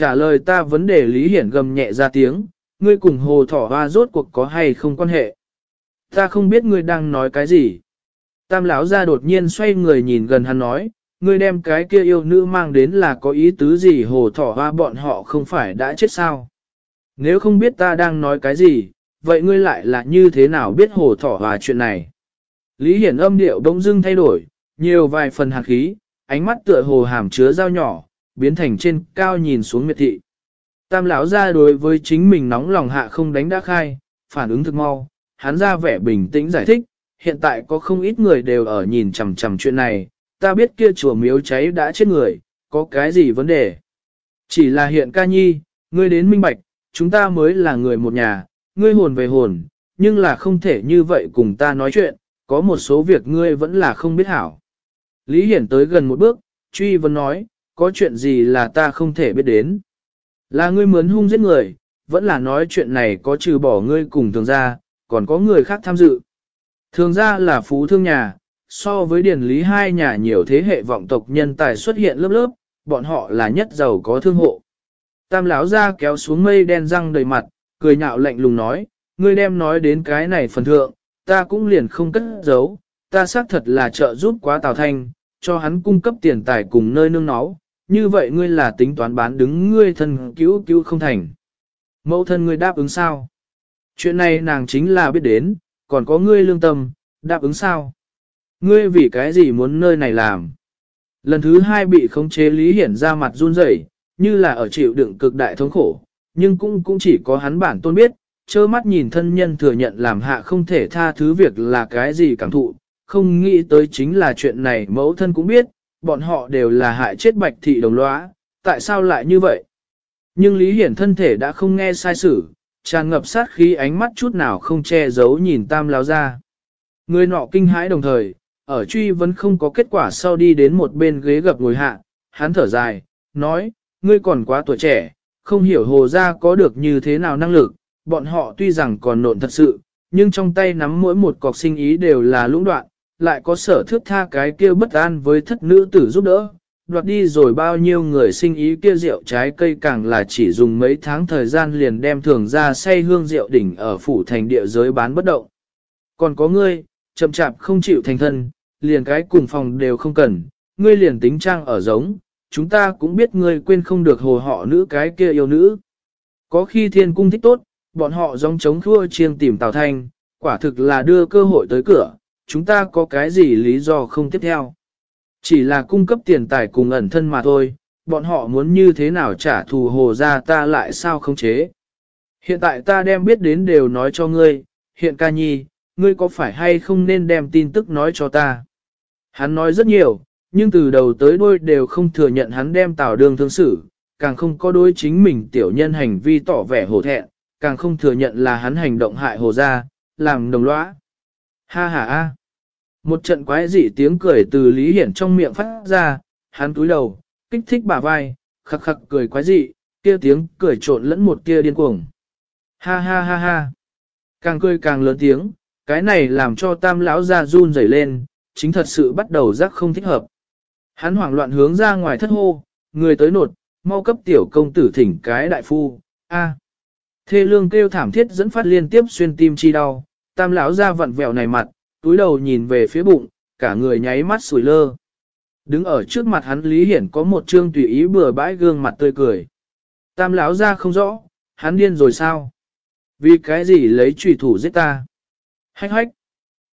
Trả lời ta vấn đề Lý Hiển gầm nhẹ ra tiếng, ngươi cùng hồ thỏ hoa rốt cuộc có hay không quan hệ. Ta không biết ngươi đang nói cái gì. Tam lão ra đột nhiên xoay người nhìn gần hắn nói, ngươi đem cái kia yêu nữ mang đến là có ý tứ gì hồ thỏ hoa bọn họ không phải đã chết sao. Nếu không biết ta đang nói cái gì, vậy ngươi lại là như thế nào biết hồ thỏ hoa chuyện này. Lý Hiển âm điệu bỗng dưng thay đổi, nhiều vài phần hạt khí, ánh mắt tựa hồ hàm chứa dao nhỏ, biến thành trên cao nhìn xuống miệt thị. Tam lão ra đối với chính mình nóng lòng hạ không đánh đã khai, phản ứng thực mau, hắn ra vẻ bình tĩnh giải thích, hiện tại có không ít người đều ở nhìn chằm chằm chuyện này, ta biết kia chùa miếu cháy đã chết người, có cái gì vấn đề. Chỉ là hiện ca nhi, ngươi đến minh bạch, chúng ta mới là người một nhà, ngươi hồn về hồn, nhưng là không thể như vậy cùng ta nói chuyện, có một số việc ngươi vẫn là không biết hảo. Lý Hiển tới gần một bước, truy vấn nói, có chuyện gì là ta không thể biết đến. Là ngươi muốn hung giết người, vẫn là nói chuyện này có trừ bỏ ngươi cùng thường gia, còn có người khác tham dự. Thường gia là phú thương nhà, so với điển lý hai nhà nhiều thế hệ vọng tộc nhân tài xuất hiện lớp lớp, bọn họ là nhất giàu có thương hộ. Tam lão ra kéo xuống mây đen răng đầy mặt, cười nhạo lạnh lùng nói, ngươi đem nói đến cái này phần thượng, ta cũng liền không cất giấu, ta xác thật là trợ giúp quá Tào Thanh, cho hắn cung cấp tiền tài cùng nơi nương náu, như vậy ngươi là tính toán bán đứng ngươi thân cứu cứu không thành. Mẫu thân ngươi đáp ứng sao? Chuyện này nàng chính là biết đến, còn có ngươi lương tâm, đáp ứng sao? Ngươi vì cái gì muốn nơi này làm? Lần thứ hai bị khống chế Lý Hiển ra mặt run rẩy, như là ở chịu đựng cực đại thống khổ, nhưng cũng cũng chỉ có hắn bản tôn biết, trơ mắt nhìn thân nhân thừa nhận làm hạ không thể tha thứ việc là cái gì cảm thụ, không nghĩ tới chính là chuyện này mẫu thân cũng biết, bọn họ đều là hại chết bạch thị đồng lõa, tại sao lại như vậy? Nhưng Lý Hiển thân thể đã không nghe sai sử, tràn ngập sát khí ánh mắt chút nào không che giấu nhìn tam láo ra. Người nọ kinh hãi đồng thời, ở truy vẫn không có kết quả sau đi đến một bên ghế gập ngồi hạ, hắn thở dài, nói, ngươi còn quá tuổi trẻ, không hiểu hồ ra có được như thế nào năng lực, bọn họ tuy rằng còn nộn thật sự, nhưng trong tay nắm mỗi một cọc sinh ý đều là lũng đoạn, lại có sở thước tha cái kia bất an với thất nữ tử giúp đỡ, đoạt đi rồi bao nhiêu người sinh ý kia rượu trái cây càng là chỉ dùng mấy tháng thời gian liền đem thường ra say hương rượu đỉnh ở phủ thành địa giới bán bất động. Còn có ngươi, chậm chạp không chịu thành thân, liền cái cùng phòng đều không cần, ngươi liền tính trang ở giống, chúng ta cũng biết ngươi quên không được hồ họ nữ cái kia yêu nữ. Có khi thiên cung thích tốt, bọn họ giống chống thua chiêng tìm Tào Thanh, quả thực là đưa cơ hội tới cửa, chúng ta có cái gì lý do không tiếp theo. Chỉ là cung cấp tiền tài cùng ẩn thân mà thôi, bọn họ muốn như thế nào trả thù hồ ra ta lại sao không chế. Hiện tại ta đem biết đến đều nói cho ngươi, hiện ca nhi, ngươi có phải hay không nên đem tin tức nói cho ta. Hắn nói rất nhiều, nhưng từ đầu tới đuôi đều không thừa nhận hắn đem tào đường thương xử, càng không có đối chính mình tiểu nhân hành vi tỏ vẻ hổ thẹn, càng không thừa nhận là hắn hành động hại hồ gia, làm đồng lõa. Ha ha ha. Một trận quái dị tiếng cười từ Lý Hiển trong miệng phát ra, hắn túi đầu, kích thích bả vai, khắc khắc cười quái dị, kia tiếng cười trộn lẫn một kia điên cuồng. Ha ha ha ha. Càng cười càng lớn tiếng, cái này làm cho tam lão ra run rẩy lên, chính thật sự bắt đầu giác không thích hợp. Hắn hoảng loạn hướng ra ngoài thất hô, người tới nột, mau cấp tiểu công tử thỉnh cái đại phu, a. À. Thê lương kêu thảm thiết dẫn phát liên tiếp xuyên tim chi đau, tam lão ra vặn vẹo này mặt, túi đầu nhìn về phía bụng, cả người nháy mắt sủi lơ. Đứng ở trước mặt hắn Lý Hiển có một trương tùy ý bừa bãi gương mặt tươi cười. Tam lão ra không rõ, hắn điên rồi sao? Vì cái gì lấy trùy thủ giết ta? Hách hách.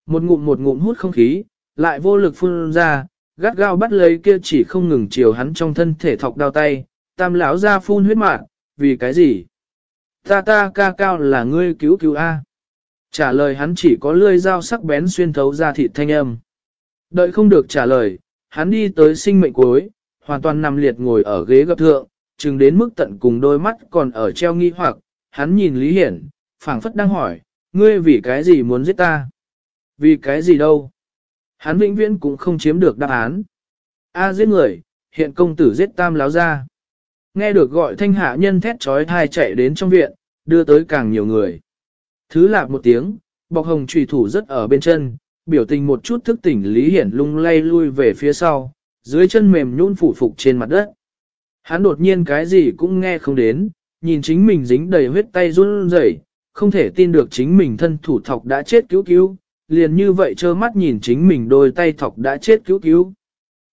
Một ngụm một ngụm hút không khí, lại vô lực phun ra, gắt gao bắt lấy kia chỉ không ngừng chiều hắn trong thân thể thọc đau tay. Tam lão ra phun huyết mạng, vì cái gì? Ta ta ca cao là ngươi cứu cứu A. Trả lời hắn chỉ có lươi dao sắc bén xuyên thấu ra thịt thanh âm. Đợi không được trả lời, hắn đi tới sinh mệnh cuối, hoàn toàn nằm liệt ngồi ở ghế gập thượng, chừng đến mức tận cùng đôi mắt còn ở treo nghi hoặc, hắn nhìn Lý Hiển, phảng phất đang hỏi, ngươi vì cái gì muốn giết ta? Vì cái gì đâu? Hắn vĩnh viễn cũng không chiếm được đáp án. A giết người, hiện công tử giết tam láo ra. Nghe được gọi thanh hạ nhân thét trói thai chạy đến trong viện, đưa tới càng nhiều người. Thứ lạp một tiếng, bọc hồng trùy thủ rất ở bên chân, biểu tình một chút thức tỉnh Lý Hiển lung lay lui về phía sau, dưới chân mềm nhũn phủ phục trên mặt đất. Hắn đột nhiên cái gì cũng nghe không đến, nhìn chính mình dính đầy huyết tay run rẩy, không thể tin được chính mình thân thủ thọc đã chết cứu cứu, liền như vậy trơ mắt nhìn chính mình đôi tay thọc đã chết cứu cứu.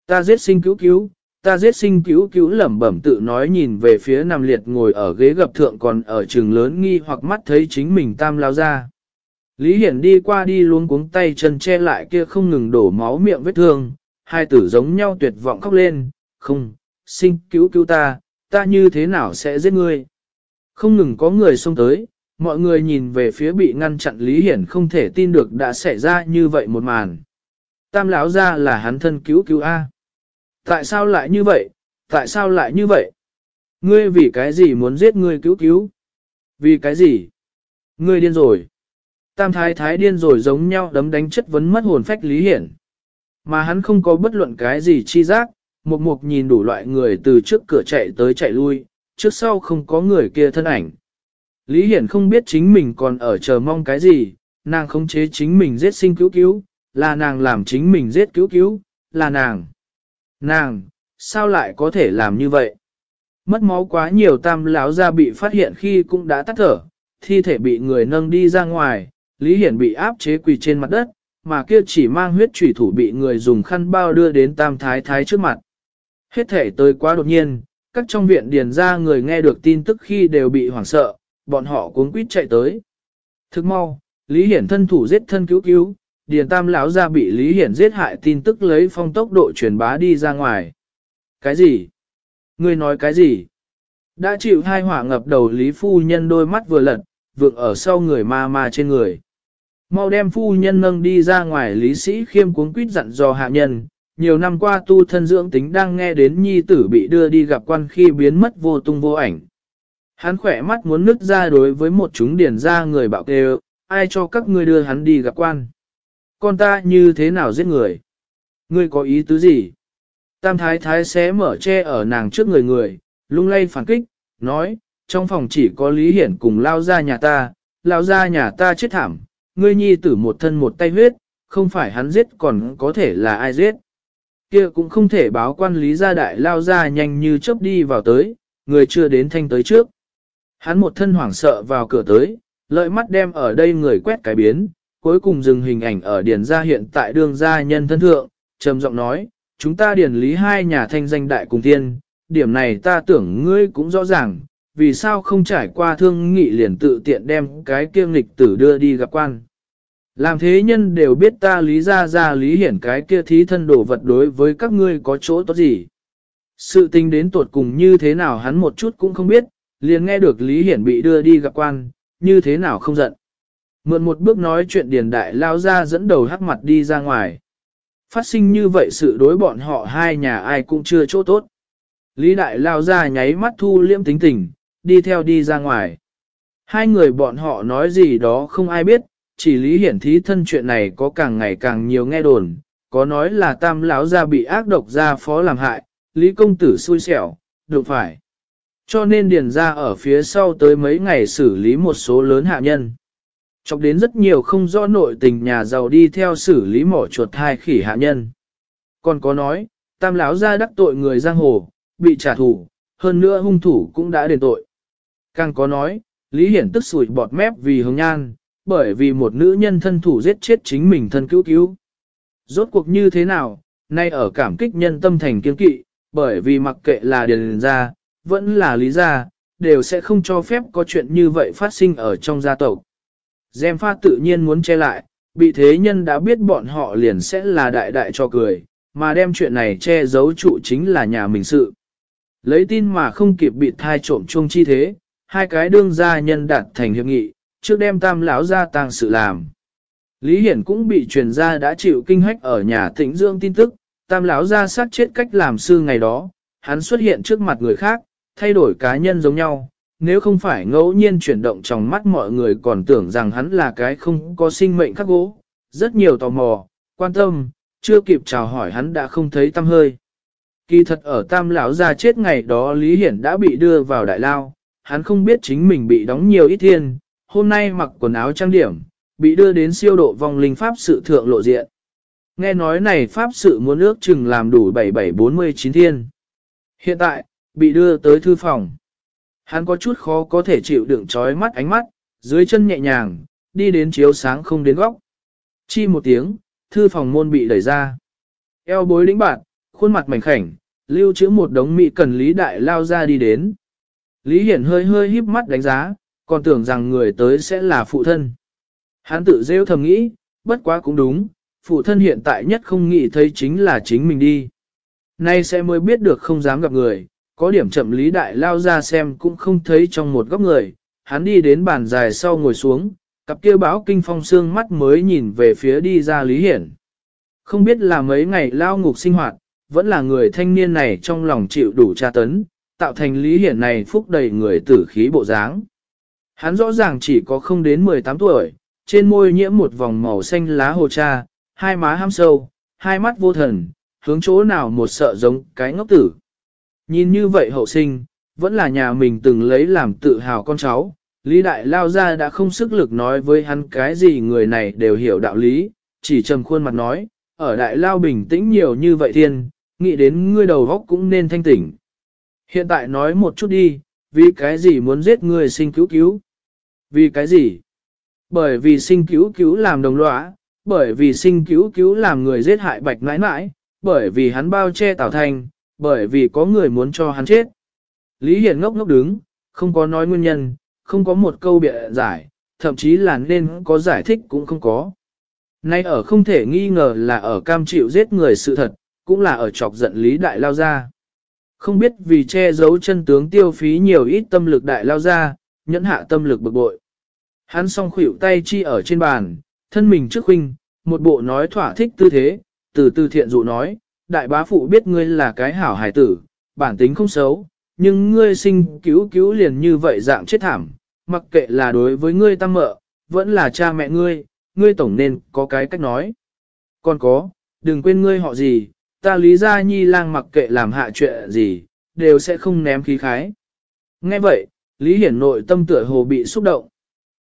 Ta giết sinh cứu cứu, ta giết sinh cứu cứu lẩm bẩm tự nói nhìn về phía nằm liệt ngồi ở ghế gập thượng còn ở trường lớn nghi hoặc mắt thấy chính mình tam lao ra. Lý Hiển đi qua đi luôn cuống tay chân che lại kia không ngừng đổ máu miệng vết thương, hai tử giống nhau tuyệt vọng khóc lên, không, sinh cứu cứu ta, ta như thế nào sẽ giết ngươi. Không ngừng có người xông tới, mọi người nhìn về phía bị ngăn chặn Lý Hiển không thể tin được đã xảy ra như vậy một màn. Tam lão ra là hắn thân cứu cứu A. Tại sao lại như vậy? Tại sao lại như vậy? Ngươi vì cái gì muốn giết ngươi cứu cứu? Vì cái gì? Ngươi điên rồi. Tam thái thái điên rồi giống nhau đấm đánh chất vấn mất hồn phách Lý Hiển. Mà hắn không có bất luận cái gì chi giác, một mục nhìn đủ loại người từ trước cửa chạy tới chạy lui, trước sau không có người kia thân ảnh. Lý Hiển không biết chính mình còn ở chờ mong cái gì, nàng không chế chính mình giết sinh cứu cứu, là nàng làm chính mình giết cứu cứu, là nàng. Nàng, sao lại có thể làm như vậy? Mất máu quá nhiều tam lão ra bị phát hiện khi cũng đã tắt thở, thi thể bị người nâng đi ra ngoài, Lý Hiển bị áp chế quỳ trên mặt đất, mà kia chỉ mang huyết trùy thủ bị người dùng khăn bao đưa đến tam thái thái trước mặt. Hết thể tới quá đột nhiên, các trong viện điền ra người nghe được tin tức khi đều bị hoảng sợ, bọn họ cuốn quýt chạy tới. Thức mau, Lý Hiển thân thủ giết thân cứu cứu, điền tam lão ra bị Lý Hiển giết hại tin tức lấy phong tốc độ truyền bá đi ra ngoài. Cái gì? Ngươi nói cái gì? Đã chịu hai hỏa ngập đầu Lý Phu Nhân đôi mắt vừa lật, vượng ở sau người ma ma trên người. Mau đem phu nhân nâng đi ra ngoài lý sĩ khiêm cuốn quýt dặn dò hạ nhân, nhiều năm qua tu thân dưỡng tính đang nghe đến nhi tử bị đưa đi gặp quan khi biến mất vô tung vô ảnh. Hắn khỏe mắt muốn nứt ra đối với một chúng điển ra người bạo kêu, ai cho các ngươi đưa hắn đi gặp quan. Con ta như thế nào giết người? Ngươi có ý tứ gì? Tam thái thái xé mở che ở nàng trước người người, lung lay phản kích, nói, trong phòng chỉ có Lý Hiển cùng lao ra nhà ta, lao ra nhà ta chết thảm, ngươi nhi tử một thân một tay huyết, không phải hắn giết còn có thể là ai giết. Kia cũng không thể báo quan lý gia đại lao ra nhanh như chớp đi vào tới, người chưa đến thanh tới trước. Hắn một thân hoảng sợ vào cửa tới, lợi mắt đem ở đây người quét cái biến, cuối cùng dừng hình ảnh ở điền gia hiện tại đường gia nhân thân thượng, trầm giọng nói, chúng ta điền lý hai nhà thanh danh đại cùng tiên, điểm này ta tưởng ngươi cũng rõ ràng, vì sao không trải qua thương nghị liền tự tiện đem cái kiêng lịch tử đưa đi gặp quan. Làm thế nhân đều biết ta lý ra ra lý hiển cái kia thí thân đồ vật đối với các ngươi có chỗ tốt gì. Sự tình đến tuột cùng như thế nào hắn một chút cũng không biết, liền nghe được lý hiển bị đưa đi gặp quan, như thế nào không giận. Mượn một bước nói chuyện điền đại lao ra dẫn đầu hắc mặt đi ra ngoài. Phát sinh như vậy sự đối bọn họ hai nhà ai cũng chưa chỗ tốt. Lý đại lao ra nháy mắt thu liêm tính tình, đi theo đi ra ngoài. Hai người bọn họ nói gì đó không ai biết, chỉ lý hiển thí thân chuyện này có càng ngày càng nhiều nghe đồn, có nói là tam lão gia bị ác độc gia phó làm hại, lý công tử xui xẻo, được phải. Cho nên điền ra ở phía sau tới mấy ngày xử lý một số lớn hạ nhân. Chọc đến rất nhiều không rõ nội tình nhà giàu đi theo xử lý mỏ chuột hai khỉ hạ nhân. Còn có nói, tam lão gia đắc tội người giang hồ, bị trả thù, hơn nữa hung thủ cũng đã đền tội. Càng có nói, Lý Hiển tức sủi bọt mép vì hồng nhan, bởi vì một nữ nhân thân thủ giết chết chính mình thân cứu cứu. Rốt cuộc như thế nào, nay ở cảm kích nhân tâm thành kiên kỵ, bởi vì mặc kệ là điền gia, vẫn là lý gia, đều sẽ không cho phép có chuyện như vậy phát sinh ở trong gia tộc. Gem pha tự nhiên muốn che lại, bị thế nhân đã biết bọn họ liền sẽ là đại đại cho cười, mà đem chuyện này che giấu trụ chính là nhà mình sự. Lấy tin mà không kịp bị thai trộm chung chi thế, hai cái đương gia nhân đạt thành hiệp nghị, trước đem tam lão ra tang sự làm. Lý Hiển cũng bị truyền ra đã chịu kinh hách ở nhà thịnh dương tin tức, tam lão ra sát chết cách làm sư ngày đó, hắn xuất hiện trước mặt người khác, thay đổi cá nhân giống nhau, nếu không phải ngẫu nhiên chuyển động trong mắt mọi người còn tưởng rằng hắn là cái không có sinh mệnh khắc gỗ, rất nhiều tò mò, quan tâm, chưa kịp chào hỏi hắn đã không thấy tâm hơi. Kỳ thật ở tam lão ra chết ngày đó Lý Hiển đã bị đưa vào đại lao, hắn không biết chính mình bị đóng nhiều ít thiên, hôm nay mặc quần áo trang điểm, bị đưa đến siêu độ vong linh pháp sự thượng lộ diện. Nghe nói này pháp sự muốn ước chừng làm đủ 7749 thiên. Hiện tại, bị đưa tới thư phòng. Hắn có chút khó có thể chịu đựng trói mắt ánh mắt, dưới chân nhẹ nhàng, đi đến chiếu sáng không đến góc. Chi một tiếng, thư phòng môn bị đẩy ra. Eo bối lĩnh bạn, khuôn mặt mảnh khảnh, lưu trữ một đống mị cần Lý Đại lao ra đi đến. Lý Hiển hơi hơi híp mắt đánh giá, còn tưởng rằng người tới sẽ là phụ thân. Hắn tự rêu thầm nghĩ, bất quá cũng đúng, phụ thân hiện tại nhất không nghĩ thấy chính là chính mình đi. Nay sẽ mới biết được không dám gặp người, có điểm chậm Lý Đại lao ra xem cũng không thấy trong một góc người, hắn đi đến bàn dài sau ngồi xuống, cặp kia báo kinh phong xương mắt mới nhìn về phía đi ra Lý Hiển. Không biết là mấy ngày lao ngục sinh hoạt, vẫn là người thanh niên này trong lòng chịu đủ tra tấn, tạo thành Lý Hiển này phúc đầy người tử khí bộ dáng. Hắn rõ ràng chỉ có không đến 18 tuổi, trên môi nhiễm một vòng màu xanh lá hồ cha, hai má ham sâu, hai mắt vô thần, hướng chỗ nào một sợ giống cái ngốc tử. Nhìn như vậy hậu sinh, vẫn là nhà mình từng lấy làm tự hào con cháu, Lý Đại Lao ra đã không sức lực nói với hắn cái gì người này đều hiểu đạo lý, chỉ trầm khuôn mặt nói, ở Đại Lao bình tĩnh nhiều như vậy thiên, nghĩ đến ngươi đầu góc cũng nên thanh tỉnh. Hiện tại nói một chút đi, vì cái gì muốn giết ngươi sinh cứu cứu? Vì cái gì? Bởi vì sinh cứu cứu làm đồng lõa, bởi vì sinh cứu cứu làm người giết hại bạch nãi nãi, bởi vì hắn bao che tạo thành, bởi vì có người muốn cho hắn chết. Lý Hiển ngốc ngốc đứng, không có nói nguyên nhân, không có một câu bịa giải, thậm chí là nên có giải thích cũng không có. Nay ở không thể nghi ngờ là ở cam chịu giết người sự thật, cũng là ở chọc giận Lý Đại Lao ra. Không biết vì che giấu chân tướng tiêu phí nhiều ít tâm lực Đại Lao ra, nhẫn hạ tâm lực bực bội. Hắn song khuỷu tay chi ở trên bàn, thân mình trước huynh, một bộ nói thỏa thích tư thế, từ từ thiện dụ nói, đại bá phụ biết ngươi là cái hảo hài tử, bản tính không xấu, nhưng ngươi sinh cứu cứu liền như vậy dạng chết thảm, mặc kệ là đối với ngươi tăng mợ, vẫn là cha mẹ ngươi, ngươi tổng nên có cái cách nói. Còn có, đừng quên ngươi họ gì, ta lý gia nhi lang mặc kệ làm hạ chuyện gì, đều sẽ không ném khí khái. Nghe vậy, Lý Hiển nội tâm tựa hồ bị xúc động.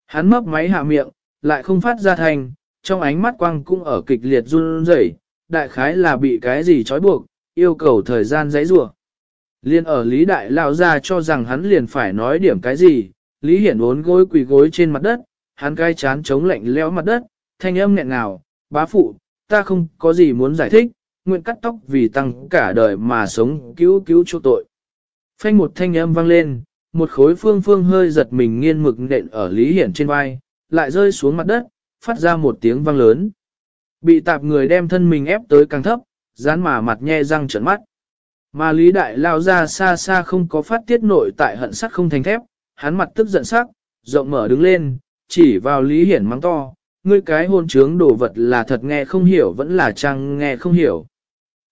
Hắn mấp máy hạ miệng, lại không phát ra thành, trong ánh mắt quang cũng ở kịch liệt run rẩy, đại khái là bị cái gì trói buộc, yêu cầu thời gian giấy rủa. Liên ở Lý Đại Lao ra cho rằng hắn liền phải nói điểm cái gì, Lý Hiển bốn gối quỳ gối trên mặt đất, hắn cai chán chống lạnh leo mặt đất, thanh âm nghẹn ngào, bá phụ, ta không có gì muốn giải thích, nguyện cắt tóc vì tăng cả đời mà sống cứu cứu chỗ tội. Phanh một thanh âm vang lên, một khối phương phương hơi giật mình nghiên mực nện ở Lý Hiển trên vai, lại rơi xuống mặt đất, phát ra một tiếng vang lớn. Bị tạp người đem thân mình ép tới càng thấp, dán mà mặt nhe răng trợn mắt. Mà Lý Đại lao ra xa xa không có phát tiết nội tại hận sắt không thành thép, hắn mặt tức giận sắc, rộng mở đứng lên, chỉ vào Lý Hiển mắng to, ngươi cái hôn trướng đồ vật là thật nghe không hiểu vẫn là chăng nghe không hiểu.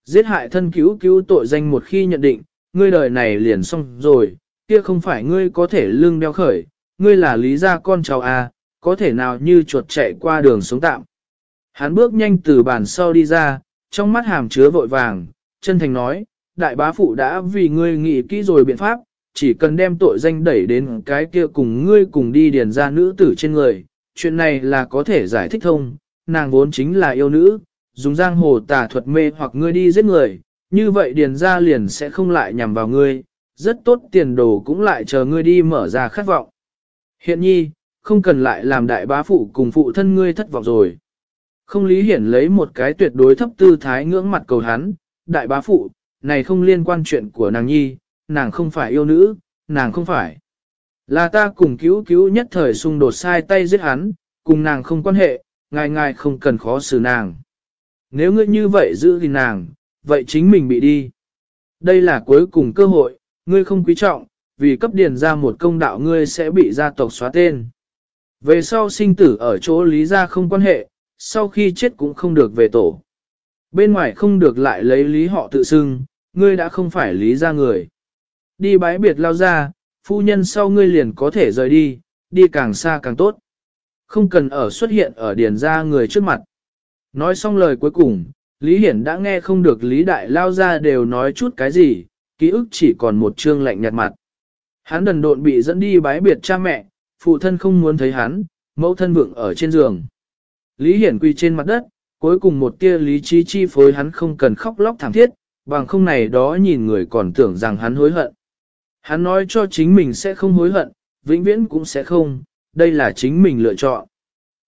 Giết hại thân cứu cứu tội danh một khi nhận định, ngươi đời này liền xong rồi, kia không phải ngươi có thể lương đeo khởi, ngươi là lý gia con cháu à, có thể nào như chuột chạy qua đường sống tạm. Hắn bước nhanh từ bàn sau đi ra, trong mắt hàm chứa vội vàng, chân thành nói, đại bá phụ đã vì ngươi nghĩ kỹ rồi biện pháp, chỉ cần đem tội danh đẩy đến cái kia cùng ngươi cùng đi điền ra nữ tử trên người, chuyện này là có thể giải thích thông, nàng vốn chính là yêu nữ, dùng giang hồ tà thuật mê hoặc ngươi đi giết người, như vậy điền ra liền sẽ không lại nhằm vào ngươi, rất tốt tiền đồ cũng lại chờ ngươi đi mở ra khát vọng. Hiện nhi, không cần lại làm đại bá phụ cùng phụ thân ngươi thất vọng rồi. Không lý hiển lấy một cái tuyệt đối thấp tư thái ngưỡng mặt cầu hắn, đại bá phụ, này không liên quan chuyện của nàng nhi, nàng không phải yêu nữ, nàng không phải. Là ta cùng cứu cứu nhất thời xung đột sai tay giết hắn, cùng nàng không quan hệ, ngài ngài không cần khó xử nàng. Nếu ngươi như vậy giữ thì nàng, vậy chính mình bị đi. Đây là cuối cùng cơ hội, ngươi không quý trọng, vì cấp điền ra một công đạo ngươi sẽ bị gia tộc xóa tên. Về sau sinh tử ở chỗ lý gia không quan hệ, sau khi chết cũng không được về tổ. Bên ngoài không được lại lấy lý họ tự xưng, ngươi đã không phải lý gia người. Đi bái biệt lao ra, phu nhân sau ngươi liền có thể rời đi, đi càng xa càng tốt. Không cần ở xuất hiện ở điền gia người trước mặt. Nói xong lời cuối cùng, Lý Hiển đã nghe không được Lý Đại lao ra đều nói chút cái gì, ký ức chỉ còn một chương lạnh nhạt mặt. Hắn đần độn bị dẫn đi bái biệt cha mẹ, phụ thân không muốn thấy hắn, mẫu thân vượng ở trên giường. Lý Hiển quỳ trên mặt đất, cuối cùng một tia lý trí chi phối hắn không cần khóc lóc thảm thiết, bằng không này đó nhìn người còn tưởng rằng hắn hối hận. Hắn nói cho chính mình sẽ không hối hận, vĩnh viễn cũng sẽ không, đây là chính mình lựa chọn.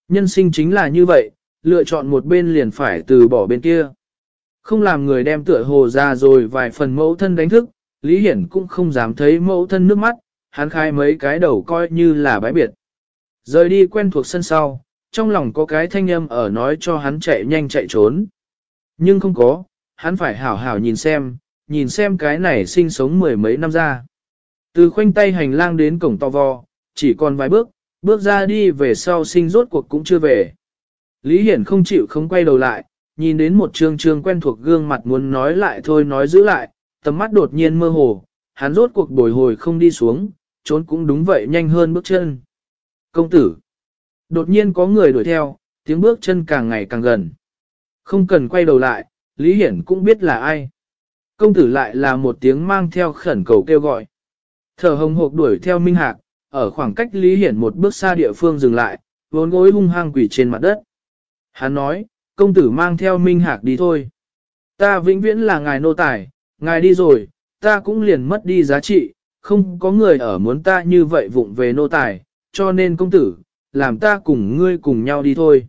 Nhân sinh chính là như vậy, lựa chọn một bên liền phải từ bỏ bên kia. Không làm người đem tựa hồ ra rồi vài phần mẫu thân đánh thức, Lý Hiển cũng không dám thấy mẫu thân nước mắt, hắn khai mấy cái đầu coi như là bãi biệt. Rời đi quen thuộc sân sau, trong lòng có cái thanh âm ở nói cho hắn chạy nhanh chạy trốn. Nhưng không có, hắn phải hảo hảo nhìn xem, nhìn xem cái này sinh sống mười mấy năm ra. Từ khoanh tay hành lang đến cổng to vò, chỉ còn vài bước, bước ra đi về sau sinh rốt cuộc cũng chưa về. Lý Hiển không chịu không quay đầu lại, nhìn đến một trương trương quen thuộc gương mặt muốn nói lại thôi nói giữ lại, tầm mắt đột nhiên mơ hồ, hắn rốt cuộc bồi hồi không đi xuống, trốn cũng đúng vậy nhanh hơn bước chân. Công tử! Đột nhiên có người đuổi theo, tiếng bước chân càng ngày càng gần. Không cần quay đầu lại, Lý Hiển cũng biết là ai. Công tử lại là một tiếng mang theo khẩn cầu kêu gọi. Thở hồng hộc đuổi theo Minh Hạc, ở khoảng cách Lý Hiển một bước xa địa phương dừng lại, vốn gối hung hăng quỷ trên mặt đất. Hắn nói, công tử mang theo Minh Hạc đi thôi. Ta vĩnh viễn là ngài nô tài, ngài đi rồi, ta cũng liền mất đi giá trị, không có người ở muốn ta như vậy vụng về nô tài, cho nên công tử, làm ta cùng ngươi cùng nhau đi thôi.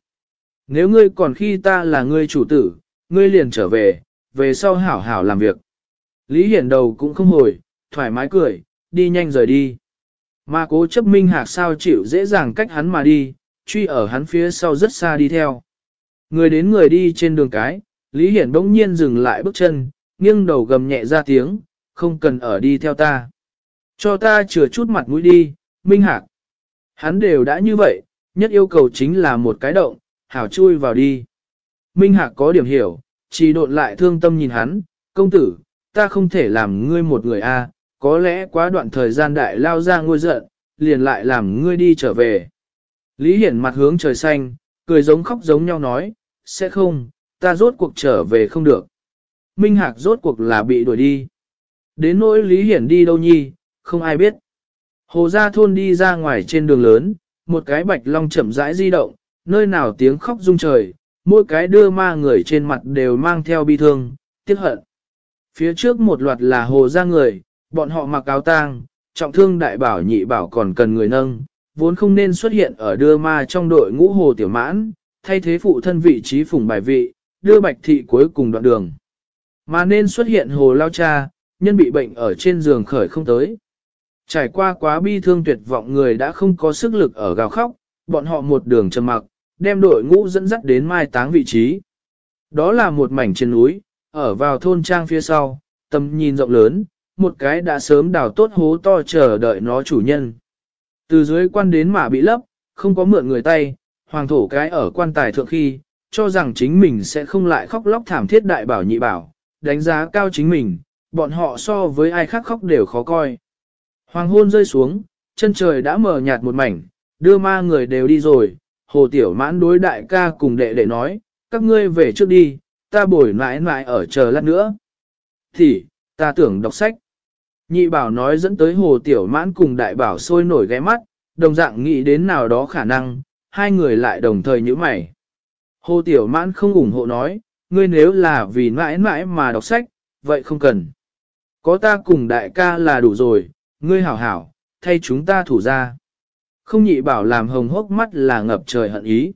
Nếu ngươi còn khi ta là ngươi chủ tử, ngươi liền trở về, về sau hảo hảo làm việc. Lý Hiển đầu cũng không hồi, thoải mái cười, đi nhanh rời đi. Mà cố chấp minh hạc sao chịu dễ dàng cách hắn mà đi, truy ở hắn phía sau rất xa đi theo. Người đến người đi trên đường cái, Lý Hiển bỗng nhiên dừng lại bước chân, nghiêng đầu gầm nhẹ ra tiếng, không cần ở đi theo ta. Cho ta chừa chút mặt mũi đi, Minh Hạc. Hắn đều đã như vậy, nhất yêu cầu chính là một cái động, hảo chui vào đi. Minh Hạc có điểm hiểu, chỉ độn lại thương tâm nhìn hắn, công tử, ta không thể làm ngươi một người a, có lẽ quá đoạn thời gian đại lao ra ngôi giận, liền lại làm ngươi đi trở về. Lý Hiển mặt hướng trời xanh, cười giống khóc giống nhau nói, sẽ không, ta rốt cuộc trở về không được. Minh Hạc rốt cuộc là bị đuổi đi. Đến nỗi Lý Hiển đi đâu nhi, không ai biết. Hồ Gia Thôn đi ra ngoài trên đường lớn, một cái bạch long chậm rãi di động, nơi nào tiếng khóc rung trời, mỗi cái đưa ma người trên mặt đều mang theo bi thương, tiếc hận. Phía trước một loạt là Hồ Gia người, bọn họ mặc áo tang, trọng thương đại bảo nhị bảo còn cần người nâng, vốn không nên xuất hiện ở đưa ma trong đội ngũ Hồ Tiểu Mãn, thay thế phụ thân vị trí Phùng bài vị, đưa bạch thị cuối cùng đoạn đường. Mà nên xuất hiện Hồ Lao Cha, nhân bị bệnh ở trên giường khởi không tới. Trải qua quá bi thương tuyệt vọng người đã không có sức lực ở gào khóc, bọn họ một đường trầm mặc, đem đội ngũ dẫn dắt đến mai táng vị trí. Đó là một mảnh trên núi, ở vào thôn trang phía sau, tầm nhìn rộng lớn, một cái đã sớm đào tốt hố to chờ đợi nó chủ nhân. Từ dưới quan đến mà bị lấp, không có mượn người tay, hoàng thổ cái ở quan tài thượng khi, cho rằng chính mình sẽ không lại khóc lóc thảm thiết đại bảo nhị bảo, đánh giá cao chính mình, bọn họ so với ai khác khóc đều khó coi. Hoàng hôn rơi xuống, chân trời đã mờ nhạt một mảnh, đưa ma người đều đi rồi, hồ tiểu mãn đối đại ca cùng đệ đệ nói, các ngươi về trước đi, ta bồi mãi mãi ở chờ lát nữa. Thì, ta tưởng đọc sách. Nhị bảo nói dẫn tới hồ tiểu mãn cùng đại bảo sôi nổi ghé mắt, đồng dạng nghĩ đến nào đó khả năng, hai người lại đồng thời như mày. Hồ tiểu mãn không ủng hộ nói, ngươi nếu là vì mãi mãi mà đọc sách, vậy không cần. Có ta cùng đại ca là đủ rồi, ngươi hảo hảo, thay chúng ta thủ ra. Không nhị bảo làm hồng hốc mắt là ngập trời hận ý.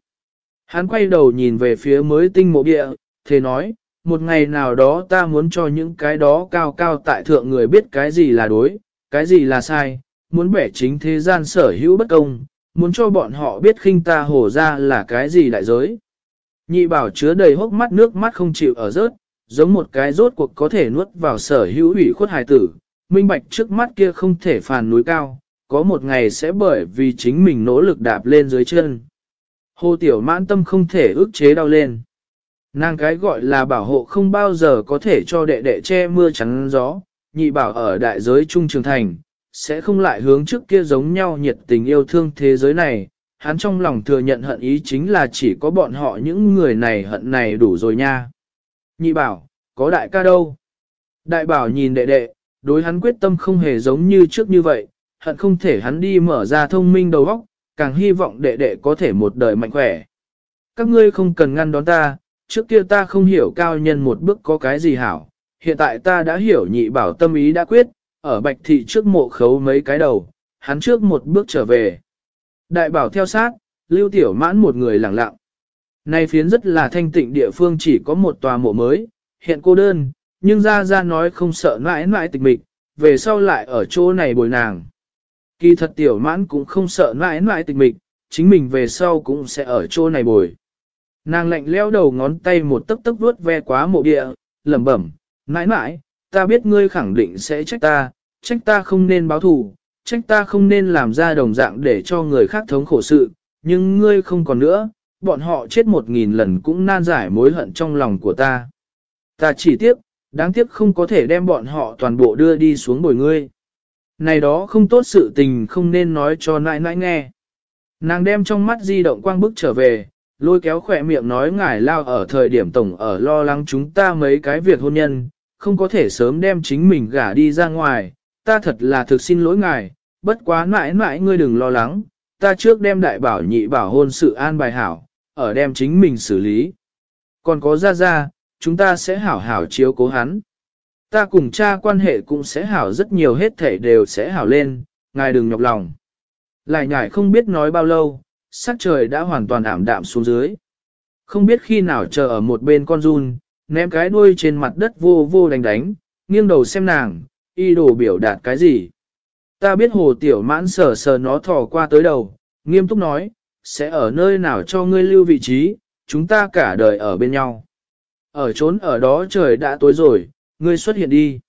Hắn quay đầu nhìn về phía mới tinh mộ địa, thế nói, một ngày nào đó ta muốn cho những cái đó cao cao tại thượng người biết cái gì là đối, cái gì là sai, muốn bẻ chính thế gian sở hữu bất công, muốn cho bọn họ biết khinh ta hổ ra là cái gì đại giới. Nhị bảo chứa đầy hốc mắt nước mắt không chịu ở rớt, giống một cái rốt cuộc có thể nuốt vào sở hữu ủy khuất hài tử, minh bạch trước mắt kia không thể phàn núi cao, có một ngày sẽ bởi vì chính mình nỗ lực đạp lên dưới chân. Hồ tiểu mãn tâm không thể ước chế đau lên. Nàng cái gọi là bảo hộ không bao giờ có thể cho đệ đệ che mưa chắn gió, nhị bảo ở đại giới trung trường thành, sẽ không lại hướng trước kia giống nhau nhiệt tình yêu thương thế giới này. Hắn trong lòng thừa nhận hận ý chính là chỉ có bọn họ những người này hận này đủ rồi nha. Nhị bảo, có đại ca đâu? Đại bảo nhìn đệ đệ, đối hắn quyết tâm không hề giống như trước như vậy, hận không thể hắn đi mở ra thông minh đầu óc, càng hy vọng đệ đệ có thể một đời mạnh khỏe. Các ngươi không cần ngăn đón ta, trước kia ta không hiểu cao nhân một bước có cái gì hảo, hiện tại ta đã hiểu nhị bảo tâm ý đã quyết, ở bạch thị trước mộ khấu mấy cái đầu, hắn trước một bước trở về. Đại bảo theo sát, lưu tiểu mãn một người lặng lặng. Nay phiến rất là thanh tịnh địa phương chỉ có một tòa mộ mới, hiện cô đơn, nhưng ra ra nói không sợ mãi mãi tịch mịch, về sau lại ở chỗ này bồi nàng. Kỳ thật tiểu mãn cũng không sợ mãi mãi tịch mịch, chính mình về sau cũng sẽ ở chỗ này bồi. Nàng lạnh leo đầu ngón tay một tấc tấc vuốt ve quá mộ địa, lẩm bẩm, mãi mãi, ta biết ngươi khẳng định sẽ trách ta, trách ta không nên báo thù, trách ta không nên làm ra đồng dạng để cho người khác thống khổ sự, nhưng ngươi không còn nữa, bọn họ chết một nghìn lần cũng nan giải mối hận trong lòng của ta. Ta chỉ tiếc, đáng tiếc không có thể đem bọn họ toàn bộ đưa đi xuống bồi ngươi. Này đó không tốt sự tình không nên nói cho nãi nãi nghe. Nàng đem trong mắt di động quang bức trở về, lôi kéo khỏe miệng nói ngài lao ở thời điểm tổng ở lo lắng chúng ta mấy cái việc hôn nhân, không có thể sớm đem chính mình gả đi ra ngoài, ta thật là thực xin lỗi ngài, bất quá mãi mãi ngươi đừng lo lắng, ta trước đem đại bảo nhị bảo hôn sự an bài hảo, ở đem chính mình xử lý. Còn có ra ra, chúng ta sẽ hảo hảo chiếu cố hắn. Ta cùng cha quan hệ cũng sẽ hảo rất nhiều hết thể đều sẽ hảo lên, ngài đừng nhọc lòng. Lại nhải không biết nói bao lâu, sắc trời đã hoàn toàn ảm đạm xuống dưới. Không biết khi nào chờ ở một bên con run, ném cái đuôi trên mặt đất vô vô đánh đánh, nghiêng đầu xem nàng, y đồ biểu đạt cái gì. Ta biết hồ tiểu mãn sờ sờ nó thò qua tới đầu, nghiêm túc nói, sẽ ở nơi nào cho ngươi lưu vị trí, chúng ta cả đời ở bên nhau. Ở trốn ở đó trời đã tối rồi, ngươi xuất hiện đi.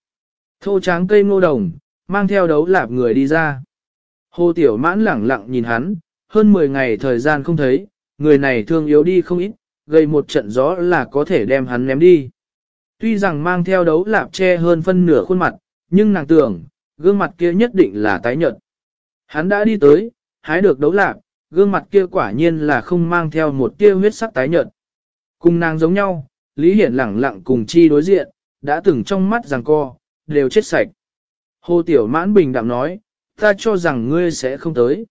Thô tráng cây ngô đồng, mang theo đấu lạp người đi ra. Hồ tiểu mãn lẳng lặng nhìn hắn, hơn 10 ngày thời gian không thấy, người này thương yếu đi không ít, gây một trận gió là có thể đem hắn ném đi. Tuy rằng mang theo đấu lạp che hơn phân nửa khuôn mặt, nhưng nàng tưởng, gương mặt kia nhất định là tái nhợt. Hắn đã đi tới, hái được đấu lạp, gương mặt kia quả nhiên là không mang theo một tia huyết sắc tái nhợt. Cùng nàng giống nhau, Lý Hiển lẳng lặng cùng chi đối diện, đã từng trong mắt rằng co, đều chết sạch. Hồ Tiểu Mãn bình đạm nói, ta cho rằng ngươi sẽ không tới.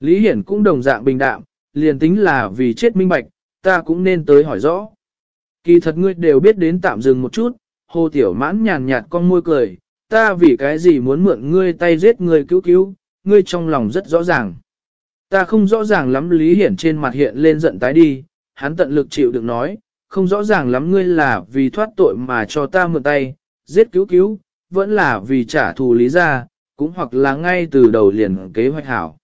Lý Hiển cũng đồng dạng bình đạm, liền tính là vì chết minh bạch, ta cũng nên tới hỏi rõ. Kỳ thật ngươi đều biết đến tạm dừng một chút, Hồ Tiểu Mãn nhàn nhạt con môi cười, ta vì cái gì muốn mượn ngươi tay giết ngươi cứu cứu, ngươi trong lòng rất rõ ràng. Ta không rõ ràng lắm Lý Hiển trên mặt hiện lên giận tái đi, hắn tận lực chịu được nói, không rõ ràng lắm ngươi là vì thoát tội mà cho ta mượn tay, giết cứu cứu, vẫn là vì trả thù lý ra, cũng hoặc là ngay từ đầu liền kế hoạch hảo.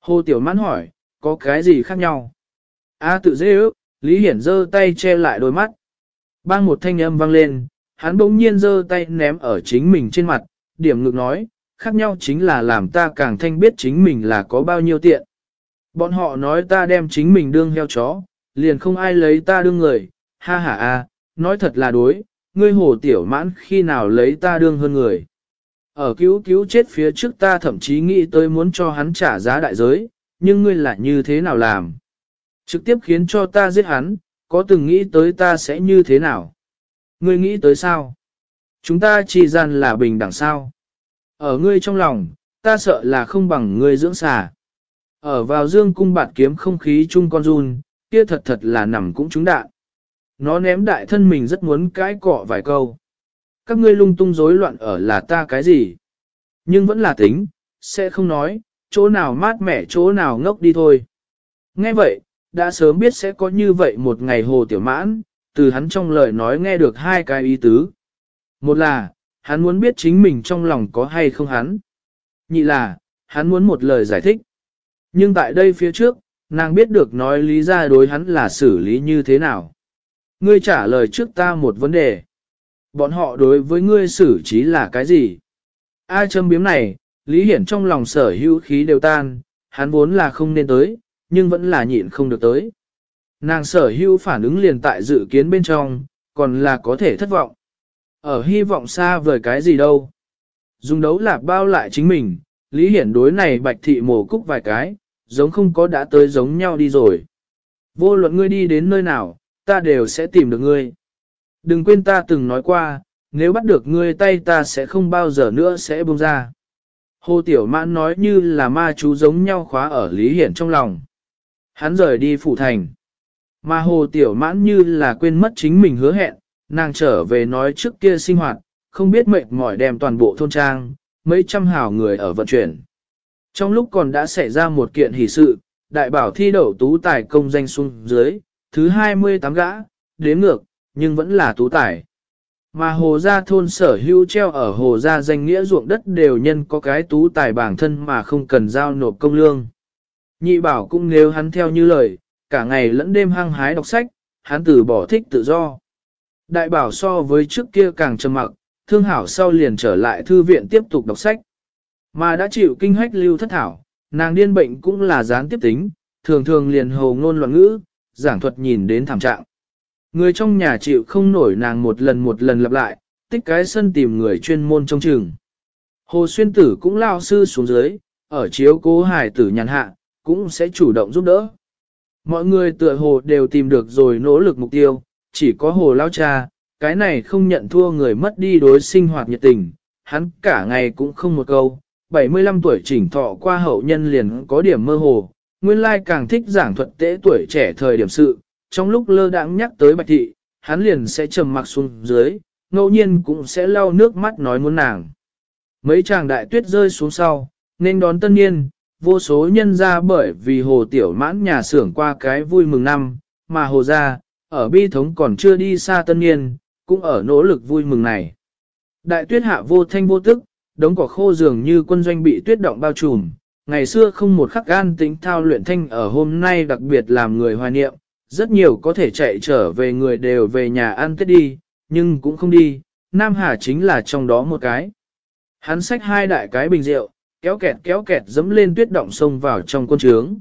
Hồ Tiểu Mãn hỏi, có cái gì khác nhau? A tự dễ ước, Lý Hiển giơ tay che lại đôi mắt. Bang một thanh âm vang lên, hắn bỗng nhiên giơ tay ném ở chính mình trên mặt, điểm ngực nói, khác nhau chính là làm ta càng thanh biết chính mình là có bao nhiêu tiện. Bọn họ nói ta đem chính mình đương heo chó, liền không ai lấy ta đương người, ha ha a, nói thật là đối, ngươi hồ tiểu mãn khi nào lấy ta đương hơn người. Ở cứu cứu chết phía trước ta thậm chí nghĩ tới muốn cho hắn trả giá đại giới, nhưng ngươi lại như thế nào làm? Trực tiếp khiến cho ta giết hắn, có từng nghĩ tới ta sẽ như thế nào? Ngươi nghĩ tới sao? Chúng ta chỉ gian là bình đẳng sao? Ở ngươi trong lòng, ta sợ là không bằng ngươi dưỡng xà. Ở vào dương cung bạt kiếm không khí chung con run, kia thật thật là nằm cũng trúng đạn. Nó ném đại thân mình rất muốn cãi cọ vài câu. Các ngươi lung tung rối loạn ở là ta cái gì? Nhưng vẫn là tính, sẽ không nói, chỗ nào mát mẻ chỗ nào ngốc đi thôi. Nghe vậy, đã sớm biết sẽ có như vậy một ngày hồ tiểu mãn, từ hắn trong lời nói nghe được hai cái ý tứ. Một là, hắn muốn biết chính mình trong lòng có hay không hắn. Nhị là, hắn muốn một lời giải thích. Nhưng tại đây phía trước, nàng biết được nói lý ra đối hắn là xử lý như thế nào. Ngươi trả lời trước ta một vấn đề. Bọn họ đối với ngươi xử trí là cái gì? Ai châm biếm này, Lý Hiển trong lòng sở hữu khí đều tan, hắn vốn là không nên tới, nhưng vẫn là nhịn không được tới. Nàng sở hữu phản ứng liền tại dự kiến bên trong, còn là có thể thất vọng. Ở hy vọng xa vời cái gì đâu. Dùng đấu là bao lại chính mình, Lý Hiển đối này bạch thị mổ cúc vài cái, giống không có đã tới giống nhau đi rồi. Vô luận ngươi đi đến nơi nào, ta đều sẽ tìm được ngươi. Đừng quên ta từng nói qua, nếu bắt được ngươi tay ta sẽ không bao giờ nữa sẽ buông ra. Hồ Tiểu Mãn nói như là ma chú giống nhau khóa ở Lý Hiển trong lòng. Hắn rời đi phủ thành. Mà Hồ Tiểu Mãn như là quên mất chính mình hứa hẹn, nàng trở về nói trước kia sinh hoạt, không biết mệt mỏi đem toàn bộ thôn trang, mấy trăm hào người ở vận chuyển. Trong lúc còn đã xảy ra một kiện hỷ sự, đại bảo thi đậu tú tài công danh xuống dưới, thứ 28 gã, đếm ngược, nhưng vẫn là tú tài. Mà hồ gia thôn sở hữu treo ở hồ gia danh nghĩa ruộng đất đều nhân có cái tú tài bản thân mà không cần giao nộp công lương. Nhị bảo cũng nếu hắn theo như lời, cả ngày lẫn đêm hăng hái đọc sách, hắn từ bỏ thích tự do. Đại bảo so với trước kia càng trầm mặc, thương hảo sau liền trở lại thư viện tiếp tục đọc sách. Mà đã chịu kinh hách lưu thất thảo, nàng điên bệnh cũng là gián tiếp tính, thường thường liền hồ ngôn loạn ngữ, giảng thuật nhìn đến thảm trạng. Người trong nhà chịu không nổi nàng một lần một lần lặp lại, tích cái sân tìm người chuyên môn trong trường. Hồ Xuyên Tử cũng lao sư xuống dưới, ở chiếu cố hải tử nhàn hạ, cũng sẽ chủ động giúp đỡ. Mọi người tựa hồ đều tìm được rồi nỗ lực mục tiêu, chỉ có hồ lao cha, cái này không nhận thua người mất đi đối sinh hoạt nhiệt tình, hắn cả ngày cũng không một câu, 75 tuổi chỉnh thọ qua hậu nhân liền có điểm mơ hồ, nguyên lai càng thích giảng thuật tế tuổi trẻ thời điểm sự, trong lúc lơ đãng nhắc tới bạch thị, hắn liền sẽ trầm mặc xuống dưới, ngẫu nhiên cũng sẽ lau nước mắt nói muốn nàng. Mấy chàng đại tuyết rơi xuống sau, nên đón tân niên, vô số nhân ra bởi vì hồ tiểu mãn nhà xưởng qua cái vui mừng năm, mà hồ ra, ở bi thống còn chưa đi xa tân niên, cũng ở nỗ lực vui mừng này. Đại tuyết hạ vô thanh vô tức, đống cỏ khô dường như quân doanh bị tuyết động bao trùm, ngày xưa không một khắc gan tính thao luyện thanh ở hôm nay đặc biệt làm người hoài niệm, rất nhiều có thể chạy trở về người đều về nhà ăn tết đi, nhưng cũng không đi, Nam Hà chính là trong đó một cái. Hắn xách hai đại cái bình rượu, kéo kẹt kéo kẹt dẫm lên tuyết động sông vào trong quân trướng.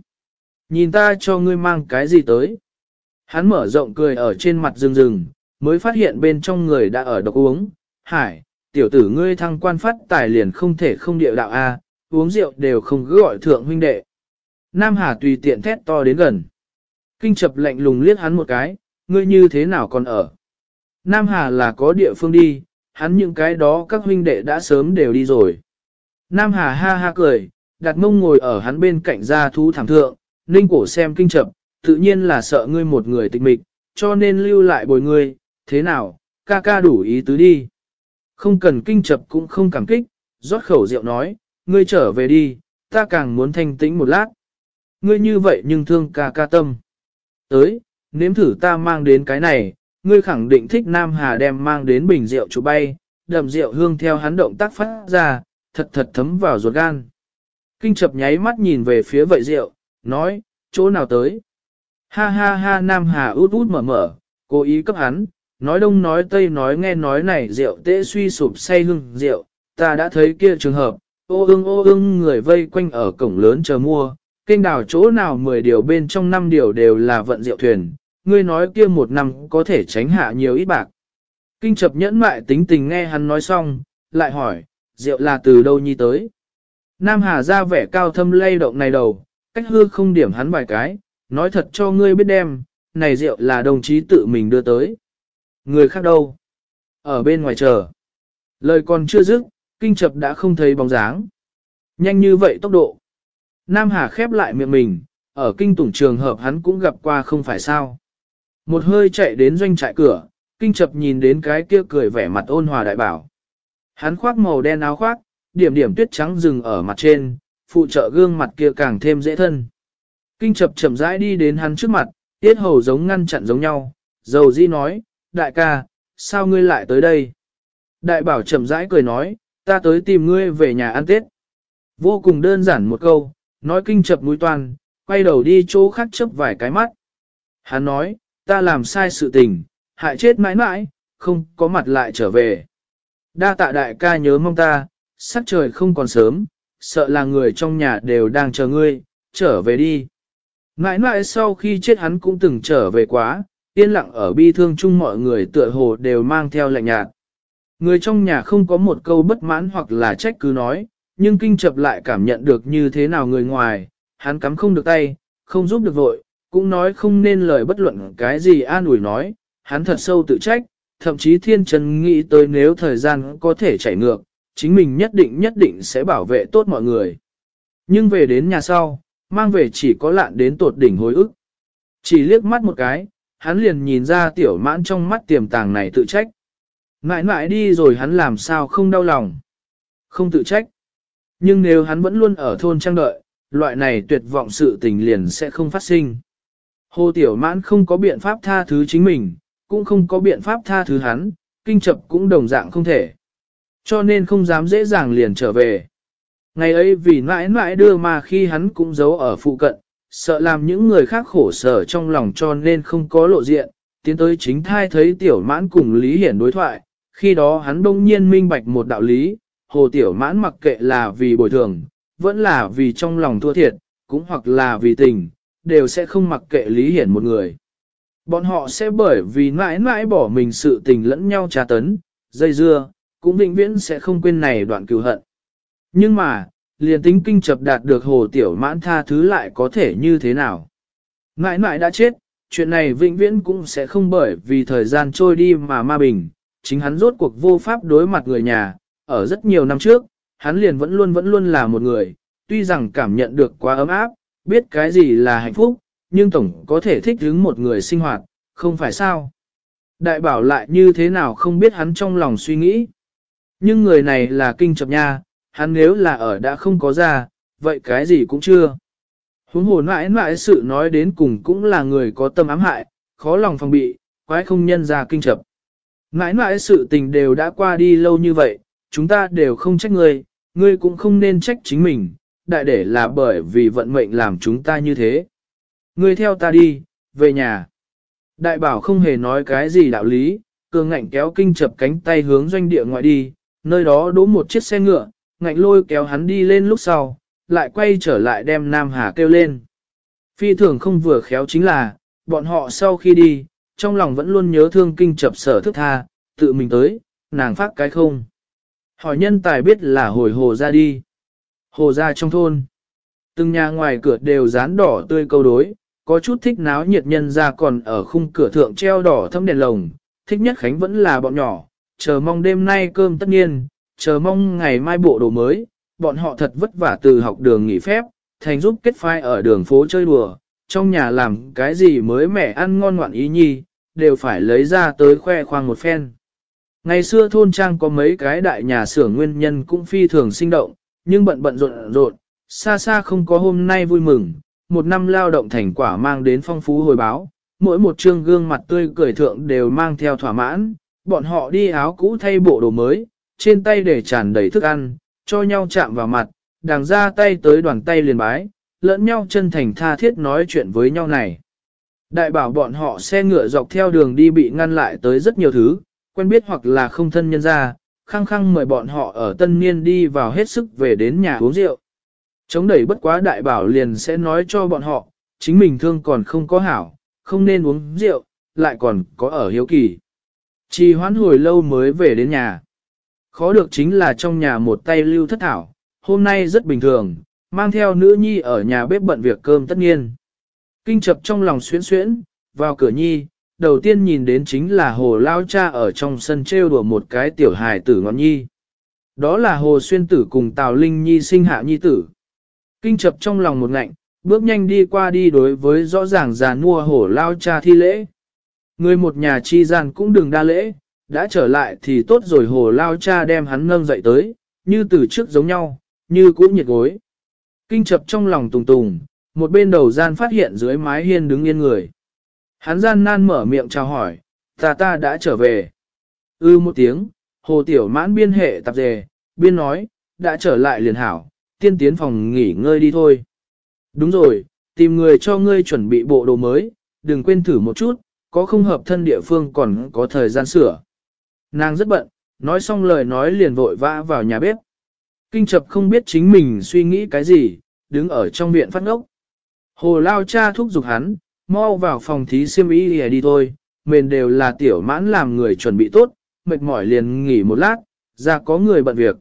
Nhìn ta cho ngươi mang cái gì tới. Hắn mở rộng cười ở trên mặt rừng rừng, mới phát hiện bên trong người đã ở độc uống. Hải, tiểu tử ngươi thăng quan phát tài liền không thể không địa đạo A, uống rượu đều không cứ gọi thượng huynh đệ. Nam Hà tùy tiện thét to đến gần. Kinh chập lạnh lùng liếc hắn một cái, ngươi như thế nào còn ở. Nam Hà là có địa phương đi, hắn những cái đó các huynh đệ đã sớm đều đi rồi. Nam Hà ha ha cười, đặt mông ngồi ở hắn bên cạnh ra thú thảm thượng, ninh cổ xem kinh chập, tự nhiên là sợ ngươi một người tịch mịch, cho nên lưu lại bồi ngươi, thế nào, ca ca đủ ý tứ đi. Không cần kinh chập cũng không cảm kích, rót khẩu rượu nói, ngươi trở về đi, ta càng muốn thanh tĩnh một lát. Ngươi như vậy nhưng thương ca ca tâm. Tới, nếm thử ta mang đến cái này, ngươi khẳng định thích Nam Hà đem mang đến bình rượu chú bay, đậm rượu hương theo hắn động tác phát ra, thật thật thấm vào ruột gan. Kinh chập nháy mắt nhìn về phía vậy rượu, nói, chỗ nào tới. Ha ha ha Nam Hà út út mở mở, cố ý cấp hắn, nói đông nói tây nói nghe nói này rượu tễ suy sụp say hưng rượu, ta đã thấy kia trường hợp, ô ương ô ương người vây quanh ở cổng lớn chờ mua, kênh đào chỗ nào 10 điều bên trong 5 điều đều là vận rượu thuyền, ngươi nói kia một năm có thể tránh hạ nhiều ít bạc. Kinh chập nhẫn mại tính tình nghe hắn nói xong, lại hỏi, rượu là từ đâu nhi tới. Nam Hà ra vẻ cao thâm lay động này đầu, cách hư không điểm hắn vài cái, nói thật cho ngươi biết đem, này rượu là đồng chí tự mình đưa tới. Người khác đâu? Ở bên ngoài chờ. Lời còn chưa dứt, kinh chập đã không thấy bóng dáng. Nhanh như vậy tốc độ. Nam Hà khép lại miệng mình, ở kinh tủng trường hợp hắn cũng gặp qua không phải sao. Một hơi chạy đến doanh trại cửa, kinh chập nhìn đến cái kia cười vẻ mặt ôn hòa đại bảo. Hắn khoác màu đen áo khoác, điểm điểm tuyết trắng rừng ở mặt trên, phụ trợ gương mặt kia càng thêm dễ thân. Kinh chập chậm rãi đi đến hắn trước mặt, tiết hầu giống ngăn chặn giống nhau, dầu di nói, đại ca, sao ngươi lại tới đây? Đại bảo chậm rãi cười nói, ta tới tìm ngươi về nhà ăn tết. Vô cùng đơn giản một câu, nói kinh chập mũi toàn, quay đầu đi chỗ khác chấp vài cái mắt. Hắn nói, ta làm sai sự tình, hại chết mãi mãi, không có mặt lại trở về. Đa tạ đại ca nhớ mong ta, sắc trời không còn sớm, sợ là người trong nhà đều đang chờ ngươi, trở về đi. Mãi mãi sau khi chết hắn cũng từng trở về quá, yên lặng ở bi thương chung mọi người tựa hồ đều mang theo lạnh nhạt. Người trong nhà không có một câu bất mãn hoặc là trách cứ nói, nhưng kinh chập lại cảm nhận được như thế nào người ngoài, hắn cắm không được tay, không giúp được vội, cũng nói không nên lời bất luận cái gì an ủi nói, hắn thật sâu tự trách, thậm chí thiên trần nghĩ tới nếu thời gian có thể chảy ngược, chính mình nhất định nhất định sẽ bảo vệ tốt mọi người. Nhưng về đến nhà sau, mang về chỉ có lạn đến tột đỉnh hối ức. Chỉ liếc mắt một cái, hắn liền nhìn ra tiểu mãn trong mắt tiềm tàng này tự trách. Mãi mãi đi rồi hắn làm sao không đau lòng. Không tự trách. Nhưng nếu hắn vẫn luôn ở thôn trang đợi, loại này tuyệt vọng sự tình liền sẽ không phát sinh. Hồ Tiểu Mãn không có biện pháp tha thứ chính mình, cũng không có biện pháp tha thứ hắn, kinh chập cũng đồng dạng không thể. Cho nên không dám dễ dàng liền trở về. Ngày ấy vì mãi mãi đưa mà khi hắn cũng giấu ở phụ cận, sợ làm những người khác khổ sở trong lòng cho nên không có lộ diện, tiến tới chính thai thấy tiểu mãn cùng Lý Hiển đối thoại, khi đó hắn đông nhiên minh bạch một đạo lý, hồ tiểu mãn mặc kệ là vì bồi thường, vẫn là vì trong lòng thua thiệt, cũng hoặc là vì tình, đều sẽ không mặc kệ Lý Hiển một người. Bọn họ sẽ bởi vì mãi mãi bỏ mình sự tình lẫn nhau tra tấn, dây dưa, cũng vĩnh viễn sẽ không quên này đoạn cừu hận. Nhưng mà, liền tính kinh chập đạt được hồ tiểu mãn tha thứ lại có thể như thế nào? Mãi mãi đã chết, chuyện này vĩnh viễn cũng sẽ không bởi vì thời gian trôi đi mà ma bình, chính hắn rốt cuộc vô pháp đối mặt người nhà, ở rất nhiều năm trước, hắn liền vẫn luôn vẫn luôn là một người, tuy rằng cảm nhận được quá ấm áp, biết cái gì là hạnh phúc, nhưng tổng có thể thích hứng một người sinh hoạt, không phải sao. Đại bảo lại như thế nào không biết hắn trong lòng suy nghĩ. Nhưng người này là kinh chập nha, hắn nếu là ở đã không có ra, vậy cái gì cũng chưa. Huống hồ mãi mãi sự nói đến cùng cũng là người có tâm ám hại, khó lòng phòng bị, quái không nhân ra kinh chập. Mãi mãi sự tình đều đã qua đi lâu như vậy, chúng ta đều không trách ngươi, ngươi cũng không nên trách chính mình, đại để là bởi vì vận mệnh làm chúng ta như thế. Ngươi theo ta đi, về nhà. Đại bảo không hề nói cái gì đạo lý, cường ngạnh kéo kinh chập cánh tay hướng doanh địa ngoại đi, nơi đó đỗ một chiếc xe ngựa, ngạnh lôi kéo hắn đi lên lúc sau, lại quay trở lại đem Nam Hà kêu lên. Phi thường không vừa khéo chính là, bọn họ sau khi đi, trong lòng vẫn luôn nhớ thương kinh chập sở thức tha, tự mình tới, nàng phát cái không. Hỏi nhân tài biết là hồi hồ ra đi. Hồ ra trong thôn. Từng nhà ngoài cửa đều dán đỏ tươi câu đối, có chút thích náo nhiệt nhân ra còn ở khung cửa thượng treo đỏ thâm đèn lồng, thích nhất Khánh vẫn là bọn nhỏ, chờ mong đêm nay cơm tất nhiên, chờ mong ngày mai bộ đồ mới, bọn họ thật vất vả từ học đường nghỉ phép, thành giúp kết phai ở đường phố chơi đùa, trong nhà làm cái gì mới mẻ ăn ngon ngoạn ý nhi, đều phải lấy ra tới khoe khoang một phen. Ngày xưa thôn trang có mấy cái đại nhà xưởng nguyên nhân cũng phi thường sinh động, nhưng bận bận rộn rộn, xa xa không có hôm nay vui mừng, một năm lao động thành quả mang đến phong phú hồi báo, mỗi một trương gương mặt tươi cười thượng đều mang theo thỏa mãn, bọn họ đi áo cũ thay bộ đồ mới, trên tay để tràn đầy thức ăn, cho nhau chạm vào mặt, đàng ra tay tới đoàn tay liền bái, lẫn nhau chân thành tha thiết nói chuyện với nhau này. Đại bảo bọn họ xe ngựa dọc theo đường đi bị ngăn lại tới rất nhiều thứ, quen biết hoặc là không thân nhân ra, khăng khăng mời bọn họ ở tân niên đi vào hết sức về đến nhà uống rượu. Chống đẩy bất quá đại bảo liền sẽ nói cho bọn họ, chính mình thương còn không có hảo, không nên uống rượu, lại còn có ở hiếu kỳ. Chỉ hoán hồi lâu mới về đến nhà. Khó được chính là trong nhà một tay lưu thất thảo, hôm nay rất bình thường, mang theo nữ nhi ở nhà bếp bận việc cơm tất nhiên. Kinh chập trong lòng xuyến xuyến, vào cửa nhi, đầu tiên nhìn đến chính là hồ lao cha ở trong sân trêu đùa một cái tiểu hài tử ngọn nhi. Đó là hồ xuyên tử cùng Tào Linh Nhi sinh hạ nhi tử. Kinh chập trong lòng một ngạnh, bước nhanh đi qua đi đối với rõ ràng già nua hổ lao cha thi lễ. Người một nhà chi gian cũng đừng đa lễ, đã trở lại thì tốt rồi hồ lao cha đem hắn nâng dậy tới, như từ trước giống nhau, như cũng nhiệt gối. Kinh chập trong lòng tùng tùng, một bên đầu gian phát hiện dưới mái hiên đứng yên người. Hắn gian nan mở miệng chào hỏi, ta ta đã trở về. Ư một tiếng, hồ tiểu mãn biên hệ tạp dề, biên nói, đã trở lại liền hảo, tiên tiến phòng nghỉ ngơi đi thôi. Đúng rồi, tìm người cho ngươi chuẩn bị bộ đồ mới, đừng quên thử một chút, có không hợp thân địa phương còn có thời gian sửa. Nàng rất bận, nói xong lời nói liền vội vã vào nhà bếp. Kinh chập không biết chính mình suy nghĩ cái gì, đứng ở trong viện phát ngốc. Hồ lao cha thúc giục hắn, mau vào phòng thí siêm y đi thôi, mình đều là tiểu mãn làm người chuẩn bị tốt, mệt mỏi liền nghỉ một lát, ra có người bận việc.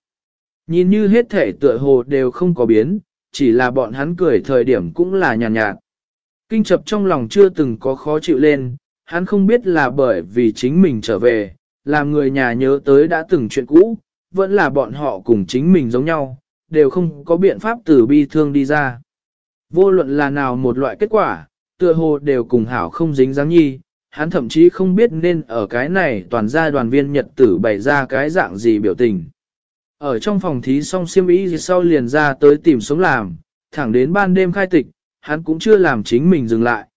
Nhìn như hết thể tựa hồ đều không có biến, chỉ là bọn hắn cười thời điểm cũng là nhàn nhạt, nhạt. Kinh chập trong lòng chưa từng có khó chịu lên, hắn không biết là bởi vì chính mình trở về, làm người nhà nhớ tới đã từng chuyện cũ, vẫn là bọn họ cùng chính mình giống nhau, đều không có biện pháp từ bi thương đi ra. Vô luận là nào một loại kết quả, tựa hồ đều cùng hảo không dính dáng nhi, hắn thậm chí không biết nên ở cái này toàn gia đoàn viên nhật tử bày ra cái dạng gì biểu tình. Ở trong phòng thí xong siêm ý sau liền ra tới tìm sống làm, thẳng đến ban đêm khai tịch, hắn cũng chưa làm chính mình dừng lại.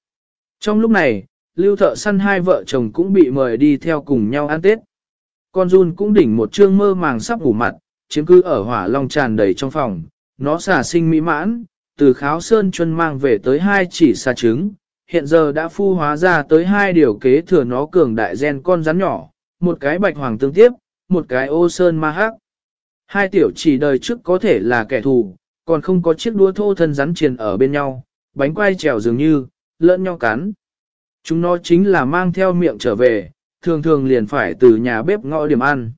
Trong lúc này, lưu thợ săn hai vợ chồng cũng bị mời đi theo cùng nhau ăn Tết. Con run cũng đỉnh một trương mơ màng sắp ngủ mặt, chiếm cư ở hỏa long tràn đầy trong phòng, nó xả sinh mỹ mãn, từ kháo sơn chuân mang về tới hai chỉ xà trứng, hiện giờ đã phu hóa ra tới hai điều kế thừa nó cường đại gen con rắn nhỏ, một cái bạch hoàng tương tiếp, một cái ô sơn ma hắc. Hai tiểu chỉ đời trước có thể là kẻ thù, còn không có chiếc đua thô thân rắn triền ở bên nhau, bánh quai trèo dường như, lẫn nhau cắn. Chúng nó chính là mang theo miệng trở về, thường thường liền phải từ nhà bếp ngõ điểm ăn.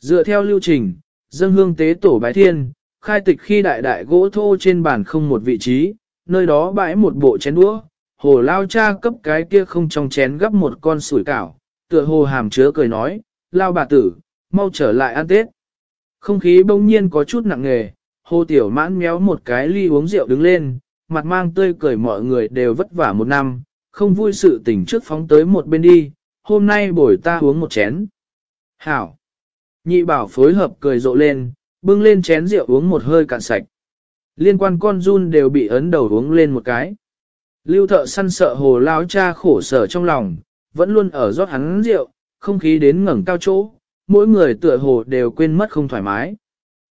Dựa theo lưu trình, dân hương tế tổ bái thiên, khai tịch khi đại đại gỗ thô trên bàn không một vị trí, nơi đó bãi một bộ chén đũa, hồ lao cha cấp cái kia không trong chén gấp một con sủi cảo, tựa hồ hàm chứa cười nói, lao bà tử, mau trở lại ăn tết. Không khí bỗng nhiên có chút nặng nề, hồ tiểu mãn méo một cái ly uống rượu đứng lên, mặt mang tươi cười mọi người đều vất vả một năm, không vui sự tình trước phóng tới một bên đi, hôm nay bồi ta uống một chén. Hảo! Nhị bảo phối hợp cười rộ lên, bưng lên chén rượu uống một hơi cạn sạch. Liên quan con run đều bị ấn đầu uống lên một cái. Lưu thợ săn sợ hồ lao cha khổ sở trong lòng, vẫn luôn ở rót hắn rượu, không khí đến ngẩng cao chỗ, mỗi người tựa hồ đều quên mất không thoải mái.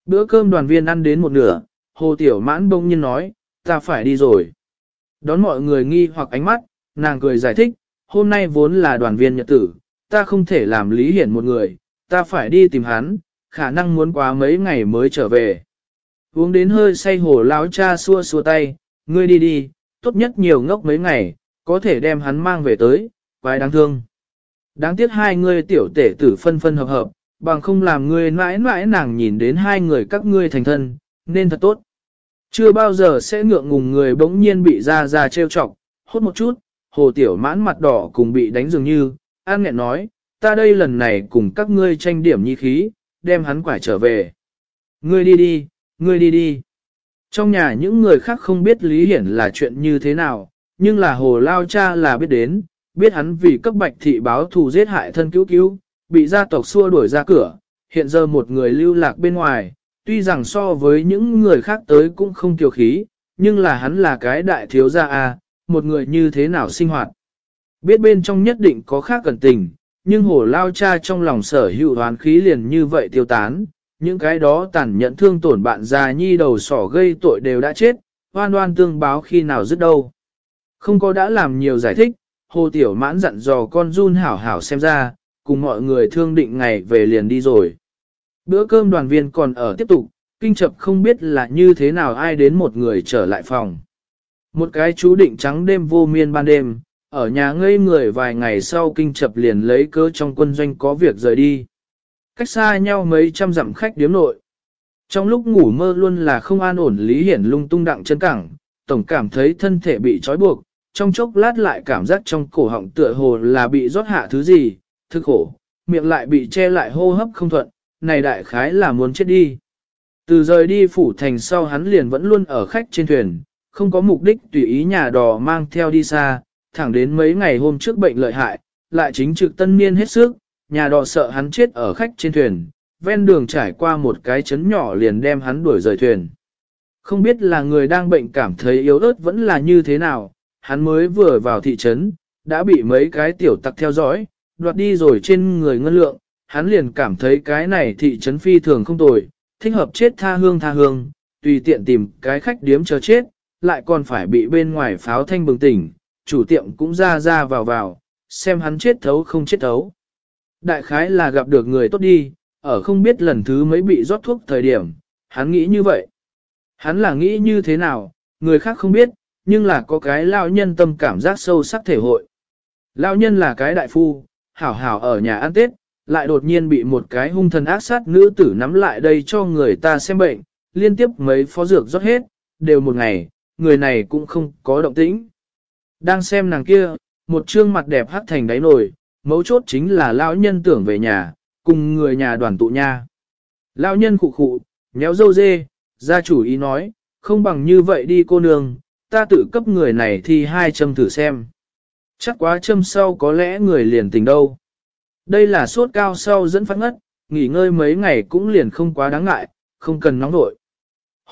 Bữa cơm đoàn viên ăn đến một nửa, hồ tiểu mãn bông nhiên nói, ta phải đi rồi. Đón mọi người nghi hoặc ánh mắt, nàng cười giải thích, hôm nay vốn là đoàn viên nhật tử, ta không thể làm lý hiển một người, ta phải đi tìm hắn, khả năng muốn quá mấy ngày mới trở về. Uống đến hơi say hồ láo cha xua xua tay, ngươi đi đi, tốt nhất nhiều ngốc mấy ngày, có thể đem hắn mang về tới, quái đáng thương. Đáng tiếc hai ngươi tiểu tể tử phân phân hợp hợp, bằng không làm ngươi mãi mãi nàng nhìn đến hai người các ngươi thành thân, nên thật tốt. Chưa bao giờ sẽ ngượng ngùng người bỗng nhiên bị ra ra trêu chọc, hốt một chút, hồ tiểu mãn mặt đỏ cùng bị đánh dường như, an nghẹn nói, ta đây lần này cùng các ngươi tranh điểm nhi khí, đem hắn quải trở về. Ngươi đi đi, ngươi đi đi. Trong nhà những người khác không biết Lý Hiển là chuyện như thế nào, nhưng là hồ lao cha là biết đến, biết hắn vì cấp bạch thị báo thù giết hại thân cứu cứu, bị gia tộc xua đuổi ra cửa, hiện giờ một người lưu lạc bên ngoài, tuy rằng so với những người khác tới cũng không kiều khí, nhưng là hắn là cái đại thiếu gia a, một người như thế nào sinh hoạt. Biết bên trong nhất định có khác cần tình, nhưng hồ lao cha trong lòng sở hữu hoán khí liền như vậy tiêu tán, những cái đó tàn nhẫn thương tổn bạn già nhi đầu sỏ gây tội đều đã chết, hoan hoan tương báo khi nào dứt đâu. Không có đã làm nhiều giải thích, hồ tiểu mãn dặn dò con run hảo hảo xem ra, cùng mọi người thương định ngày về liền đi rồi. Bữa cơm đoàn viên còn ở tiếp tục, kinh chập không biết là như thế nào ai đến một người trở lại phòng. Một cái chú định trắng đêm vô miên ban đêm, ở nhà ngây người vài ngày sau kinh chập liền lấy cớ trong quân doanh có việc rời đi. Cách xa nhau mấy trăm dặm khách điếm nội. Trong lúc ngủ mơ luôn là không an ổn Lý Hiển lung tung đặng chân cẳng, tổng cảm thấy thân thể bị trói buộc, trong chốc lát lại cảm giác trong cổ họng tựa hồ là bị rót hạ thứ gì, thức khổ, miệng lại bị che lại hô hấp không thuận, này đại khái là muốn chết đi. Từ rời đi phủ thành sau hắn liền vẫn luôn ở khách trên thuyền, không có mục đích tùy ý nhà đò mang theo đi xa, thẳng đến mấy ngày hôm trước bệnh lợi hại, lại chính trực tân niên hết sức, nhà đò sợ hắn chết ở khách trên thuyền, ven đường trải qua một cái chấn nhỏ liền đem hắn đuổi rời thuyền. Không biết là người đang bệnh cảm thấy yếu ớt vẫn là như thế nào, hắn mới vừa vào thị trấn, đã bị mấy cái tiểu tặc theo dõi, đoạt đi rồi trên người ngân lượng, hắn liền cảm thấy cái này thị trấn phi thường không tồi, thích hợp chết tha hương tha hương, tùy tiện tìm cái khách điếm chờ chết, lại còn phải bị bên ngoài pháo thanh bừng tỉnh, chủ tiệm cũng ra ra vào vào, xem hắn chết thấu không chết thấu. Đại khái là gặp được người tốt đi, ở không biết lần thứ mấy bị rót thuốc thời điểm, hắn nghĩ như vậy. Hắn là nghĩ như thế nào, người khác không biết, nhưng là có cái lao nhân tâm cảm giác sâu sắc thể hội. Lao nhân là cái đại phu, hảo hảo ở nhà ăn Tết, lại đột nhiên bị một cái hung thần ác sát nữ tử nắm lại đây cho người ta xem bệnh, liên tiếp mấy phó dược rót hết, đều một ngày, người này cũng không có động tĩnh. Đang xem nàng kia, một trương mặt đẹp hắt thành đáy nổi, mấu chốt chính là lão nhân tưởng về nhà, cùng người nhà đoàn tụ nha. Lão nhân khụ khụ, nhéo dâu dê, gia chủ ý nói, không bằng như vậy đi cô nương, ta tự cấp người này thì hai châm thử xem. Chắc quá châm sau có lẽ người liền tình đâu. Đây là sốt cao sau dẫn phát ngất, nghỉ ngơi mấy ngày cũng liền không quá đáng ngại, không cần nóng nội.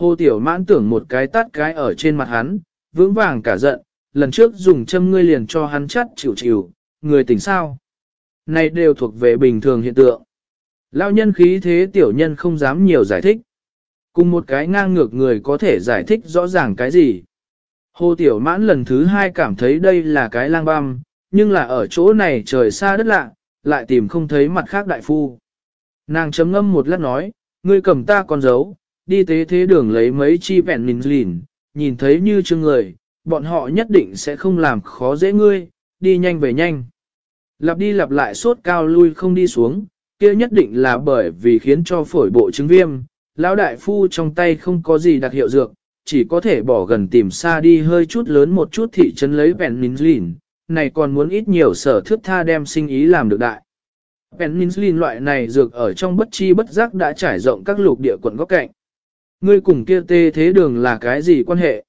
Hồ Tiểu Mãn tưởng một cái tát cái ở trên mặt hắn, vững vàng cả giận, lần trước dùng châm ngươi liền cho hắn chắt chịu chịu, người tỉnh sao. Này đều thuộc về bình thường hiện tượng. Lao nhân khí thế tiểu nhân không dám nhiều giải thích. Cùng một cái ngang ngược người có thể giải thích rõ ràng cái gì. Hồ Tiểu Mãn lần thứ hai cảm thấy đây là cái lang băm, nhưng là ở chỗ này trời xa đất lạ, lại tìm không thấy mặt khác đại phu. Nàng chấm ngâm một lát nói, ngươi cầm ta con dấu, đi tế thế đường lấy mấy chi vẹn mình lìn, nhìn thấy như chương người, bọn họ nhất định sẽ không làm khó dễ ngươi, đi nhanh về nhanh. Lặp đi lặp lại sốt cao lui không đi xuống, kia nhất định là bởi vì khiến cho phổi bộ chứng viêm, lão đại phu trong tay không có gì đặc hiệu dược, chỉ có thể bỏ gần tìm xa đi hơi chút lớn một chút thị trấn lấy penicillin, này còn muốn ít nhiều sở thước tha đem sinh ý làm được đại. Penicillin loại này dược ở trong bất chi bất giác đã trải rộng các lục địa quận góc cạnh. Ngươi cùng kia tê thế đường là cái gì quan hệ?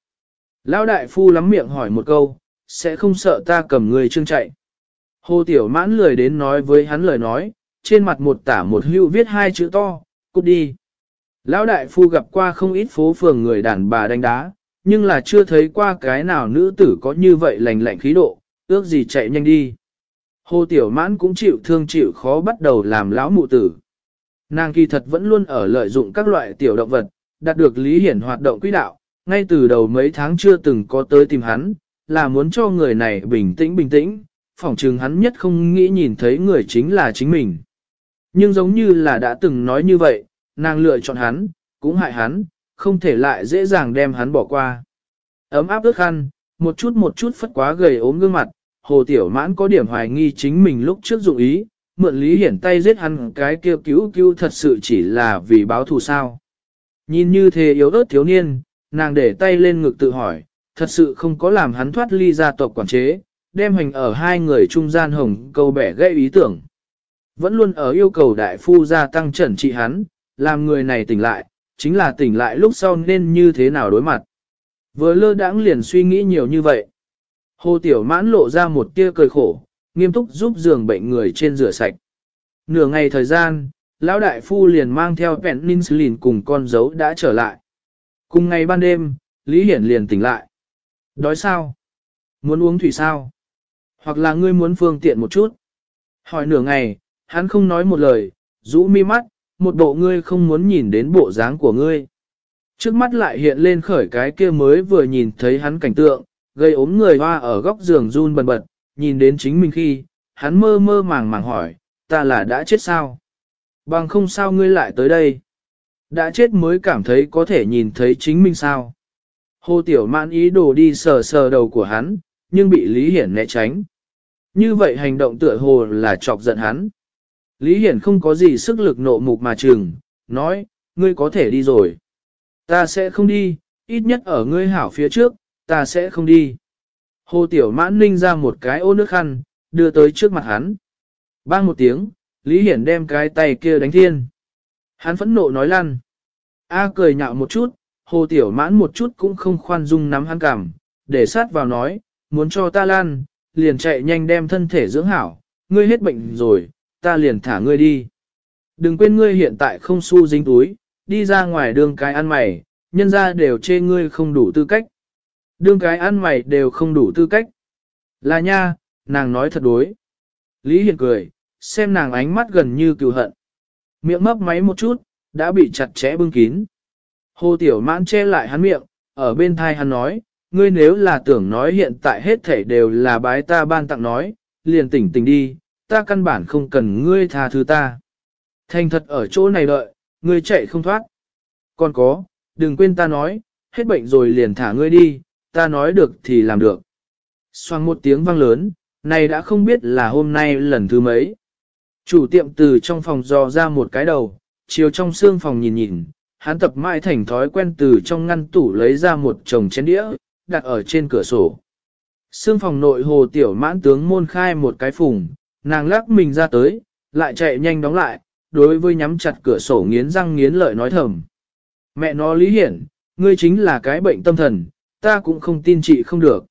Lão đại phu lắm miệng hỏi một câu, sẽ không sợ ta cầm người trương chạy. Hồ Tiểu Mãn lười đến nói với hắn lời nói, trên mặt một tả một hưu viết hai chữ to, cút đi. Lão đại phu gặp qua không ít phố phường người đàn bà đánh đá, nhưng là chưa thấy qua cái nào nữ tử có như vậy lành lạnh khí độ, ước gì chạy nhanh đi. Hồ Tiểu Mãn cũng chịu thương chịu khó bắt đầu làm lão mụ tử. Nàng kỳ thật vẫn luôn ở lợi dụng các loại tiểu động vật, đạt được Lý Hiển hoạt động quỹ đạo, ngay từ đầu mấy tháng chưa từng có tới tìm hắn, là muốn cho người này bình tĩnh bình tĩnh, phỏng chừng hắn nhất không nghĩ nhìn thấy người chính là chính mình. Nhưng giống như là đã từng nói như vậy, nàng lựa chọn hắn, cũng hại hắn, không thể lại dễ dàng đem hắn bỏ qua. Ấm áp ước khăn, một chút một chút phất quá gầy ốm gương mặt, hồ tiểu mãn có điểm hoài nghi chính mình lúc trước dụng ý, mượn lý hiển tay giết hắn cái kêu cứu cứu thật sự chỉ là vì báo thù sao. Nhìn như thế yếu ớt thiếu niên, nàng để tay lên ngực tự hỏi, thật sự không có làm hắn thoát ly gia tộc quản chế, đem hành ở hai người trung gian hồng câu bẻ gây ý tưởng. Vẫn luôn ở yêu cầu đại phu gia tăng trần trị hắn, làm người này tỉnh lại, chính là tỉnh lại lúc sau nên như thế nào đối mặt. Vừa lơ đãng liền suy nghĩ nhiều như vậy. Hồ Tiểu Mãn lộ ra một tia cười khổ, nghiêm túc giúp giường bệnh người trên rửa sạch. Nửa ngày thời gian, lão đại phu liền mang theo peninsulin cùng con dấu đã trở lại. Cùng ngày ban đêm, Lý Hiển liền tỉnh lại. Đói sao? Muốn uống thủy sao? Hoặc là ngươi muốn phương tiện một chút? Hỏi nửa ngày, hắn không nói một lời, rũ mi mắt, một bộ ngươi không muốn nhìn đến bộ dáng của ngươi. Trước mắt lại hiện lên khởi cái kia mới vừa nhìn thấy hắn cảnh tượng, gây ốm người hoa ở góc giường run bần bật, nhìn đến chính mình khi, hắn mơ mơ màng màng hỏi, ta là đã chết sao? Bằng không sao ngươi lại tới đây? Đã chết mới cảm thấy có thể nhìn thấy chính mình sao? Hồ Tiểu Mãn ý đồ đi sờ sờ đầu của hắn, nhưng bị Lý Hiển né tránh. Như vậy hành động tựa hồ là chọc giận hắn. Lý Hiển không có gì sức lực nộ mục mà chừng, nói, ngươi có thể đi rồi. Ta sẽ không đi, ít nhất ở ngươi hảo phía trước, ta sẽ không đi. Hồ Tiểu Mãn ninh ra một cái ô nước khăn, đưa tới trước mặt hắn. Bang một tiếng, Lý Hiển đem cái tay kia đánh thiên. Hắn phẫn nộ nói lăn. A cười nhạo một chút, Hồ Tiểu Mãn một chút cũng không khoan dung nắm hắn cảm, để sát vào nói, muốn cho ta lan, liền chạy nhanh đem thân thể dưỡng hảo, ngươi hết bệnh rồi, ta liền thả ngươi đi. Đừng quên ngươi hiện tại không xu dính túi, đi ra ngoài đường cái ăn mày, nhân ra đều chê ngươi không đủ tư cách. Đương cái ăn mày đều không đủ tư cách. Là nha, nàng nói thật đối. Lý Hiền cười, xem nàng ánh mắt gần như cừu hận. Miệng mấp máy một chút, đã bị chặt chẽ bưng kín. Hồ Tiểu Mãn che lại hắn miệng, ở bên thai hắn nói, ngươi nếu là tưởng nói hiện tại hết thể đều là bái ta ban tặng nói, liền tỉnh tỉnh đi, ta căn bản không cần ngươi tha thứ ta. Thành thật ở chỗ này đợi, ngươi chạy không thoát. Còn có, đừng quên ta nói, hết bệnh rồi liền thả ngươi đi, ta nói được thì làm được. Xoang một tiếng vang lớn, này đã không biết là hôm nay lần thứ mấy. Chủ tiệm từ trong phòng dò ra một cái đầu, chiều trong xương phòng nhìn nhìn, hắn tập mãi thành thói quen từ trong ngăn tủ lấy ra một chồng chén đĩa, đặt ở trên cửa sổ. Xương phòng nội hồ tiểu mãn tướng môn khai một cái phùng, nàng lắc mình ra tới, lại chạy nhanh đóng lại, đối với nhắm chặt cửa sổ nghiến răng nghiến lợi nói thầm. Mẹ nó lý hiển, ngươi chính là cái bệnh tâm thần, ta cũng không tin chị không được.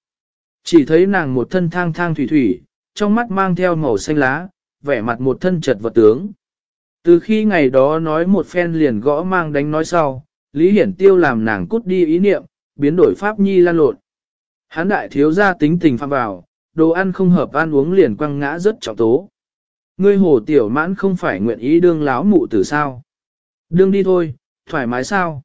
Chỉ thấy nàng một thân thang thang thủy thủy, trong mắt mang theo màu xanh lá, vẻ mặt một thân chật vật tướng. Từ khi ngày đó nói một phen liền gõ mang đánh nói sau, Lý Hiển Tiêu làm nàng cút đi ý niệm, biến đổi pháp nhi lan lộn. Hán đại thiếu gia tính tình phạm vào, đồ ăn không hợp ăn uống liền quăng ngã rất trọng tố. Ngươi hồ tiểu mãn không phải nguyện ý đương láo mụ tử sao. Đương đi thôi, thoải mái sao.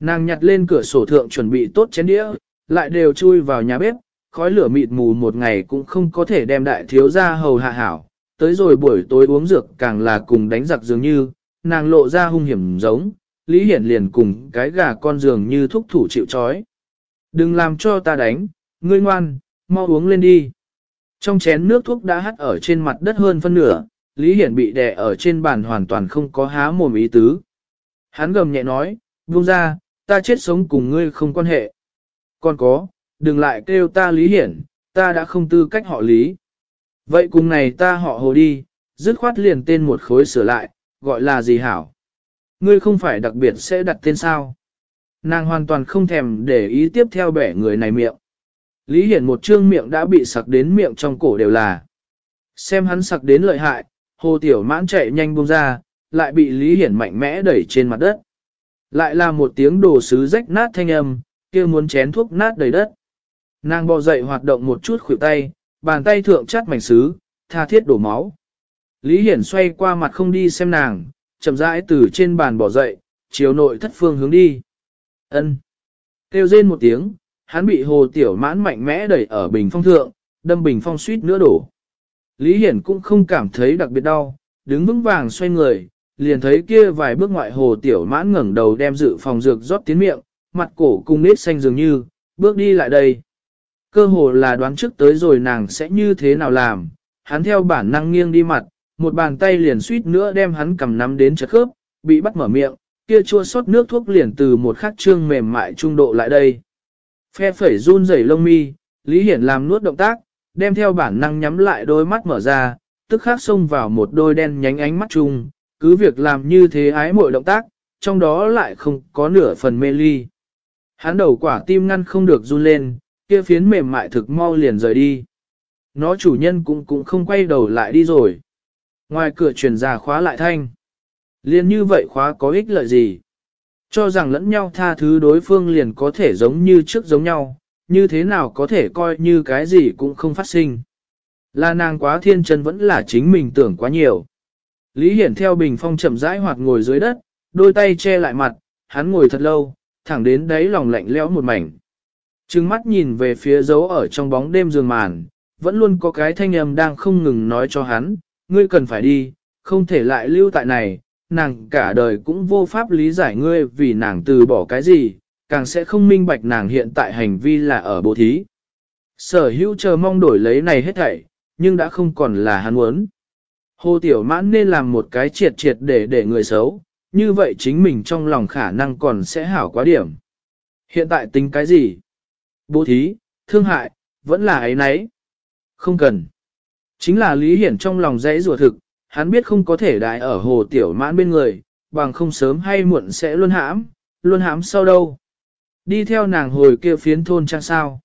Nàng nhặt lên cửa sổ thượng chuẩn bị tốt chén đĩa, lại đều chui vào nhà bếp, khói lửa mịt mù một ngày cũng không có thể đem đại thiếu gia hầu hạ hảo. Tới rồi buổi tối uống dược càng là cùng đánh giặc dường như, nàng lộ ra hung hiểm giống, Lý Hiển liền cùng cái gà con dường như thúc thủ chịu chói. Đừng làm cho ta đánh, ngươi ngoan, mau uống lên đi. Trong chén nước thuốc đã hắt ở trên mặt đất hơn phân nửa, Lý Hiển bị đè ở trên bàn hoàn toàn không có há mồm ý tứ. Hắn gầm nhẹ nói, buông ra, ta chết sống cùng ngươi không quan hệ. Còn có, đừng lại kêu ta Lý Hiển, ta đã không tư cách họ Lý. Vậy cùng này ta họ hồ đi, dứt khoát liền tên một khối sửa lại, gọi là gì hảo. Ngươi không phải đặc biệt sẽ đặt tên sao. Nàng hoàn toàn không thèm để ý tiếp theo bẻ người này miệng. Lý Hiển một trương miệng đã bị sặc đến miệng trong cổ đều là. Xem hắn sặc đến lợi hại, hồ tiểu mãn chạy nhanh buông ra, lại bị Lý Hiển mạnh mẽ đẩy trên mặt đất. Lại là một tiếng đồ sứ rách nát thanh âm, kia muốn chén thuốc nát đầy đất. Nàng bò dậy hoạt động một chút khuỷu tay, bàn tay thượng chắt mảnh sứ, tha thiết đổ máu. Lý Hiển xoay qua mặt không đi xem nàng, chậm rãi từ trên bàn bỏ dậy, chiều nội thất phương hướng đi. Ân. Kêu rên một tiếng, hắn bị hồ tiểu mãn mạnh mẽ đẩy ở bình phong thượng, đâm bình phong suýt nữa đổ. Lý Hiển cũng không cảm thấy đặc biệt đau, đứng vững vàng xoay người, liền thấy kia vài bước ngoại hồ tiểu mãn ngẩng đầu đem dự phòng dược rót tiến miệng, mặt cổ cung nết xanh dường như, bước đi lại đây. Cơ hồ là đoán trước tới rồi nàng sẽ như thế nào làm, hắn theo bản năng nghiêng đi mặt, một bàn tay liền suýt nữa đem hắn cầm nắm đến chật khớp, bị bắt mở miệng, kia chua sót nước thuốc liền từ một khắc trương mềm mại trung độ lại đây. Phe phẩy run rẩy lông mi, Lý Hiển làm nuốt động tác, đem theo bản năng nhắm lại đôi mắt mở ra, tức khắc xông vào một đôi đen nhánh ánh mắt chung, cứ việc làm như thế ái mọi động tác, trong đó lại không có nửa phần mê ly. Hắn đầu quả tim ngăn không được run lên, kia phiến mềm mại thực mau liền rời đi. Nó chủ nhân cũng cũng không quay đầu lại đi rồi. Ngoài cửa truyền ra khóa lại thanh. Liên như vậy khóa có ích lợi gì? Cho rằng lẫn nhau tha thứ đối phương liền có thể giống như trước giống nhau, như thế nào có thể coi như cái gì cũng không phát sinh. Là nàng quá thiên chân vẫn là chính mình tưởng quá nhiều. Lý Hiển theo bình phong chậm rãi hoặc ngồi dưới đất, đôi tay che lại mặt, hắn ngồi thật lâu, thẳng đến đáy lòng lạnh lẽo một mảnh. Trừng mắt nhìn về phía dấu ở trong bóng đêm giường màn, vẫn luôn có cái thanh âm đang không ngừng nói cho hắn, ngươi cần phải đi, không thể lại lưu tại này, nàng cả đời cũng vô pháp lý giải ngươi vì nàng từ bỏ cái gì, càng sẽ không minh bạch nàng hiện tại hành vi là ở bố thí. Sở hữu chờ mong đổi lấy này hết thảy, nhưng đã không còn là hắn muốn. Hồ Tiểu Mãn nên làm một cái triệt triệt để để người xấu, như vậy chính mình trong lòng khả năng còn sẽ hảo quá điểm. Hiện tại tính cái gì? Bố thí, thương hại, vẫn là ấy nấy. Không cần. Chính là Lý Hiển trong lòng dãy rùa thực, hắn biết không có thể đại ở hồ tiểu mãn bên người, bằng không sớm hay muộn sẽ luôn hãm, luôn hãm sau đâu. Đi theo nàng hồi kia phiến thôn trang sao.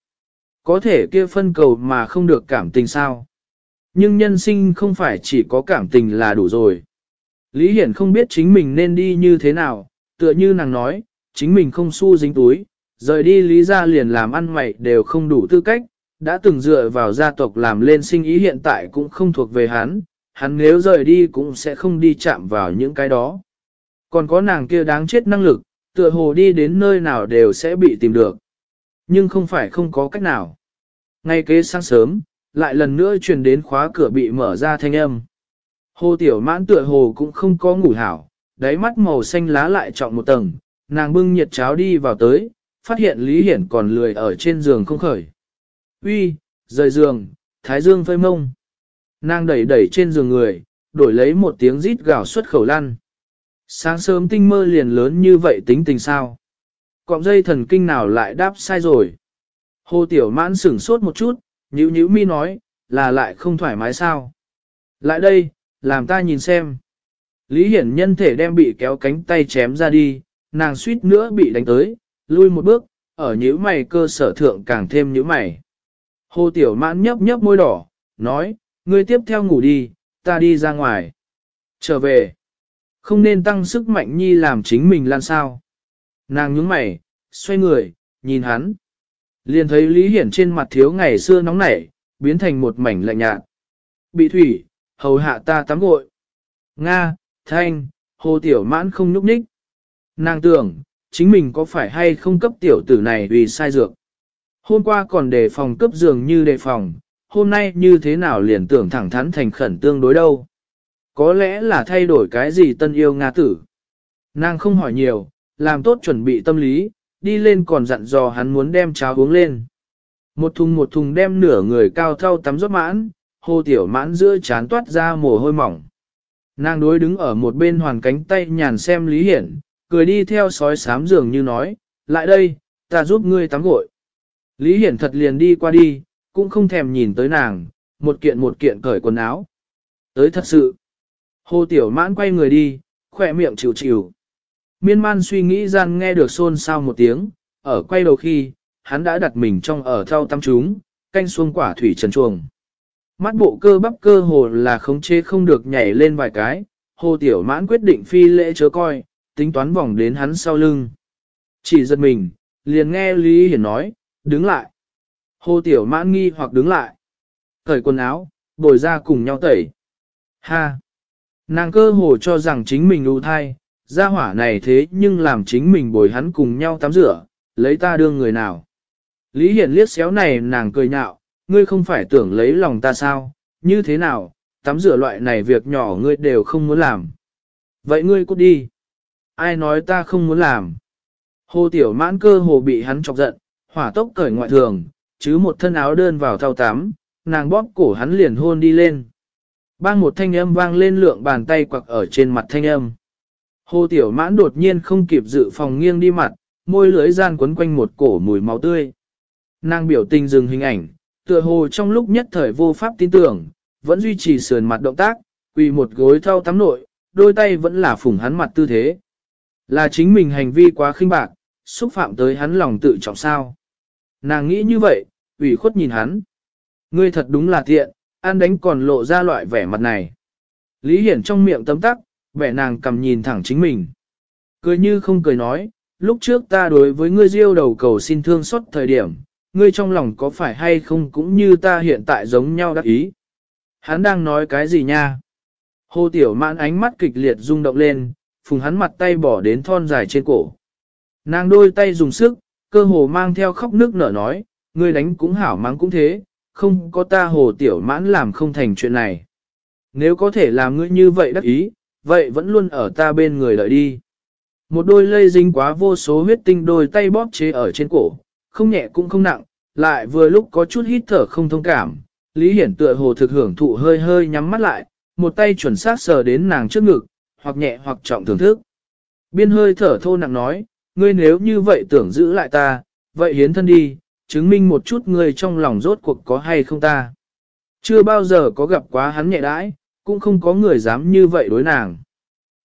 Có thể kia phân cầu mà không được cảm tình sao. Nhưng nhân sinh không phải chỉ có cảm tình là đủ rồi. Lý Hiển không biết chính mình nên đi như thế nào, tựa như nàng nói, chính mình không xu dính túi, rời đi lý ra liền làm ăn mày đều không đủ tư cách, đã từng dựa vào gia tộc làm lên sinh ý hiện tại cũng không thuộc về hắn, hắn nếu rời đi cũng sẽ không đi chạm vào những cái đó. Còn có nàng kia đáng chết năng lực, tựa hồ đi đến nơi nào đều sẽ bị tìm được. Nhưng không phải không có cách nào. Ngay kế sáng sớm, lại lần nữa truyền đến khóa cửa bị mở ra thanh âm. Hồ tiểu mãn tựa hồ cũng không có ngủ hảo, đáy mắt màu xanh lá lại trọng một tầng, nàng bưng nhiệt cháo đi vào tới, phát hiện Lý Hiển còn lười ở trên giường không khởi. Uy, rời giường, thái dương phơi mông. Nàng đẩy đẩy trên giường người, đổi lấy một tiếng rít gào xuất khẩu lăn. Sáng sớm tinh mơ liền lớn như vậy tính tình sao? Cọng dây thần kinh nào lại đáp sai rồi? Hồ Tiểu Mãn sửng sốt một chút, nhíu nhíu mi nói, là lại không thoải mái sao? Lại đây, làm ta nhìn xem. Lý Hiển nhân thể đem bị kéo cánh tay chém ra đi, nàng suýt nữa bị đánh tới, lui một bước, ở nhíu mày cơ sở thượng càng thêm nhíu mày. Hồ Tiểu Mãn nhấp nhấp môi đỏ, nói, ngươi tiếp theo ngủ đi, ta đi ra ngoài. Trở về. Không nên tăng sức mạnh nhi làm chính mình lan sao. Nàng nhướng mày, xoay người, nhìn hắn. Liền thấy Lý Hiển trên mặt thiếu ngày xưa nóng nảy, biến thành một mảnh lạnh nhạt. Bị thủy, hầu hạ ta tắm gội. Nga, Thanh, Hồ Tiểu Mãn không nhúc nhích. Nàng tưởng, chính mình có phải hay không cấp tiểu tử này vì sai dược. Hôm qua còn đề phòng cấp dường như đề phòng, hôm nay như thế nào liền tưởng thẳng thắn thành khẩn tương đối đâu. Có lẽ là thay đổi cái gì tân yêu Nga tử. Nàng không hỏi nhiều, làm tốt chuẩn bị tâm lý, đi lên còn dặn dò hắn muốn đem cháo uống lên. Một thùng một thùng đem nửa người cao thâu tắm rót mãn, hồ tiểu mãn giữa chán toát ra mồ hôi mỏng. Nàng đối đứng ở một bên hoàn cánh tay nhàn xem Lý Hiển, cười đi theo sói sám giường như nói, lại đây, ta giúp ngươi tắm gội. Lý Hiển thật liền đi qua đi, cũng không thèm nhìn tới nàng, một kiện một kiện cởi quần áo. Tới thật sự. Hồ Tiểu Mãn quay người đi, khỏe miệng chịu chịu. Miên man suy nghĩ gian nghe được xôn xao một tiếng, ở quay đầu khi, hắn đã đặt mình trong ở thao tắm chúng, canh xuông quả thủy trần chuồng. Mắt bộ cơ bắp cơ hồ là khống chế không được nhảy lên vài cái, hồ tiểu mãn quyết định phi lễ chớ coi, tính toán vòng đến hắn sau lưng. Chỉ giật mình, liền nghe Lý Hiển nói, đứng lại. Hồ tiểu mãn nghi hoặc đứng lại. Cởi quần áo, bồi ra cùng nhau tẩy. Ha! Nàng cơ hồ cho rằng chính mình ưu thai, gia hỏa này thế nhưng làm chính mình bồi hắn cùng nhau tắm rửa, lấy ta đương người nào. Lý Hiển liếc xéo này nàng cười nhạo, ngươi không phải tưởng lấy lòng ta sao, như thế nào, tắm rửa loại này việc nhỏ ngươi đều không muốn làm. Vậy ngươi cút đi. Ai nói ta không muốn làm. Hồ tiểu mãn cơ hồ bị hắn chọc giận, hỏa tốc cởi ngoại thường, chứ một thân áo đơn vào thao tắm, nàng bóp cổ hắn liền hôn đi lên. Bang một thanh âm vang lên lượng bàn tay quặc ở trên mặt thanh âm. Hồ tiểu mãn đột nhiên không kịp dự phòng nghiêng đi mặt, môi lưới gian quấn quanh một cổ mùi máu tươi. Nàng biểu tình dừng hình ảnh, tựa hồ trong lúc nhất thời vô pháp tin tưởng, vẫn duy trì sườn mặt động tác, quỳ một gối thao tắm nội, đôi tay vẫn là phủng hắn mặt tư thế. Là chính mình hành vi quá khinh bạc, xúc phạm tới hắn lòng tự trọng sao. Nàng nghĩ như vậy, ủy khuất nhìn hắn. Ngươi thật đúng là tiện, ăn đánh còn lộ ra loại vẻ mặt này. Lý Hiển trong miệng tấm tắc, vẻ nàng cầm nhìn thẳng chính mình. Cười như không cười nói, lúc trước ta đối với ngươi diêu đầu cầu xin thương xót thời điểm, ngươi trong lòng có phải hay không cũng như ta hiện tại giống nhau đắc ý. Hắn đang nói cái gì nha? Hồ Tiểu Mãn ánh mắt kịch liệt rung động lên, phùng hắn mặt tay bỏ đến thon dài trên cổ. Nàng đôi tay dùng sức, cơ hồ mang theo khóc nước nở nói, ngươi đánh cũng hảo mắng cũng thế, không có ta Hồ Tiểu Mãn làm không thành chuyện này. Nếu có thể làm ngươi như vậy đắc ý, vậy vẫn luôn ở ta bên người đợi đi. Một đôi lây dính quá vô số huyết tinh đôi tay bóp chế ở trên cổ, không nhẹ cũng không nặng, lại vừa lúc có chút hít thở không thông cảm. Lý Hiển tựa hồ thực hưởng thụ hơi hơi nhắm mắt lại, một tay chuẩn xác sờ đến nàng trước ngực, hoặc nhẹ hoặc trọng thưởng thức. Biên hơi thở thô nặng nói, ngươi nếu như vậy tưởng giữ lại ta, vậy hiến thân đi, chứng minh một chút ngươi trong lòng rốt cuộc có hay không ta. Chưa bao giờ có gặp quá hắn nhẹ đãi, cũng không có người dám như vậy đối nàng.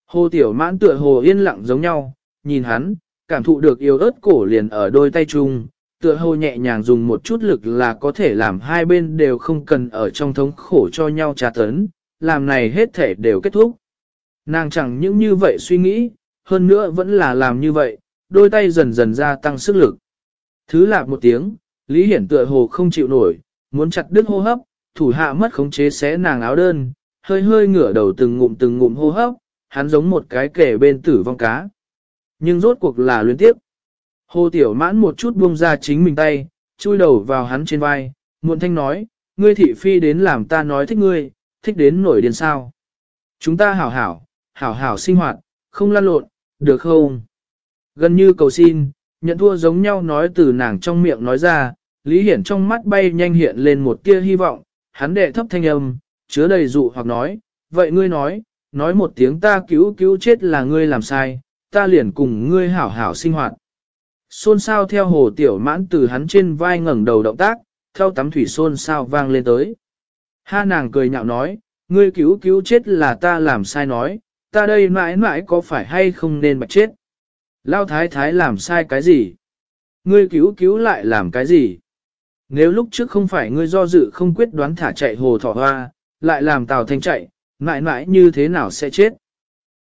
Hồ Tiểu Mãn tựa hồ yên lặng giống nhau, nhìn hắn, cảm thụ được yêu ớt cổ liền ở đôi tay chung, tựa hồ nhẹ nhàng dùng một chút lực là có thể làm hai bên đều không cần ở trong thống khổ cho nhau trà tấn, làm này hết thể đều kết thúc. Nàng chẳng những như vậy suy nghĩ, hơn nữa vẫn là làm như vậy, đôi tay dần dần gia tăng sức lực. Thứ lạc một tiếng, Lý Hiển tựa hồ không chịu nổi, muốn chặt đứt hô hấp, thủ hạ mất khống chế xé nàng áo đơn, hơi hơi ngửa đầu từng ngụm từng ngụm hô hấp, hắn giống một cái kẻ bên tử vong cá. Nhưng rốt cuộc là luyến tiếp. Hồ Tiểu Mãn một chút buông ra chính mình tay, chui đầu vào hắn trên vai, muộn thanh nói, ngươi thị phi đến làm ta nói thích ngươi, thích đến nổi điên sao. Chúng ta hảo hảo, hảo hảo sinh hoạt, không lan lộn, được không? Gần như cầu xin, nhận thua giống nhau nói từ nàng trong miệng nói ra, Lý Hiển trong mắt bay nhanh hiện lên một tia hy vọng, hắn đệ thấp thanh âm, chứa đầy dụ hoặc nói, vậy ngươi nói, nói một tiếng ta cứu cứu chết là ngươi làm sai, ta liền cùng ngươi hảo hảo sinh hoạt. Xôn sao theo hồ tiểu mãn từ hắn trên vai ngẩng đầu động tác, theo tắm thủy xôn sao vang lên tới. Ha nàng cười nhạo nói, ngươi cứu cứu chết là ta làm sai nói, ta đây mãi mãi có phải hay không nên bạch chết. Lao thái thái làm sai cái gì? Ngươi cứu cứu lại làm cái gì? Nếu lúc trước không phải ngươi do dự không quyết đoán thả chạy hồ thỏ hoa, lại làm tào thanh chạy, mãi mãi như thế nào sẽ chết?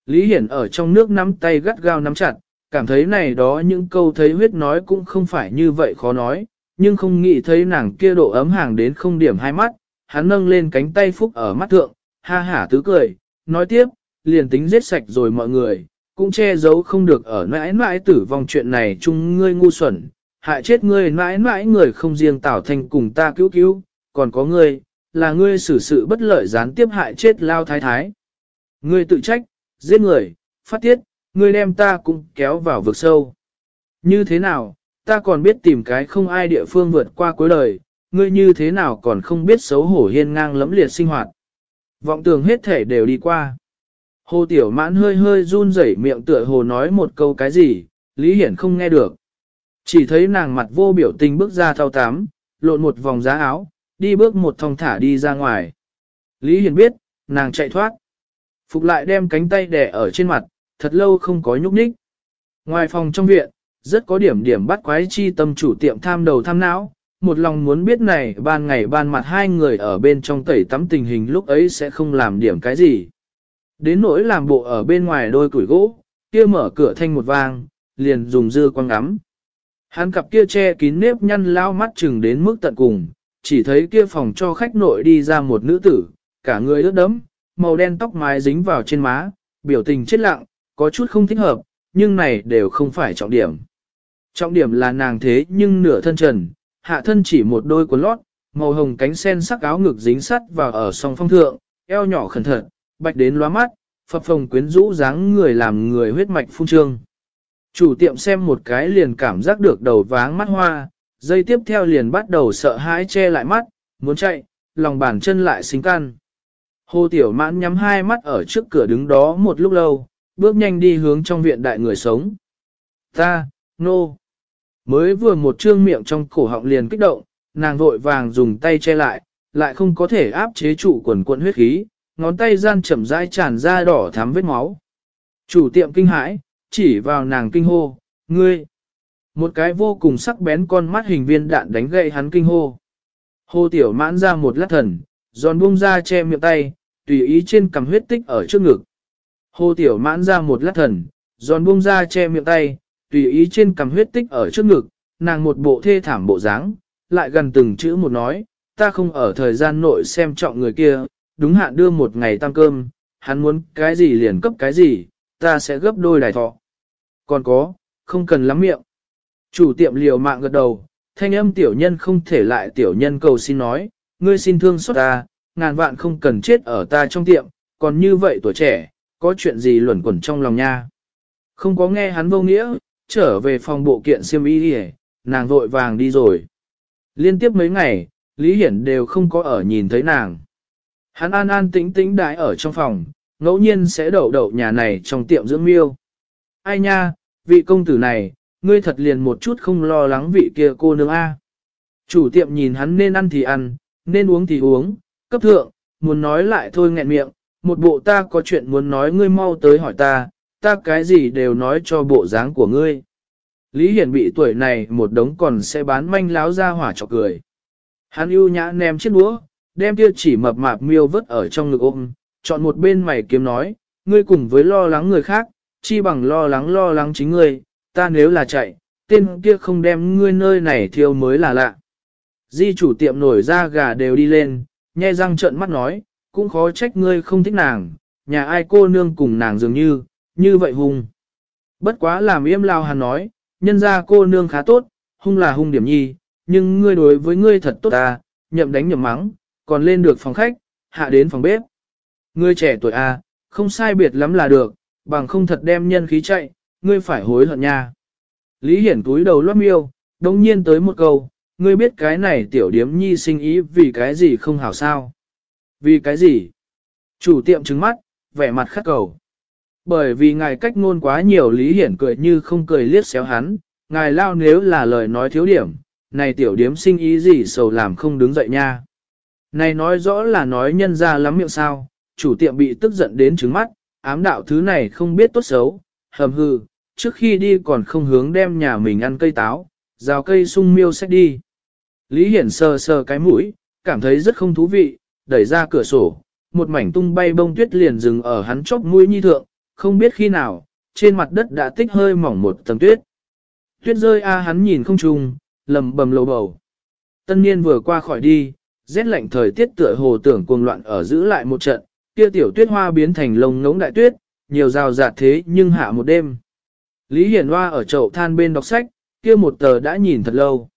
Lý Hiển ở trong nước nắm tay gắt gao nắm chặt, cảm thấy này đó những câu thấy huyết nói cũng không phải như vậy khó nói, nhưng không nghĩ thấy nàng kia độ ấm hàng đến không điểm hai mắt, hắn nâng lên cánh tay phúc ở mắt thượng, ha hả tứ cười, nói tiếp, liền tính giết sạch rồi mọi người, cũng che giấu không được ở mãi mãi tử vong chuyện này chung ngươi ngu xuẩn, hại chết ngươi mãi mãi người không riêng tảo thành cùng ta cứu cứu, còn có ngươi, là ngươi xử sự bất lợi gián tiếp hại chết lao thái thái. Ngươi tự trách, giết người, phát tiết, ngươi đem ta cũng kéo vào vực sâu. Như thế nào, ta còn biết tìm cái không ai địa phương vượt qua cuối đời, ngươi như thế nào còn không biết xấu hổ hiên ngang lẫm liệt sinh hoạt. Vọng tường hết thể đều đi qua. Hồ Tiểu Mãn hơi hơi run rẩy miệng tựa hồ nói một câu cái gì, Lý Hiển không nghe được. Chỉ thấy nàng mặt vô biểu tình bước ra thao tám, lộn một vòng giá áo, đi bước một thong thả đi ra ngoài. Lý Hiển biết, nàng chạy thoát. Phục lại đem cánh tay đè ở trên mặt, thật lâu không có nhúc nhích. Ngoài phòng trong viện, rất có điểm điểm bắt quái chi tâm chủ tiệm tham đầu tham não, một lòng muốn biết này ban ngày ban mặt hai người ở bên trong tẩy tắm tình hình lúc ấy sẽ không làm điểm cái gì. Đến nỗi làm bộ ở bên ngoài đôi củi gỗ, kia mở cửa thanh một vang, liền dùng dư quăng ngắm. Hắn cặp kia che kín nếp nhăn lao mắt chừng đến mức tận cùng, chỉ thấy kia phòng cho khách nội đi ra một nữ tử, cả người ướt đẫm, màu đen tóc mái dính vào trên má, biểu tình chết lặng, có chút không thích hợp, nhưng này đều không phải trọng điểm. Trọng điểm là nàng thế nhưng nửa thân trần, hạ thân chỉ một đôi quần lót, màu hồng cánh sen sắc áo ngực dính sắt vào ở song phong thượng, eo nhỏ khẩn thận, bạch đến lóa mắt, phập phồng quyến rũ dáng người làm người huyết mạch phun trương. Chủ tiệm xem một cái liền cảm giác được đầu váng mắt hoa, dây tiếp theo liền bắt đầu sợ hãi che lại mắt, muốn chạy, lòng bàn chân lại xính can. Hồ Tiểu Mãn nhắm hai mắt ở trước cửa đứng đó một lúc lâu, bước nhanh đi hướng trong viện đại người sống. Ta, nô. No. Mới vừa một trương miệng trong cổ họng liền kích động, nàng vội vàng dùng tay che lại, lại không có thể áp chế trụ quần cuộn huyết khí, ngón tay gian chậm rãi tràn ra đỏ thắm vết máu. Chủ tiệm kinh hãi, chỉ vào nàng kinh hô, ngươi. Một cái vô cùng sắc bén con mắt hình viên đạn đánh gậy hắn kinh hô. hô tiểu mãn ra một lát thần, giòn buông ra che miệng tay, tùy ý trên cầm huyết tích ở trước ngực. hô tiểu mãn ra một lát thần, giòn buông ra che miệng tay, tùy ý trên cầm huyết tích ở trước ngực, nàng một bộ thê thảm bộ dáng, lại gần từng chữ một nói, ta không ở thời gian nội xem trọng người kia, đúng hạn đưa một ngày tăng cơm, hắn muốn cái gì liền cấp cái gì, ta sẽ gấp đôi đài thọ. Còn có, không cần lắm miệng. Chủ tiệm liều mạng gật đầu, thanh âm tiểu nhân không thể lại tiểu nhân cầu xin nói, ngươi xin thương xót ta, ngàn vạn không cần chết ở ta trong tiệm, còn như vậy tuổi trẻ, có chuyện gì luẩn quẩn trong lòng nha. Không có nghe hắn vô nghĩa, trở về phòng bộ kiện siêm y đi nàng vội vàng đi rồi. Liên tiếp mấy ngày, Lý Hiển đều không có ở nhìn thấy nàng. Hắn an an tĩnh tĩnh đái ở trong phòng, ngẫu nhiên sẽ đậu đậu nhà này trong tiệm dưỡng miêu. Ai nha, vị công tử này, ngươi thật liền một chút không lo lắng vị kia cô nương A. Chủ tiệm nhìn hắn nên ăn thì ăn, nên uống thì uống, cấp thượng, muốn nói lại thôi nghẹn miệng, một bộ ta có chuyện muốn nói ngươi mau tới hỏi ta, ta cái gì đều nói cho bộ dáng của ngươi. Lý Hiển bị tuổi này một đống còn sẽ bán manh láo ra hỏa chọc cười. Hắn ưu nhã ném chiếc đũa, đem kia chỉ mập mạp miêu vứt ở trong ngực ôm, chọn một bên mày kiếm nói, ngươi cùng với lo lắng người khác, chi bằng lo lắng lo lắng chính ngươi, ta nếu là chạy, tên kia không đem ngươi nơi này thiêu mới là lạ. Di chủ tiệm nổi ra gà đều đi lên, nhe răng trợn mắt nói, cũng khó trách ngươi không thích nàng, nhà ai cô nương cùng nàng dường như, như vậy hung. Bất quá làm im lao hàn nói, nhân ra cô nương khá tốt, hung là hung điểm nhi, nhưng ngươi đối với ngươi thật tốt ta, nhậm đánh nhậm mắng, còn lên được phòng khách, hạ đến phòng bếp. Ngươi trẻ tuổi a, không sai biệt lắm là được, bằng không thật đem nhân khí chạy, ngươi phải hối hận nha. Lý Hiển túi đầu loát miêu, đồng nhiên tới một câu, ngươi biết cái này tiểu điếm nhi sinh ý vì cái gì không hảo sao? Vì cái gì? Chủ tiệm trứng mắt, vẻ mặt khắc cầu. Bởi vì ngài cách ngôn quá nhiều Lý Hiển cười như không cười liếc xéo hắn, ngài lao nếu là lời nói thiếu điểm, này tiểu điếm sinh ý gì sầu làm không đứng dậy nha. Này nói rõ là nói nhân ra lắm miệng sao, chủ tiệm bị tức giận đến trứng mắt, ám đạo thứ này không biết tốt xấu, hầm hừ, trước khi đi còn không hướng đem nhà mình ăn cây táo, rào cây sung miêu sách đi. Lý Hiển sờ sờ cái mũi, cảm thấy rất không thú vị, đẩy ra cửa sổ, một mảnh tung bay bông tuyết liền dừng ở hắn chóp mũi nhi thượng, không biết khi nào, trên mặt đất đã tích hơi mỏng một tầng tuyết. Tuyết rơi a à hắn nhìn không trùng, lầm bầm lầu bầu. Tân niên vừa qua khỏi đi, rét lạnh thời tiết tựa hồ tưởng cuồng loạn ở giữ lại một trận, kia tiểu tuyết hoa biến thành lông ngống đại tuyết, nhiều rào rạt thế nhưng hạ một đêm. Lý Hiển Hoa ở chậu than bên đọc sách, kia một tờ đã nhìn thật lâu.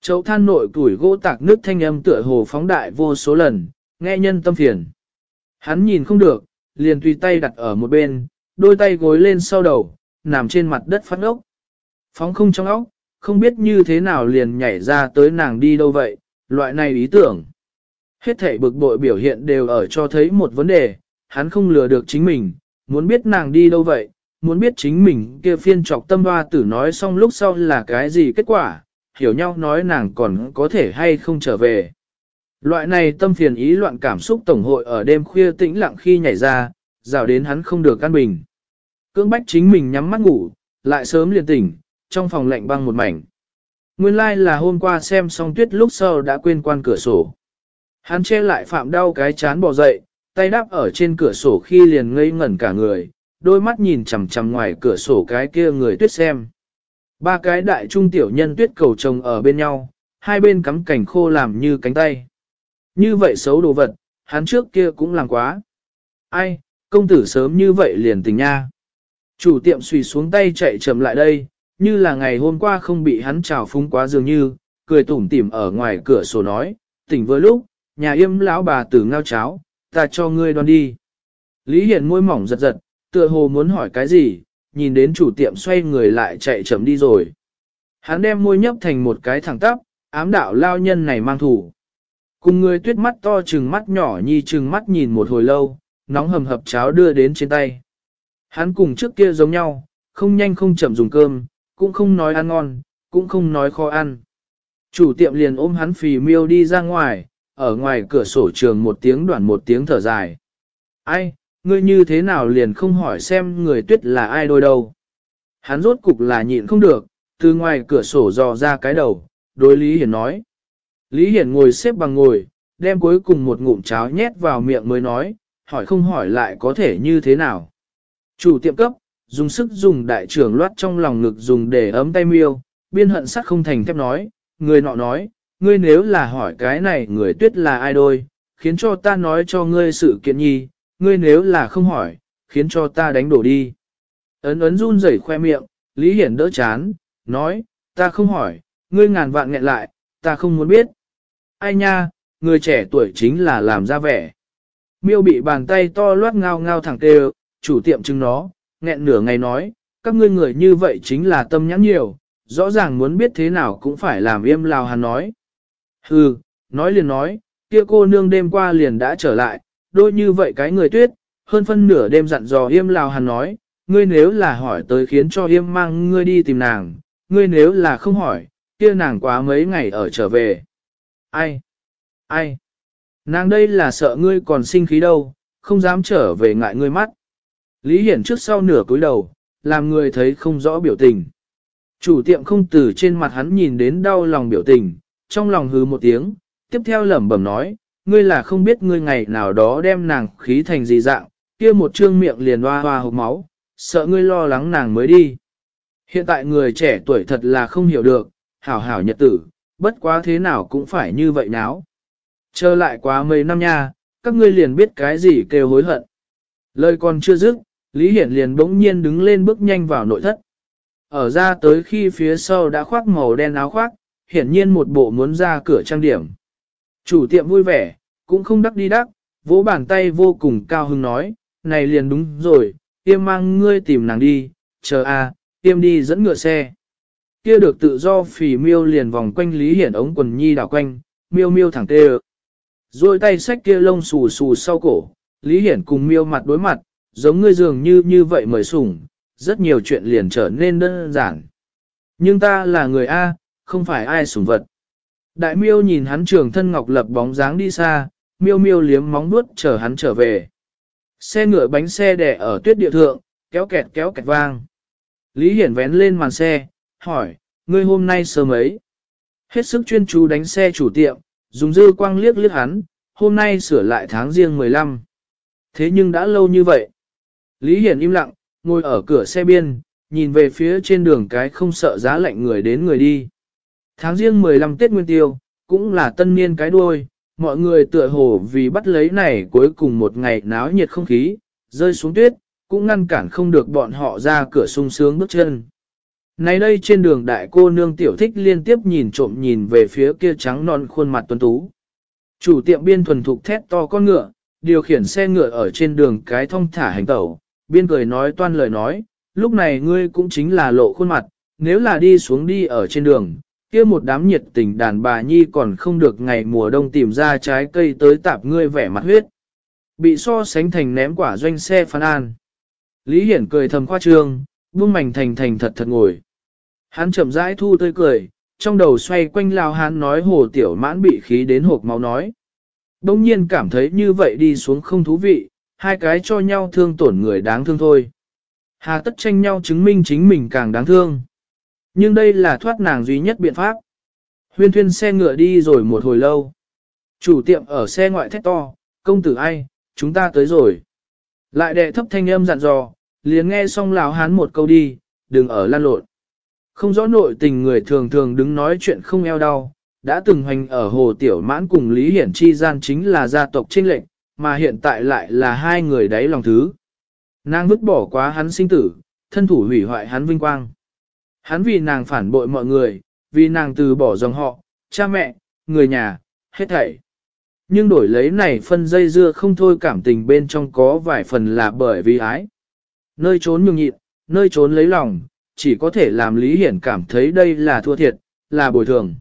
Chậu than nội củi gỗ tạc nước thanh âm tựa hồ phóng đại vô số lần, nghe nhân tâm phiền. Hắn nhìn không được, liền tùy tay đặt ở một bên, đôi tay gối lên sau đầu, nằm trên mặt đất phát ốc. Phóng không trong óc, không biết như thế nào liền nhảy ra tới nàng đi đâu vậy, loại này ý tưởng. Hết thể bực bội biểu hiện đều ở cho thấy một vấn đề, hắn không lừa được chính mình, muốn biết nàng đi đâu vậy, muốn biết chính mình kia phiên trọc tâm hoa tử nói xong lúc sau là cái gì kết quả, hiểu nhau nói nàng còn có thể hay không trở về. Loại này tâm phiền ý loạn cảm xúc tổng hội ở đêm khuya tĩnh lặng khi nhảy ra, rào đến hắn không được căn bình. Cưỡng bách chính mình nhắm mắt ngủ, lại sớm liền tỉnh, trong phòng lạnh băng một mảnh. Nguyên lai like là hôm qua xem xong tuyết lúc sau đã quên quan cửa sổ. Hắn che lại phạm đau cái chán bò dậy, tay đáp ở trên cửa sổ khi liền ngây ngẩn cả người, đôi mắt nhìn chằm chằm ngoài cửa sổ cái kia người tuyết xem. Ba cái đại trung tiểu nhân tuyết cầu chồng ở bên nhau, hai bên cắm cảnh khô làm như cánh tay. Như vậy xấu đồ vật, hắn trước kia cũng làm quá. Ai, công tử sớm như vậy liền tình nha. Chủ tiệm xùy xuống tay chạy chậm lại đây, như là ngày hôm qua không bị hắn trào phúng quá dường như, cười tủm tỉm ở ngoài cửa sổ nói, tỉnh vừa lúc, nhà yêm lão bà tử ngao cháo, ta cho ngươi đoan đi. Lý Hiển môi mỏng giật giật, tựa hồ muốn hỏi cái gì, nhìn đến chủ tiệm xoay người lại chạy chậm đi rồi. Hắn đem môi nhấp thành một cái thẳng tắp, ám đạo lao nhân này mang thủ. Cùng người tuyết mắt to chừng mắt nhỏ nhi chừng mắt nhìn một hồi lâu, nóng hầm hập cháo đưa đến trên tay. Hắn cùng trước kia giống nhau, không nhanh không chậm dùng cơm, cũng không nói ăn ngon, cũng không nói khó ăn. Chủ tiệm liền ôm hắn phì miêu đi ra ngoài, ở ngoài cửa sổ trường một tiếng đoạn một tiếng thở dài. Ai, ngươi như thế nào liền không hỏi xem người tuyết là ai đôi đâu. Hắn rốt cục là nhịn không được, từ ngoài cửa sổ dò ra cái đầu, đối Lý Hiển nói. Lý Hiển ngồi xếp bằng ngồi, đem cuối cùng một ngụm cháo nhét vào miệng mới nói, hỏi không hỏi lại có thể như thế nào. Chủ tiệm cấp, dùng sức dùng đại trưởng loát trong lòng ngực dùng để ấm tay miêu, biên hận sắc không thành thép nói, người nọ nói, ngươi nếu là hỏi cái này người tuyết là ai đôi, khiến cho ta nói cho ngươi sự kiện nhi, ngươi nếu là không hỏi, khiến cho ta đánh đổ đi. Ấn ấn run rẩy khoe miệng, Lý Hiển đỡ chán, nói, ta không hỏi, ngươi ngàn vạn nghẹn lại, ta không muốn biết. Ai nha, người trẻ tuổi chính là làm ra vẻ. Miêu bị bàn tay to loát ngao ngao thẳng tê chủ tiệm chứng nó, nghẹn nửa ngày nói, các ngươi người như vậy chính là tâm nhãn nhiều, rõ ràng muốn biết thế nào cũng phải làm im lào hắn nói. Hừ, nói liền nói, kia cô nương đêm qua liền đã trở lại, đôi như vậy cái người tuyết, hơn phân nửa đêm dặn dò im lào hắn nói, ngươi nếu là hỏi tới khiến cho im mang ngươi đi tìm nàng, ngươi nếu là không hỏi, kia nàng quá mấy ngày ở trở về. Ai? Ai? Nàng đây là sợ ngươi còn sinh khí đâu, không dám trở về ngại ngươi mắt. Lý Hiển trước sau nửa cúi đầu, làm người thấy không rõ biểu tình. Chủ tiệm không từ trên mặt hắn nhìn đến đau lòng biểu tình, trong lòng hứ một tiếng, tiếp theo lẩm bẩm nói, ngươi là không biết ngươi ngày nào đó đem nàng khí thành gì dạng, kia một trương miệng liền hoa hoa hộp máu, sợ ngươi lo lắng nàng mới đi. Hiện tại người trẻ tuổi thật là không hiểu được, hảo hảo nhật tử, bất quá thế nào cũng phải như vậy náo. Chờ lại quá mấy năm nha, các ngươi liền biết cái gì kêu hối hận. Lời còn chưa dứt, Lý Hiển liền bỗng nhiên đứng lên bước nhanh vào nội thất. Ở ra tới khi phía sau đã khoác màu đen áo khoác, hiển nhiên một bộ muốn ra cửa trang điểm. Chủ tiệm vui vẻ, cũng không đắc đi đắc, vỗ bàn tay vô cùng cao hứng nói, này liền đúng rồi, tiêm mang ngươi tìm nàng đi, chờ a, à, tiêm đi dẫn ngựa xe. Kia được tự do phì miêu liền vòng quanh Lý Hiển ống quần nhi đảo quanh, miêu miêu thẳng tê Rồi tay xách kia lông xù xù sau cổ, Lý Hiển cùng miêu mặt đối mặt, giống ngươi dường như như vậy mời sủng, rất nhiều chuyện liền trở nên đơn giản. Nhưng ta là người A, không phải ai sủng vật. Đại miêu nhìn hắn trường thân ngọc lập bóng dáng đi xa, miêu miêu liếm móng đuốt chờ hắn trở về. Xe ngựa bánh xe đẻ ở tuyết địa thượng, kéo kẹt kéo kẹt vang. Lý Hiển vén lên màn xe, hỏi, ngươi hôm nay sớm ấy. Hết sức chuyên chú đánh xe chủ tiệm, dùng dư quang liếc liếc hắn, hôm nay sửa lại tháng riêng 15. Thế nhưng đã lâu như vậy. Lý Hiển im lặng, ngồi ở cửa xe biên, nhìn về phía trên đường cái không sợ giá lạnh người đến người đi. Tháng riêng 15 Tết Nguyên Tiêu, cũng là tân niên cái đuôi, mọi người tựa hồ vì bắt lấy này cuối cùng một ngày náo nhiệt không khí, rơi xuống tuyết, cũng ngăn cản không được bọn họ ra cửa sung sướng bước chân. Này đây trên đường đại cô nương tiểu thích liên tiếp nhìn trộm nhìn về phía kia trắng non khuôn mặt tuấn tú. Chủ tiệm biên thuần thục thét to con ngựa, điều khiển xe ngựa ở trên đường cái thông thả hành tẩu, biên cười nói toan lời nói, lúc này ngươi cũng chính là lộ khuôn mặt, nếu là đi xuống đi ở trên đường, kia một đám nhiệt tình đàn bà nhi còn không được ngày mùa đông tìm ra trái cây tới tạp ngươi vẻ mặt huyết. Bị so sánh thành ném quả doanh xe phán an. Lý Hiển cười thầm khoa trương, buông mảnh thành thành thật thật ngồi. Hắn chậm rãi thu tươi cười, trong đầu xoay quanh lao hắn nói hồ tiểu mãn bị khí đến hộp máu nói. Đông nhiên cảm thấy như vậy đi xuống không thú vị, hai cái cho nhau thương tổn người đáng thương thôi. Hà tất tranh nhau chứng minh chính mình càng đáng thương. Nhưng đây là thoát nàng duy nhất biện pháp. Huyên thuyên xe ngựa đi rồi một hồi lâu. Chủ tiệm ở xe ngoại thét to, công tử ai, chúng ta tới rồi. Lại đệ thấp thanh âm dặn dò, liền nghe xong lão hán một câu đi, đừng ở lan lộn. Không rõ nội tình người thường thường đứng nói chuyện không eo đau, đã từng hoành ở hồ tiểu mãn cùng Lý Hiển chi gian chính là gia tộc trinh lệnh, mà hiện tại lại là hai người đáy lòng thứ. Nàng vứt bỏ quá hắn sinh tử, thân thủ hủy hoại hắn vinh quang. Hắn vì nàng phản bội mọi người, vì nàng từ bỏ dòng họ, cha mẹ, người nhà, hết thảy. Nhưng đổi lấy này phân dây dưa không thôi cảm tình bên trong có vài phần là bởi vì ái. Nơi trốn nhường nhịn, nơi trốn lấy lòng, chỉ có thể làm Lý Hiển cảm thấy đây là thua thiệt, là bồi thường.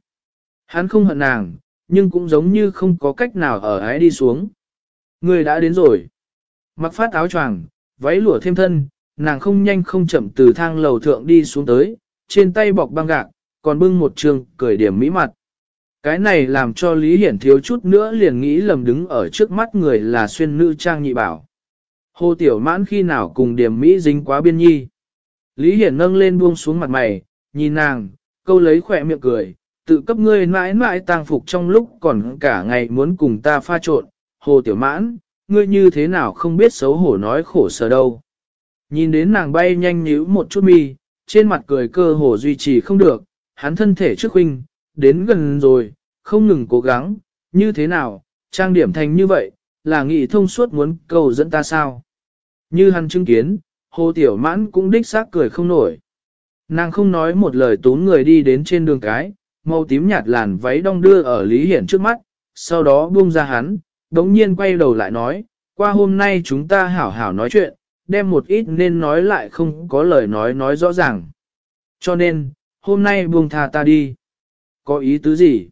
Hắn không hận nàng, nhưng cũng giống như không có cách nào ở ái đi xuống. Người đã đến rồi. Mặc phát áo choàng, váy lụa thêm thân, nàng không nhanh không chậm từ thang lầu thượng đi xuống tới, trên tay bọc băng gạc, còn bưng một trường cười điểm mỹ mặt. Cái này làm cho Lý Hiển thiếu chút nữa liền nghĩ lầm đứng ở trước mắt người là xuyên nữ trang nhị bảo. Hồ Tiểu Mãn khi nào cùng điểm Mỹ dính quá biên nhi. Lý Hiển nâng lên buông xuống mặt mày, nhìn nàng, câu lấy khỏe miệng cười, tự cấp ngươi mãi mãi tang phục trong lúc còn cả ngày muốn cùng ta pha trộn. Hồ Tiểu Mãn, ngươi như thế nào không biết xấu hổ nói khổ sở đâu. Nhìn đến nàng bay nhanh nhíu một chút mi, trên mặt cười cơ hồ duy trì không được, hắn thân thể trước huynh, đến gần rồi, không ngừng cố gắng, như thế nào, trang điểm thành như vậy, là nghị thông suốt muốn cầu dẫn ta sao. Như hắn chứng kiến, hồ tiểu mãn cũng đích xác cười không nổi. Nàng không nói một lời tốn người đi đến trên đường cái, màu tím nhạt làn váy đong đưa ở Lý Hiển trước mắt, sau đó buông ra hắn, đống nhiên quay đầu lại nói, qua hôm nay chúng ta hảo hảo nói chuyện, đem một ít nên nói lại không có lời nói nói rõ ràng. Cho nên, hôm nay buông tha ta đi. Có ý tứ gì?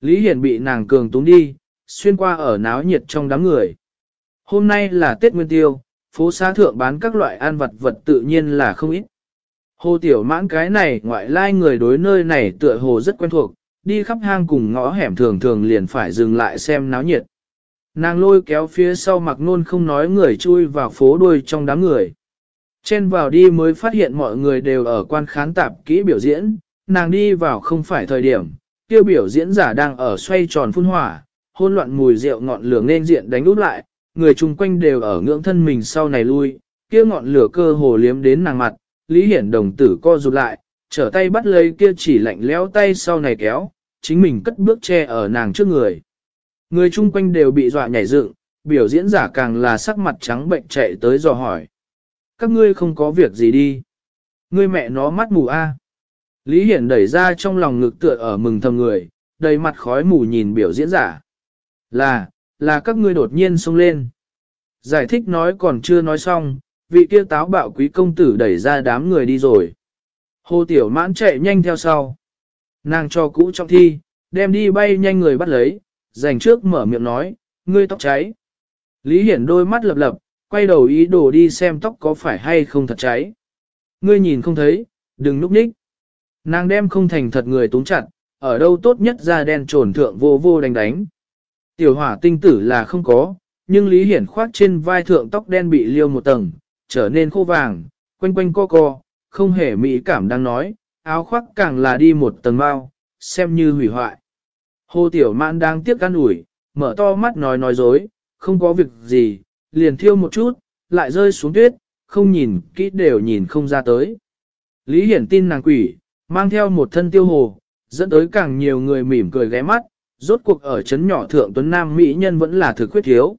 Lý Hiển bị nàng cường túng đi, xuyên qua ở náo nhiệt trong đám người. Hôm nay là Tết Nguyên Tiêu, phố xá thượng bán các loại ăn vật vật tự nhiên là không ít. Hồ Tiểu Mãn cái này ngoại lai người đối nơi này tựa hồ rất quen thuộc, đi khắp hang cùng ngõ hẻm thường thường liền phải dừng lại xem náo nhiệt. Nàng lôi kéo phía sau mặc nôn không nói người chui vào phố đuôi trong đám người. Chen vào đi mới phát hiện mọi người đều ở quan khán tạp kỹ biểu diễn, nàng đi vào không phải thời điểm, tiêu biểu diễn giả đang ở xoay tròn phun hỏa, hôn loạn mùi rượu ngọn lửa nên diện đánh úp lại, người chung quanh đều ở ngưỡng thân mình sau này lui, kia ngọn lửa cơ hồ liếm đến nàng mặt, Lý Hiển đồng tử co rụt lại, trở tay bắt lấy kia chỉ lạnh lẽo tay sau này kéo, chính mình cất bước che ở nàng trước người. Người chung quanh đều bị dọa nhảy dựng, biểu diễn giả càng là sắc mặt trắng bệnh chạy tới dò hỏi. Các ngươi không có việc gì đi. Ngươi mẹ nó mắt mù a. Lý Hiển đẩy ra trong lòng ngực tựa ở mừng thầm người, đầy mặt khói mù nhìn biểu diễn giả. Là, là các ngươi đột nhiên xông lên. Giải thích nói còn chưa nói xong, vị kia táo bạo quý công tử đẩy ra đám người đi rồi. Hồ Tiểu Mãn chạy nhanh theo sau. Nàng cho cũ trong thi, đem đi bay nhanh người bắt lấy, dành trước mở miệng nói, ngươi tóc cháy. Lý Hiển đôi mắt lập lập, quay đầu ý đồ đi xem tóc có phải hay không thật cháy. Ngươi nhìn không thấy, đừng núp ních. Nàng đem không thành thật người túng chặt, ở đâu tốt nhất ra đen trồn thượng vô vô đánh đánh. Tiểu hỏa tinh tử là không có, nhưng Lý Hiển khoác trên vai thượng tóc đen bị liêu một tầng, trở nên khô vàng, quanh quanh co co, không hề mỹ cảm đang nói, áo khoác càng là đi một tầng bao, xem như hủy hoại. Hồ Tiểu Mãn đang tiếc gan ủi, mở to mắt nói nói dối, không có việc gì, liền thiêu một chút, lại rơi xuống tuyết, không nhìn kỹ đều nhìn không ra tới. Lý Hiển tin nàng quỷ, mang theo một thân tiêu hồ, dẫn tới càng nhiều người mỉm cười ghé mắt, rốt cuộc ở chấn nhỏ thượng tuấn nam mỹ nhân vẫn là thực khuyết thiếu.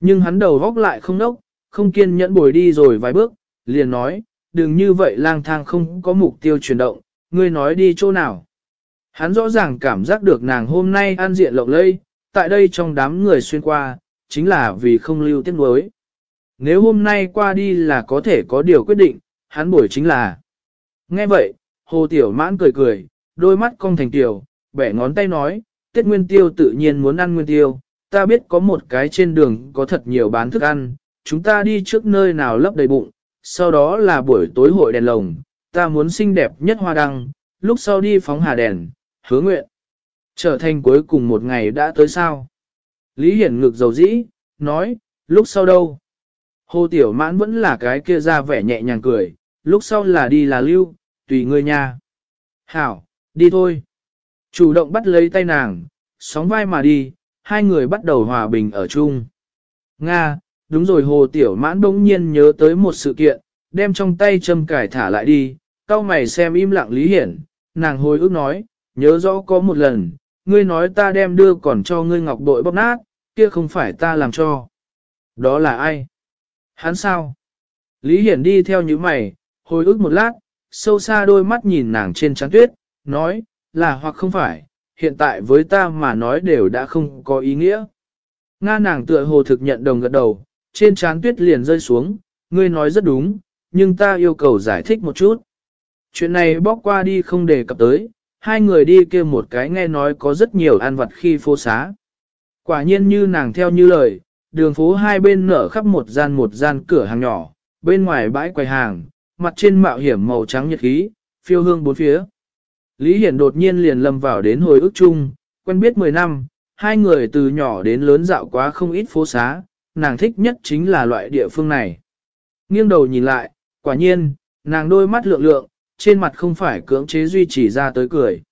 Nhưng hắn đầu góc lại không nốc, không kiên nhẫn bồi đi rồi vài bước, liền nói, đừng như vậy lang thang không có mục tiêu chuyển động, ngươi nói đi chỗ nào. Hắn rõ ràng cảm giác được nàng hôm nay an diện lộng lây, tại đây trong đám người xuyên qua, chính là vì không lưu tiếc nuối. Nếu hôm nay qua đi là có thể có điều quyết định, hắn buổi chính là. Nghe vậy, hồ tiểu mãn cười cười, đôi mắt cong thành tiểu, bẻ ngón tay nói, tiết Nguyên Tiêu tự nhiên muốn ăn Nguyên Tiêu, ta biết có một cái trên đường có thật nhiều bán thức ăn, chúng ta đi trước nơi nào lấp đầy bụng, sau đó là buổi tối hội đèn lồng, ta muốn xinh đẹp nhất hoa đăng, lúc sau đi phóng hà đèn, hứa nguyện. Trở thành cuối cùng một ngày đã tới sao? Lý Hiển ngực dầu dĩ, nói, lúc sau đâu? Hồ Tiểu Mãn vẫn là cái kia ra vẻ nhẹ nhàng cười, lúc sau là đi là lưu, tùy ngươi nha. Hảo, đi thôi. Chủ động bắt lấy tay nàng, sóng vai mà đi, hai người bắt đầu hòa bình ở chung. Nga, đúng rồi Hồ Tiểu Mãn bỗng nhiên nhớ tới một sự kiện, đem trong tay châm cải thả lại đi, cao mày xem im lặng Lý Hiển, nàng hồi ước nói, nhớ rõ có một lần, ngươi nói ta đem đưa còn cho ngươi ngọc bội bóp nát, kia không phải ta làm cho. Đó là ai? Hắn sao? Lý Hiển đi theo những mày, hồi ức một lát, sâu xa đôi mắt nhìn nàng trên trán tuyết, nói, là hoặc không phải, hiện tại với ta mà nói đều đã không có ý nghĩa. Nga nàng tựa hồ thực nhận đồng gật đầu, trên trán tuyết liền rơi xuống, ngươi nói rất đúng, nhưng ta yêu cầu giải thích một chút. Chuyện này bóc qua đi không đề cập tới, hai người đi kia một cái nghe nói có rất nhiều ăn vặt khi phố xá. Quả nhiên như nàng theo như lời, đường phố hai bên nở khắp một gian một gian cửa hàng nhỏ, bên ngoài bãi quầy hàng, mặt trên mạo hiểm màu trắng nhật khí, phiêu hương bốn phía. Lý Hiển đột nhiên liền lâm vào đến hồi ức chung, quen biết 10 năm, hai người từ nhỏ đến lớn dạo quá không ít phố xá, nàng thích nhất chính là loại địa phương này. Nghiêng đầu nhìn lại, quả nhiên, nàng đôi mắt lượng lượng, trên mặt không phải cưỡng chế duy trì ra tới cười.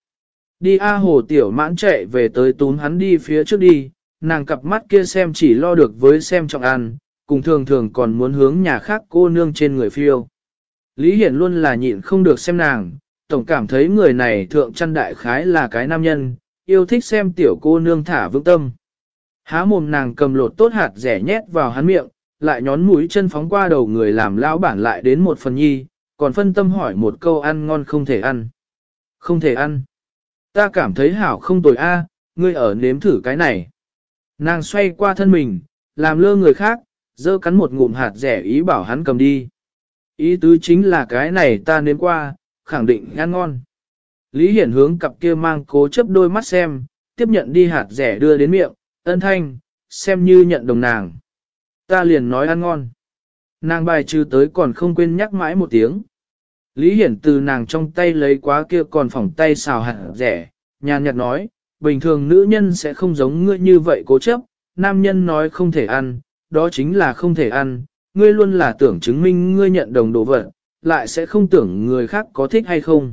Đi A hồ tiểu mãn chạy về tới tún hắn đi phía trước đi, nàng cặp mắt kia xem chỉ lo được với xem trọng ăn, cùng thường thường còn muốn hướng nhà khác cô nương trên người phiêu. Lý Hiển luôn là nhịn không được xem nàng, tổng cảm thấy người này thượng chăn đại khái là cái nam nhân, yêu thích xem tiểu cô nương thả vững tâm. Há mồm nàng cầm lột tốt hạt rẻ nhét vào hắn miệng, lại nhón mũi chân phóng qua đầu người làm lão bản lại đến một phần nhi, còn phân tâm hỏi một câu ăn ngon không thể ăn. Không thể ăn. Ta cảm thấy hảo không tồi a, ngươi ở nếm thử cái này. Nàng xoay qua thân mình, làm lơ người khác, dơ cắn một ngụm hạt rẻ ý bảo hắn cầm đi. Ý tứ chính là cái này ta nếm qua, khẳng định ăn ngon. Lý Hiển hướng cặp kia mang cố chấp đôi mắt xem, tiếp nhận đi hạt rẻ đưa đến miệng, ân thanh, xem như nhận đồng nàng. Ta liền nói ăn ngon. Nàng bài trừ tới còn không quên nhắc mãi một tiếng. Lý Hiển từ nàng trong tay lấy quá kia còn phỏng tay xào hạt rẻ, nhàn nhạt nói, bình thường nữ nhân sẽ không giống ngươi như vậy cố chấp, nam nhân nói không thể ăn, đó chính là không thể ăn, ngươi luôn là tưởng chứng minh ngươi nhận đồng đồ vật, lại sẽ không tưởng người khác có thích hay không.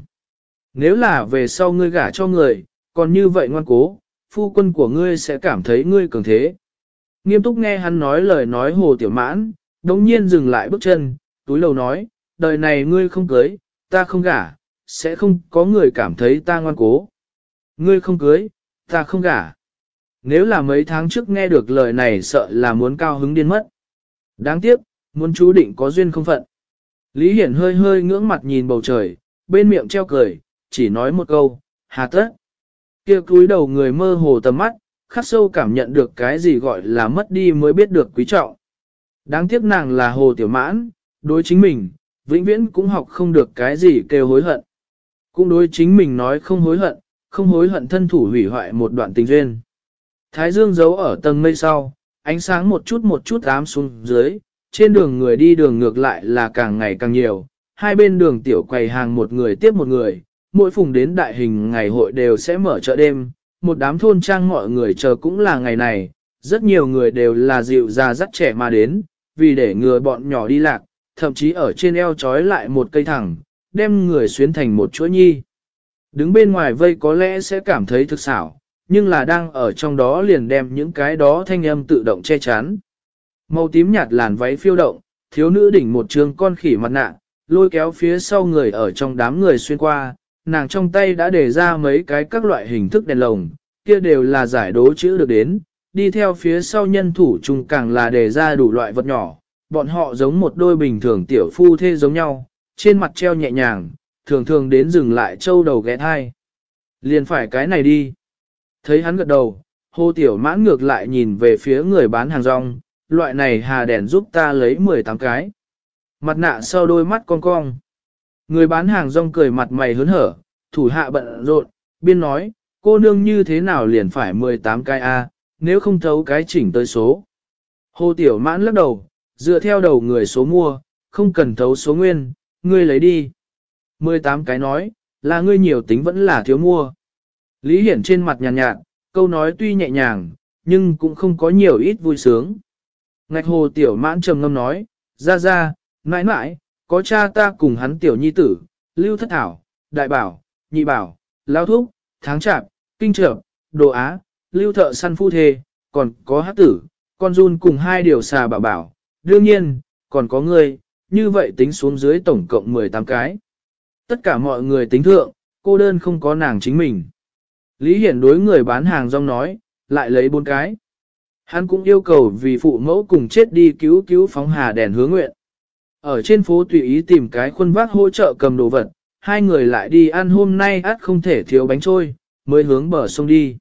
Nếu là về sau ngươi gả cho người, còn như vậy ngoan cố, phu quân của ngươi sẽ cảm thấy ngươi cường thế. Nghiêm túc nghe hắn nói lời nói hồ tiểu mãn, đống nhiên dừng lại bước chân, túi lầu nói, đời này ngươi không cưới, ta không gả, sẽ không có người cảm thấy ta ngoan cố. Ngươi không cưới, ta không gả. Nếu là mấy tháng trước nghe được lời này sợ là muốn cao hứng điên mất. Đáng tiếc, muốn chú định có duyên không phận. Lý Hiển hơi hơi ngưỡng mặt nhìn bầu trời, bên miệng treo cười, chỉ nói một câu, hà tất. Kia cúi đầu người mơ hồ tầm mắt, khắc sâu cảm nhận được cái gì gọi là mất đi mới biết được quý trọng. Đáng tiếc nàng là hồ tiểu mãn, đối chính mình, vĩnh viễn cũng học không được cái gì kêu hối hận. Cũng đối chính mình nói không hối hận, không hối hận thân thủ hủy hoại một đoạn tình duyên. Thái dương giấu ở tầng mây sau, ánh sáng một chút một chút ám xuống dưới, trên đường người đi đường ngược lại là càng ngày càng nhiều, hai bên đường tiểu quầy hàng một người tiếp một người, mỗi phùng đến đại hình ngày hội đều sẽ mở chợ đêm, một đám thôn trang mọi người chờ cũng là ngày này, rất nhiều người đều là dịu già dắt trẻ mà đến, vì để ngừa bọn nhỏ đi lạc, thậm chí ở trên eo trói lại một cây thẳng, đem người xuyến thành một chuỗi nhi. Đứng bên ngoài vây có lẽ sẽ cảm thấy thực xảo, nhưng là đang ở trong đó liền đem những cái đó thanh âm tự động che chắn. Màu tím nhạt làn váy phiêu động, thiếu nữ đỉnh một trường con khỉ mặt nạ, lôi kéo phía sau người ở trong đám người xuyên qua, nàng trong tay đã để ra mấy cái các loại hình thức đèn lồng, kia đều là giải đố chữ được đến, đi theo phía sau nhân thủ chung càng là để ra đủ loại vật nhỏ, bọn họ giống một đôi bình thường tiểu phu thê giống nhau, trên mặt treo nhẹ nhàng, thường thường đến dừng lại châu đầu ghé thai. Liền phải cái này đi. Thấy hắn gật đầu, hô tiểu mãn ngược lại nhìn về phía người bán hàng rong, loại này hà đèn giúp ta lấy 18 cái. Mặt nạ sau đôi mắt cong cong. Người bán hàng rong cười mặt mày hớn hở, thủ hạ bận rộn, biên nói, cô nương như thế nào liền phải 18 cái A, nếu không thấu cái chỉnh tới số. Hồ Tiểu Mãn lắc đầu, dựa theo đầu người số mua, không cần thấu số nguyên, ngươi lấy đi. 18 cái nói, là ngươi nhiều tính vẫn là thiếu mua. Lý Hiển trên mặt nhàn nhạt, nhạt, câu nói tuy nhẹ nhàng, nhưng cũng không có nhiều ít vui sướng. Ngạch Hồ Tiểu Mãn trầm ngâm nói, ra ra, mãi mãi, có cha ta cùng hắn Tiểu Nhi Tử, Lưu Thất Thảo, Đại Bảo, Nhị Bảo, Lao Thúc, Tháng chạp, Kinh Trợ, Đồ Á, lưu thợ săn phu thê, còn có hát tử, con run cùng hai điều xà bảo bảo, đương nhiên, còn có người, như vậy tính xuống dưới tổng cộng 18 cái. Tất cả mọi người tính thượng, cô đơn không có nàng chính mình. Lý Hiển đối người bán hàng rong nói, lại lấy bốn cái. Hắn cũng yêu cầu vì phụ mẫu cùng chết đi cứu cứu phóng hà đèn hứa nguyện. Ở trên phố tùy ý tìm cái khuôn vác hỗ trợ cầm đồ vật, hai người lại đi ăn hôm nay át không thể thiếu bánh trôi, mới hướng bờ sông đi.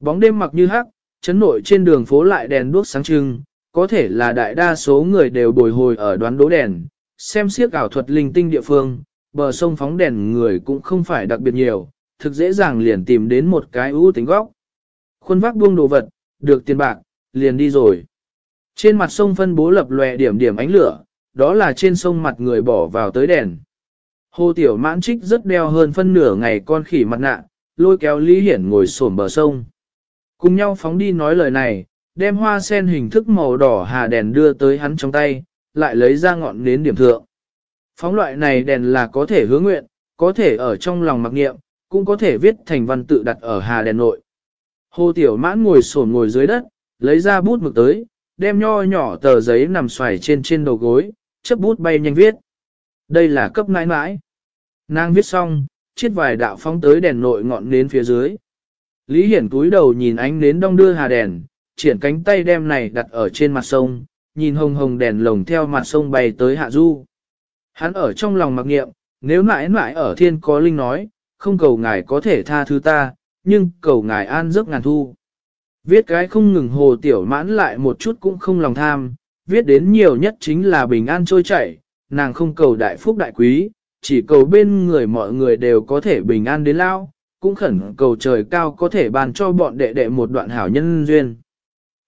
Bóng đêm mặc như hắc, chấn nội trên đường phố lại đèn đuốc sáng trưng, có thể là đại đa số người đều bồi hồi ở đoán đố đèn, xem siếc ảo thuật linh tinh địa phương, bờ sông phóng đèn người cũng không phải đặc biệt nhiều, thực dễ dàng liền tìm đến một cái ưu tính góc. Khuôn vác buông đồ vật, được tiền bạc, liền đi rồi. Trên mặt sông phân bố lập lòe điểm điểm ánh lửa, đó là trên sông mặt người bỏ vào tới đèn. Hồ Tiểu Mãn Trích rất đeo hơn phân nửa ngày con khỉ mặt nạ, lôi kéo Lý Hiển ngồi xổm bờ sông. Cùng nhau phóng đi nói lời này, đem hoa sen hình thức màu đỏ hà đèn đưa tới hắn trong tay, lại lấy ra ngọn nến điểm thượng. Phóng loại này đèn là có thể hứa nguyện, có thể ở trong lòng mặc nghiệm, cũng có thể viết thành văn tự đặt ở hà đèn nội. Hồ Tiểu Mãn ngồi sổn ngồi dưới đất, lấy ra bút mực tới, đem nho nhỏ tờ giấy nằm xoài trên trên đầu gối, chấp bút bay nhanh viết. Đây là cấp nãi nãi. Nàng viết xong, chiết vài đạo phóng tới đèn nội ngọn nến phía dưới. Lý Hiển cúi đầu nhìn ánh nến đong đưa hà đèn, triển cánh tay đem này đặt ở trên mặt sông, nhìn hồng hồng đèn lồng theo mặt sông bay tới hạ du. Hắn ở trong lòng mặc nghiệm, nếu mãi mãi ở thiên có linh nói, không cầu ngài có thể tha thứ ta, nhưng cầu ngài an giấc ngàn thu. Viết cái không ngừng hồ tiểu mãn lại một chút cũng không lòng tham, viết đến nhiều nhất chính là bình an trôi chảy, nàng không cầu đại phúc đại quý, chỉ cầu bên người mọi người đều có thể bình an đến lao, cũng khẩn cầu trời cao có thể ban cho bọn đệ đệ một đoạn hảo nhân duyên.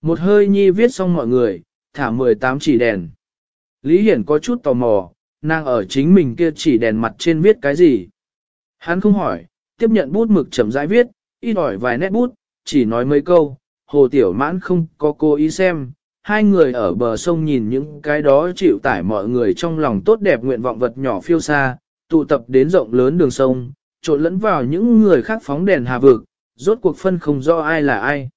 Một hơi nhi viết xong mọi người, thả 18 chỉ đèn. Lý Hiển có chút tò mò, nàng ở chính mình kia chỉ đèn mặt trên viết cái gì. Hắn không hỏi, tiếp nhận bút mực chậm rãi viết, ít ỏi vài nét bút, chỉ nói mấy câu, hồ tiểu mãn không có cố ý xem. Hai người ở bờ sông nhìn những cái đó chịu tải mọi người trong lòng tốt đẹp nguyện vọng vật nhỏ phiêu xa, tụ tập đến rộng lớn đường sông, trộn lẫn vào những người khác phóng đèn hà vực, rốt cuộc phân không do ai là ai.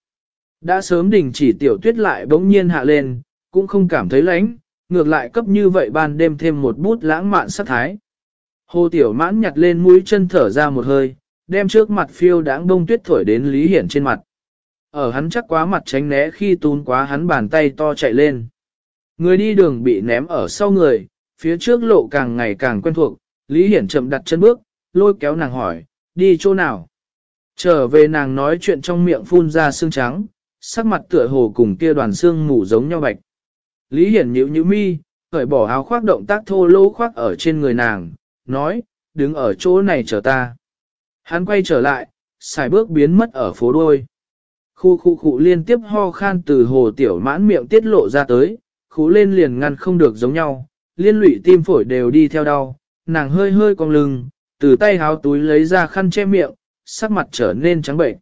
Đã sớm đình chỉ tiểu tuyết lại bỗng nhiên hạ lên, cũng không cảm thấy lánh, ngược lại cấp như vậy ban đêm thêm một bút lãng mạn sắc thái. Hồ tiểu mãn nhặt lên mũi chân thở ra một hơi, đem trước mặt phiêu đáng bông tuyết thổi đến Lý Hiển trên mặt. Ở hắn chắc quá mặt tránh né khi tún quá hắn bàn tay to chạy lên. Người đi đường bị ném ở sau người, phía trước lộ càng ngày càng quen thuộc, Lý Hiển chậm đặt chân bước, lôi kéo nàng hỏi, đi chỗ nào? Trở về nàng nói chuyện trong miệng phun ra xương trắng, sắc mặt tựa hồ cùng kia đoàn xương mù giống nhau bạch. Lý Hiển nhíu nhíu mi, cởi bỏ áo khoác động tác thô lỗ khoác ở trên người nàng, nói, đứng ở chỗ này chờ ta. Hắn quay trở lại, xài bước biến mất ở phố đôi. Khu khu khu liên tiếp ho khan từ hồ tiểu mãn miệng tiết lộ ra tới, khu lên liền ngăn không được giống nhau, liên lụy tim phổi đều đi theo đau, nàng hơi hơi cong lưng, từ tay háo túi lấy ra khăn che miệng, sắc mặt trở nên trắng bệnh.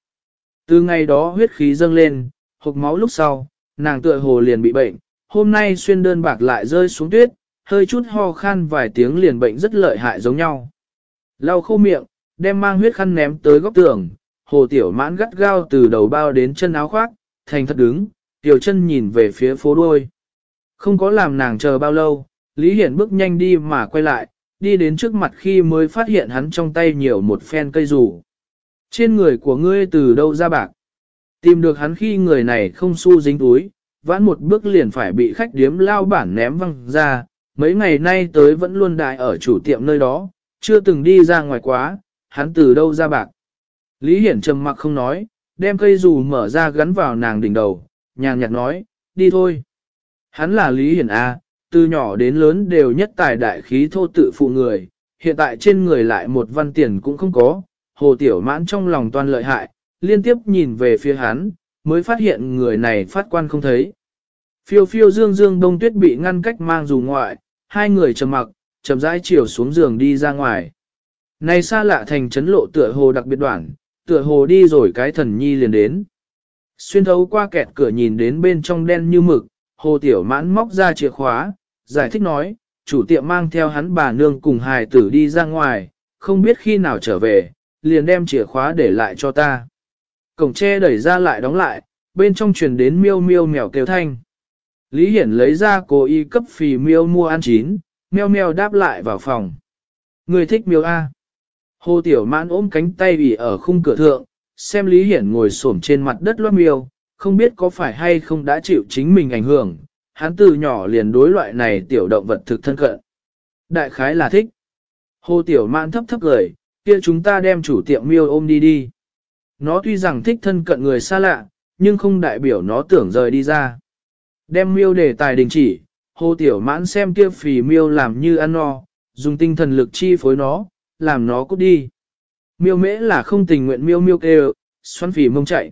Từ ngày đó huyết khí dâng lên, hộp máu lúc sau, nàng tựa hồ liền bị bệnh, hôm nay xuyên đơn bạc lại rơi xuống tuyết, hơi chút ho khan vài tiếng liền bệnh rất lợi hại giống nhau. Lau khô miệng, đem mang huyết khăn ném tới góc tường, hồ tiểu mãn gắt gao từ đầu bao đến chân áo khoác, thành thật đứng, tiểu chân nhìn về phía phố đuôi. Không có làm nàng chờ bao lâu, Lý Hiển bước nhanh đi mà quay lại, đi đến trước mặt khi mới phát hiện hắn trong tay nhiều một phen cây rủ. Trên người của ngươi từ đâu ra bạc? Tìm được hắn khi người này không xu dính túi, vãn một bước liền phải bị khách điếm lao bản ném văng ra, mấy ngày nay tới vẫn luôn đại ở chủ tiệm nơi đó, chưa từng đi ra ngoài quá, hắn từ đâu ra bạc. Lý Hiển trầm mặc không nói, đem cây dù mở ra gắn vào nàng đỉnh đầu, nhàn nhạt nói, đi thôi. Hắn là Lý Hiển A, từ nhỏ đến lớn đều nhất tài đại khí thô tự phụ người, hiện tại trên người lại một văn tiền cũng không có, hồ tiểu mãn trong lòng toàn lợi hại, liên tiếp nhìn về phía hắn, mới phát hiện người này phát quan không thấy. Phiêu phiêu dương dương đông tuyết bị ngăn cách mang dù ngoại, hai người trầm mặc, chậm rãi chiều xuống giường đi ra ngoài. Này xa lạ thành trấn lộ tựa hồ đặc biệt đoạn, tựa hồ đi rồi cái thần nhi liền đến. Xuyên thấu qua kẹt cửa nhìn đến bên trong đen như mực, hồ tiểu mãn móc ra chìa khóa, giải thích nói, chủ tiệm mang theo hắn bà nương cùng hài tử đi ra ngoài, không biết khi nào trở về, liền đem chìa khóa để lại cho ta. Cổng tre đẩy ra lại đóng lại, bên trong truyền đến miêu miêu mèo kêu thanh. Lý Hiển lấy ra cố y cấp phì miêu mua ăn chín, meo meo đáp lại vào phòng. Người thích miêu A. Hồ Tiểu Mãn ôm cánh tay ủy ở khung cửa thượng, xem Lý Hiển ngồi xổm trên mặt đất loát miêu, không biết có phải hay không đã chịu chính mình ảnh hưởng, hắn từ nhỏ liền đối loại này tiểu động vật thực thân cận. Đại khái là thích. Hồ Tiểu Mãn thấp thấp cười, kia chúng ta đem chủ tiệm miêu ôm đi đi. Nó tuy rằng thích thân cận người xa lạ, nhưng không đại biểu nó tưởng rời đi ra. Đem miêu để tài đình chỉ, Hồ Tiểu Mãn xem kia phì miêu làm như ăn no, dùng tinh thần lực chi phối nó, làm nó cút đi. Miêu mễ là không tình nguyện miêu miêu kêu, xoắn phì mông chạy.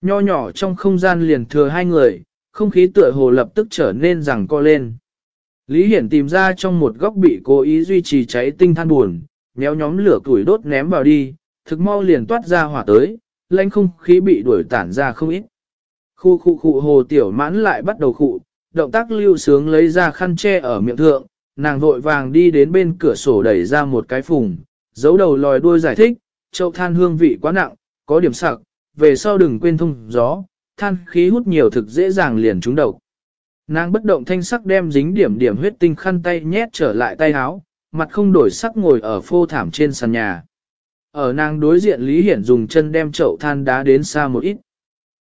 Nho nhỏ trong không gian liền thừa hai người, không khí tựa hồ lập tức trở nên rằng co lên. Lý Hiển tìm ra trong một góc bị cố ý duy trì cháy tinh than buồn, nhéo nhóm lửa củi đốt ném vào đi, thực mau liền toát ra hỏa tới, lãnh không khí bị đuổi tản ra không ít. Khu khu khu hồ tiểu mãn lại bắt đầu khụ, động tác lưu sướng lấy ra khăn che ở miệng thượng, nàng vội vàng đi đến bên cửa sổ đẩy ra một cái phùng, giấu đầu lòi đuôi giải thích, châu than hương vị quá nặng, có điểm sặc, về sau đừng quên thông gió, than khí hút nhiều thực dễ dàng liền trúng độc. Nàng bất động thanh sắc đem dính điểm điểm huyết tinh khăn tay nhét trở lại tay áo, mặt không đổi sắc ngồi ở phô thảm trên sàn nhà. Ở nàng đối diện Lý Hiển dùng chân đem chậu than đá đến xa một ít.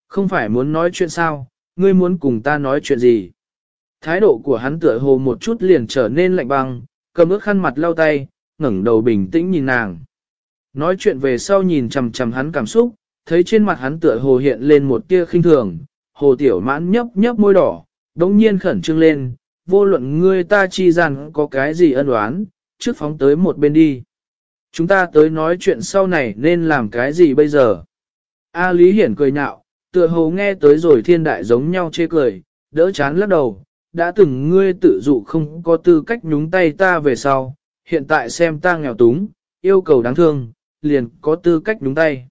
Không phải muốn nói chuyện sao, ngươi muốn cùng ta nói chuyện gì? Thái độ của hắn tựa hồ một chút liền trở nên lạnh băng, cầm ước khăn mặt lau tay, ngẩng đầu bình tĩnh nhìn nàng. Nói chuyện về sau nhìn chằm chằm hắn cảm xúc, thấy trên mặt hắn tựa hồ hiện lên một tia khinh thường, hồ tiểu mãn nhấp nhấp môi đỏ, đống nhiên khẩn trương lên, vô luận ngươi ta chi rằng có cái gì ân oán, trước phóng tới một bên đi. Chúng ta tới nói chuyện sau này nên làm cái gì bây giờ? A Lý Hiển cười nhạo, tựa hồ nghe tới rồi thiên đại giống nhau chê cười, đỡ chán lắc đầu, đã từng ngươi tự dụ không có tư cách nhúng tay ta về sau, hiện tại xem ta nghèo túng, yêu cầu đáng thương, liền có tư cách nhúng tay.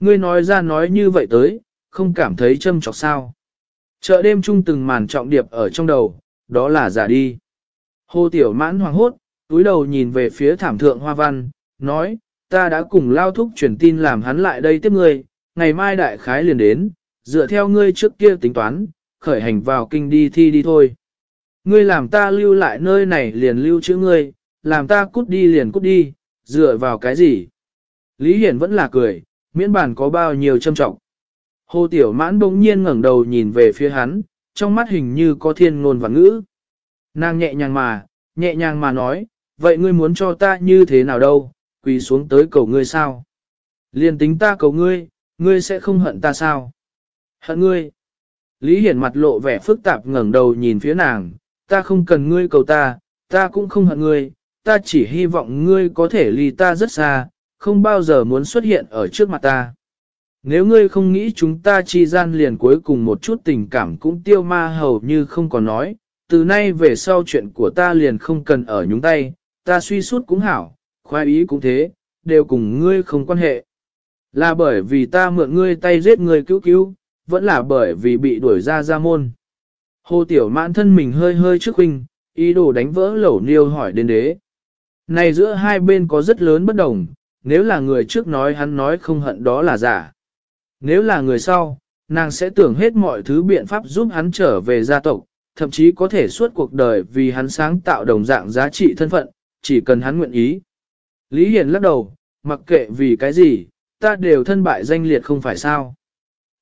Ngươi nói ra nói như vậy tới, không cảm thấy châm chọc sao. Chợ đêm chung từng màn trọng điệp ở trong đầu, đó là giả đi. Hồ Tiểu Mãn hoàng hốt, túi đầu nhìn về phía thảm thượng hoa văn, nói, ta đã cùng lao thúc truyền tin làm hắn lại đây tiếp ngươi, ngày mai đại khái liền đến, dựa theo ngươi trước kia tính toán, khởi hành vào kinh đi thi đi thôi. Ngươi làm ta lưu lại nơi này liền lưu chữ ngươi, làm ta cút đi liền cút đi, dựa vào cái gì? Lý Hiển vẫn là cười, miễn bản có bao nhiêu châm trọng. Hồ Tiểu Mãn bỗng nhiên ngẩng đầu nhìn về phía hắn, trong mắt hình như có thiên ngôn và ngữ. Nàng nhẹ nhàng mà, nhẹ nhàng mà nói, vậy ngươi muốn cho ta như thế nào đâu, quỳ xuống tới cầu ngươi sao? Liên tính ta cầu ngươi, ngươi sẽ không hận ta sao? Hận ngươi. Lý Hiển mặt lộ vẻ phức tạp ngẩng đầu nhìn phía nàng, ta không cần ngươi cầu ta, ta cũng không hận ngươi, ta chỉ hy vọng ngươi có thể ly ta rất xa, không bao giờ muốn xuất hiện ở trước mặt ta. Nếu ngươi không nghĩ chúng ta chi gian liền cuối cùng một chút tình cảm cũng tiêu ma hầu như không còn nói, từ nay về sau chuyện của ta liền không cần ở nhúng tay, ta suy suốt cũng hảo, khoái ý cũng thế, đều cùng ngươi không quan hệ. Là bởi vì ta mượn ngươi tay giết ngươi cứu cứu, vẫn là bởi vì bị đuổi ra ra môn. Hồ Tiểu Mãn thân mình hơi hơi trước huynh, ý đồ đánh vỡ lẩu niêu hỏi đến đế. Này giữa hai bên có rất lớn bất đồng, nếu là người trước nói hắn nói không hận đó là giả. Nếu là người sau, nàng sẽ tưởng hết mọi thứ biện pháp giúp hắn trở về gia tộc, thậm chí có thể suốt cuộc đời vì hắn sáng tạo đồng dạng giá trị thân phận, chỉ cần hắn nguyện ý. Lý Hiền lắc đầu, mặc kệ vì cái gì, ta đều thân bại danh liệt không phải sao.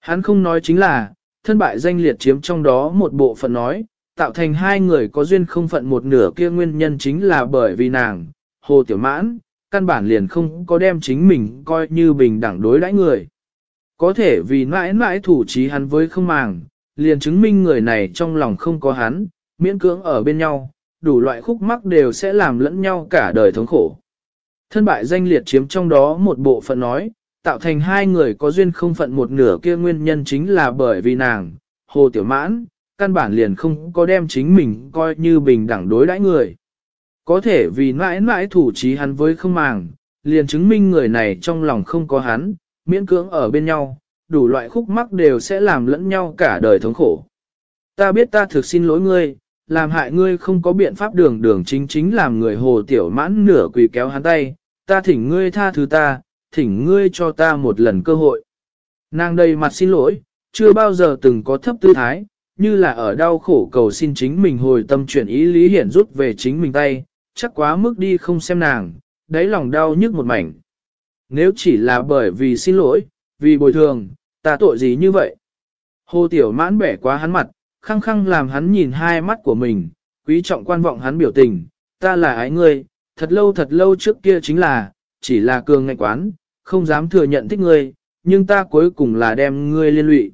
Hắn không nói chính là, thân bại danh liệt chiếm trong đó một bộ phận nói, tạo thành hai người có duyên không phận một nửa kia nguyên nhân chính là bởi vì nàng, Hồ Tiểu Mãn, căn bản liền không có đem chính mình coi như bình đẳng đối đãi người. Có thể vì mãi mãi thủ trí hắn với không màng, liền chứng minh người này trong lòng không có hắn, miễn cưỡng ở bên nhau, đủ loại khúc mắc đều sẽ làm lẫn nhau cả đời thống khổ. Thân bại danh liệt chiếm trong đó một bộ phận nói, tạo thành hai người có duyên không phận một nửa kia nguyên nhân chính là bởi vì nàng, Hồ Tiểu Mãn, căn bản liền không có đem chính mình coi như bình đẳng đối đãi người. Có thể vì mãi mãi thủ trí hắn với không màng, liền chứng minh người này trong lòng không có hắn, miễn cưỡng ở bên nhau, đủ loại khúc mắc đều sẽ làm lẫn nhau cả đời thống khổ. Ta biết ta thực xin lỗi ngươi, làm hại ngươi không có biện pháp đường đường chính chính làm người hồ tiểu mãn nửa quỳ kéo hắn tay, ta thỉnh ngươi tha thứ ta, thỉnh ngươi cho ta một lần cơ hội. Nàng đầy mặt xin lỗi, chưa bao giờ từng có thấp tư thái, như là ở đau khổ cầu xin chính mình hồi tâm chuyển ý lý hiển rút về chính mình tay, chắc quá mức đi không xem nàng, đáy lòng đau nhức một mảnh. Nếu chỉ là bởi vì xin lỗi, vì bồi thường, ta tội gì như vậy? Hồ Tiểu mãn bẻ quá hắn mặt, khăng khăng làm hắn nhìn hai mắt của mình, quý trọng quan vọng hắn biểu tình, ta là ái ngươi, thật lâu thật lâu trước kia chính là, chỉ là cường ngạnh quán, không dám thừa nhận thích ngươi, nhưng ta cuối cùng là đem ngươi liên lụy.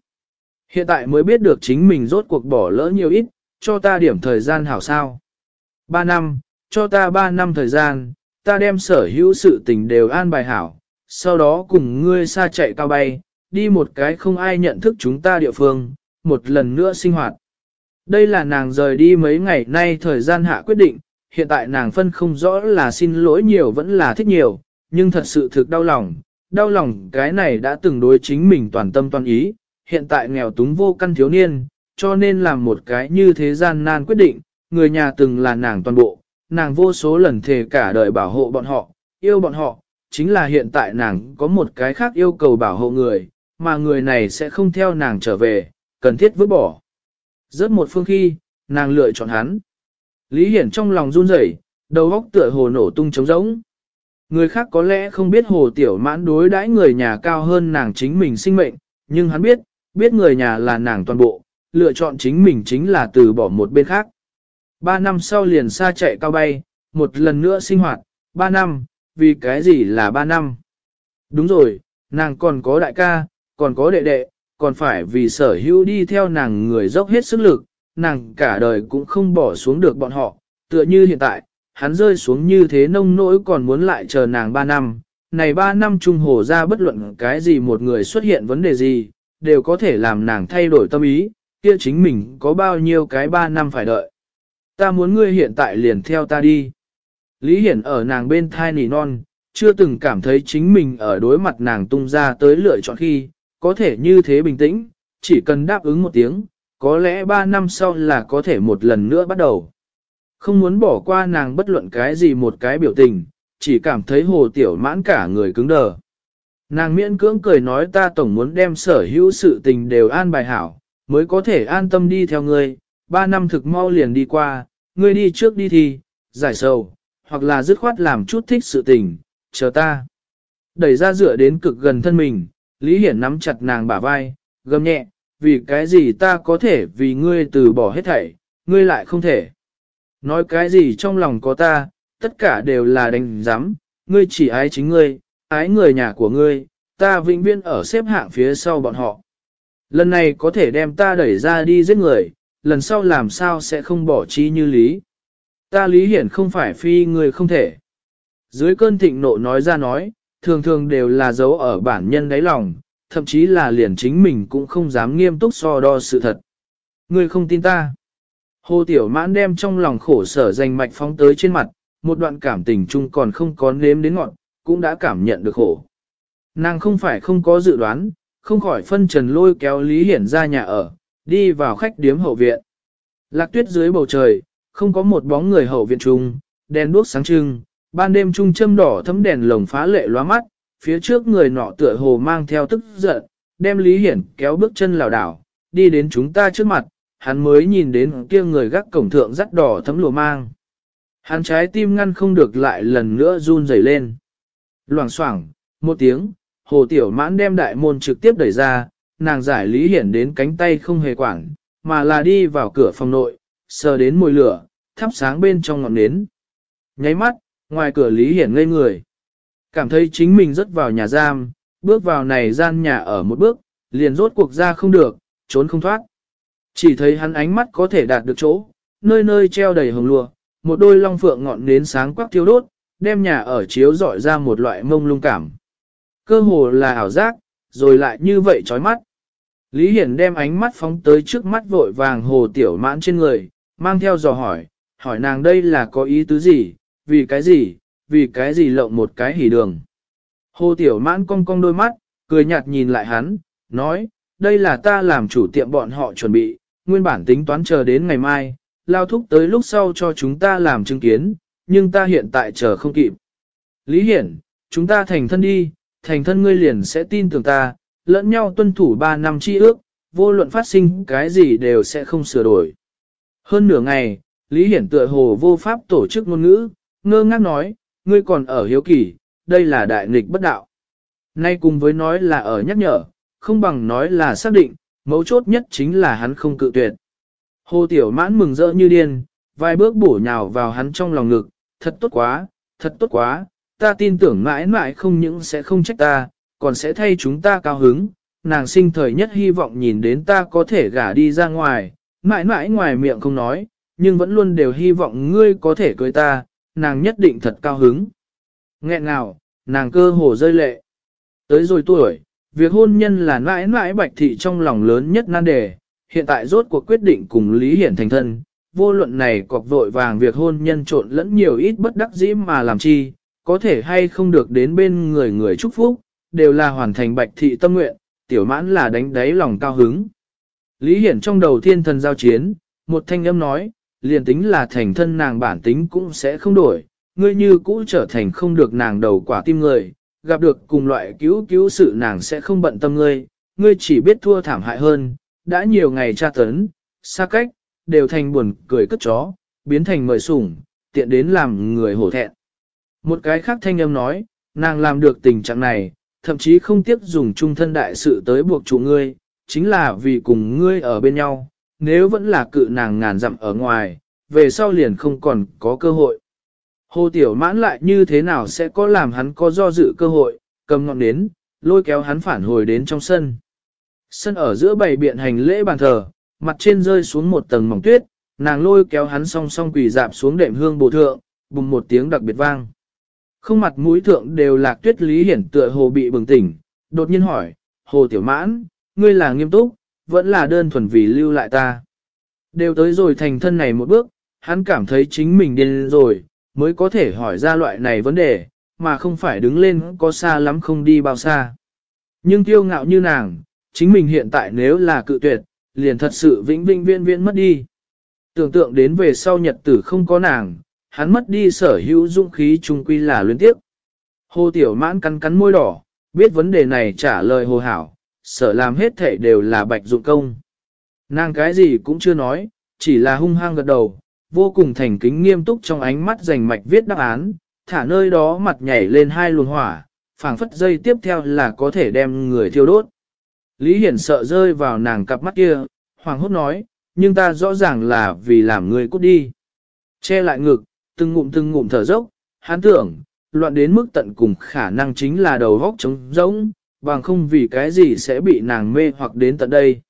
Hiện tại mới biết được chính mình rốt cuộc bỏ lỡ nhiều ít, cho ta điểm thời gian hảo sao. Ba năm, cho ta ba năm thời gian, ta đem sở hữu sự tình đều an bài hảo, sau đó cùng ngươi xa chạy cao bay, đi một cái không ai nhận thức chúng ta địa phương, một lần nữa sinh hoạt. Đây là nàng rời đi mấy ngày nay thời gian hạ quyết định, hiện tại nàng phân không rõ là xin lỗi nhiều vẫn là thích nhiều, nhưng thật sự thực đau lòng, đau lòng cái này đã từng đối chính mình toàn tâm toàn ý, hiện tại nghèo túng vô căn thiếu niên, cho nên làm một cái như thế gian nan quyết định, người nhà từng là nàng toàn bộ, nàng vô số lần thề cả đời bảo hộ bọn họ, yêu bọn họ, chính là hiện tại nàng có một cái khác yêu cầu bảo hộ người, mà người này sẽ không theo nàng trở về, cần thiết vứt bỏ. Rớt một phương khi, nàng lựa chọn hắn. Lý Hiển trong lòng run rẩy, đầu óc tựa hồ nổ tung trống rỗng. Người khác có lẽ không biết hồ tiểu mãn đối đãi người nhà cao hơn nàng chính mình sinh mệnh, nhưng hắn biết, biết người nhà là nàng toàn bộ, lựa chọn chính mình chính là từ bỏ một bên khác. Ba năm sau liền xa chạy cao bay, một lần nữa sinh hoạt, ba năm, vì cái gì là ba năm? Đúng rồi, nàng còn có đại ca, còn có đệ đệ, còn phải vì sở hữu đi theo nàng người dốc hết sức lực, nàng cả đời cũng không bỏ xuống được bọn họ, tựa như hiện tại, hắn rơi xuống như thế nông nỗi còn muốn lại chờ nàng ba năm. Này ba năm trung hồ ra bất luận cái gì một người xuất hiện vấn đề gì, đều có thể làm nàng thay đổi tâm ý, kia chính mình có bao nhiêu cái ba năm phải đợi. Ta muốn ngươi hiện tại liền theo ta đi. Lý Hiển ở nàng bên thai nỉ non, chưa từng cảm thấy chính mình ở đối mặt nàng tung ra tới lựa chọn khi, có thể như thế bình tĩnh, chỉ cần đáp ứng một tiếng, có lẽ ba năm sau là có thể một lần nữa bắt đầu. Không muốn bỏ qua nàng bất luận cái gì một cái biểu tình, chỉ cảm thấy hồ tiểu mãn cả người cứng đờ. Nàng miễn cưỡng cười nói ta tổng muốn đem sở hữu sự tình đều an bài hảo, mới có thể an tâm đi theo ngươi, ba năm thực mau liền đi qua, ngươi đi trước đi thì, giải sầu, hoặc là dứt khoát làm chút thích sự tình, chờ ta. Đẩy ra dựa đến cực gần thân mình, Lý Hiển nắm chặt nàng bả vai, gầm nhẹ, vì cái gì ta có thể vì ngươi từ bỏ hết thảy, ngươi lại không thể. Nói cái gì trong lòng có ta, tất cả đều là đánh giám, ngươi chỉ ái chính ngươi, ái người nhà của ngươi, ta vĩnh viễn ở xếp hạng phía sau bọn họ. Lần này có thể đem ta đẩy ra đi giết người, lần sau làm sao sẽ không bỏ chi như lý. Ta lý hiển không phải phi người không thể. Dưới cơn thịnh nộ nói ra nói, thường thường đều là dấu ở bản nhân đáy lòng, thậm chí là liền chính mình cũng không dám nghiêm túc so đo sự thật. Ngươi không tin ta. Hồ Tiểu Mãn đem trong lòng khổ sở danh mạch phóng tới trên mặt, một đoạn cảm tình chung còn không có nếm đến ngọn, cũng đã cảm nhận được khổ. Nàng không phải không có dự đoán, không khỏi phân trần lôi kéo Lý Hiển ra nhà ở, đi vào khách điếm hậu viện. Lạc tuyết dưới bầu trời, không có một bóng người hậu viện chung, đèn đuốc sáng trưng, ban đêm trung châm đỏ thấm đèn lồng phá lệ loa mắt, phía trước người nọ tựa hồ mang theo tức giận, đem Lý Hiển kéo bước chân lảo đảo, đi đến chúng ta trước mặt, hắn mới nhìn đến kia người gác cổng thượng dắt đỏ thấm lùa mang. Hắn trái tim ngăn không được lại lần nữa run rẩy lên. Loảng xoảng, một tiếng, hồ tiểu mãn đem đại môn trực tiếp đẩy ra, nàng giải lý hiển đến cánh tay không hề quản, mà là đi vào cửa phòng nội, sờ đến mùi lửa, thắp sáng bên trong ngọn nến. Nháy mắt, ngoài cửa lý hiển ngây người. Cảm thấy chính mình rất vào nhà giam, bước vào này gian nhà ở một bước, liền rốt cuộc ra không được, trốn không thoát. Chỉ thấy hắn ánh mắt có thể đạt được chỗ, nơi nơi treo đầy hồng lụa, một đôi long phượng ngọn nến sáng quắc thiêu đốt, đem nhà ở chiếu dọi ra một loại mông lung cảm. Cơ hồ là ảo giác, rồi lại như vậy chói mắt. Lý Hiển đem ánh mắt phóng tới trước mắt vội vàng hồ tiểu mãn trên người, mang theo dò hỏi, hỏi nàng đây là có ý tứ gì, vì cái gì, vì cái gì lộng một cái hỉ đường. Hồ tiểu mãn cong cong đôi mắt, cười nhạt nhìn lại hắn, nói, đây là ta làm chủ tiệm bọn họ chuẩn bị, nguyên bản tính toán chờ đến ngày mai, lao thúc tới lúc sau cho chúng ta làm chứng kiến, nhưng ta hiện tại chờ không kịp. Lý Hiển, chúng ta thành thân đi, thành thân ngươi liền sẽ tin tưởng ta, lẫn nhau tuân thủ 3 năm chi ước, vô luận phát sinh cái gì đều sẽ không sửa đổi. Hơn nửa ngày, Lý Hiển tựa hồ vô pháp tổ chức ngôn ngữ, ngơ ngác nói, ngươi còn ở hiếu kỳ, đây là đại nghịch bất đạo. Nay cùng với nói là ở nhắc nhở, không bằng nói là xác định, mấu chốt nhất chính là hắn không cự tuyệt. Hồ Tiểu Mãn mừng rỡ như điên, vài bước bổ nhào vào hắn trong lòng ngực, thật tốt quá, thật tốt quá, ta tin tưởng mãi mãi không những sẽ không trách ta, còn sẽ thay chúng ta cao hứng, nàng sinh thời nhất hy vọng nhìn đến ta có thể gả đi ra ngoài, mãi mãi ngoài miệng không nói, nhưng vẫn luôn đều hy vọng ngươi có thể cưới ta, nàng nhất định thật cao hứng. Nghẹn nào, nàng cơ hồ rơi lệ. Tới rồi tuổi, việc hôn nhân là mãi mãi bạch thị trong lòng lớn nhất nan đề, hiện tại rốt cuộc quyết định cùng Lý Hiển thành thân, vô luận này cọc vội vàng việc hôn nhân trộn lẫn nhiều ít bất đắc dĩ mà làm chi, có thể hay không được đến bên người người chúc phúc, đều là hoàn thành bạch thị tâm nguyện, tiểu mãn là đánh đáy lòng cao hứng. Lý Hiển trong đầu thiên thần giao chiến, một thanh âm nói, liền tính là thành thân nàng bản tính cũng sẽ không đổi, ngươi như cũ trở thành không được nàng đầu quả tim người, gặp được cùng loại cứu cứu sự nàng sẽ không bận tâm ngươi, ngươi chỉ biết thua thảm hại hơn, đã nhiều ngày tra tấn, xa cách, đều thành buồn cười cất chó, biến thành mời sủng, tiện đến làm người hổ thẹn. Một cái khác thanh âm nói, nàng làm được tình trạng này, thậm chí không tiếc dùng trung thân đại sự tới buộc chủ ngươi, chính là vì cùng ngươi ở bên nhau, nếu vẫn là cự nàng ngàn dặm ở ngoài, về sau liền không còn có cơ hội. Hồ Tiểu Mãn lại như thế nào sẽ có làm hắn có do dự cơ hội, cầm ngọn nến, lôi kéo hắn phản hồi đến trong sân. Sân ở giữa bày biện hành lễ bàn thờ, mặt trên rơi xuống một tầng mỏng tuyết, nàng lôi kéo hắn song song quỳ dạp xuống đệm hương bồ thượng, bùng một tiếng đặc biệt vang. Không mặt mũi thượng đều lạc tuyết lý hiển tựa hồ bị bừng tỉnh, đột nhiên hỏi, hồ tiểu mãn, ngươi là nghiêm túc, vẫn là đơn thuần vì lưu lại ta. Đều tới rồi thành thân này một bước, hắn cảm thấy chính mình điên rồi, mới có thể hỏi ra loại này vấn đề, mà không phải đứng lên có xa lắm không đi bao xa. Nhưng tiêu ngạo như nàng, chính mình hiện tại nếu là cự tuyệt, liền thật sự vĩnh vĩnh viên viên mất đi. Tưởng tượng đến về sau nhật tử không có nàng, hắn mất đi sở hữu dũng khí trung quy là luyến tiếp. Hồ Tiểu Mãn cắn cắn môi đỏ, biết vấn đề này trả lời hồ hảo, sở làm hết thể đều là bạch dụng công. Nàng cái gì cũng chưa nói, chỉ là hung hăng gật đầu, vô cùng thành kính nghiêm túc trong ánh mắt dành mạch viết đáp án, thả nơi đó mặt nhảy lên hai luồng hỏa, phảng phất dây tiếp theo là có thể đem người thiêu đốt. Lý Hiển sợ rơi vào nàng cặp mắt kia, hoàng hốt nói, nhưng ta rõ ràng là vì làm người cút đi. Che lại ngực, từng ngụm từng ngụm thở dốc, hắn tưởng, loạn đến mức tận cùng khả năng chính là đầu góc trống rỗng, bằng không vì cái gì sẽ bị nàng mê hoặc đến tận đây.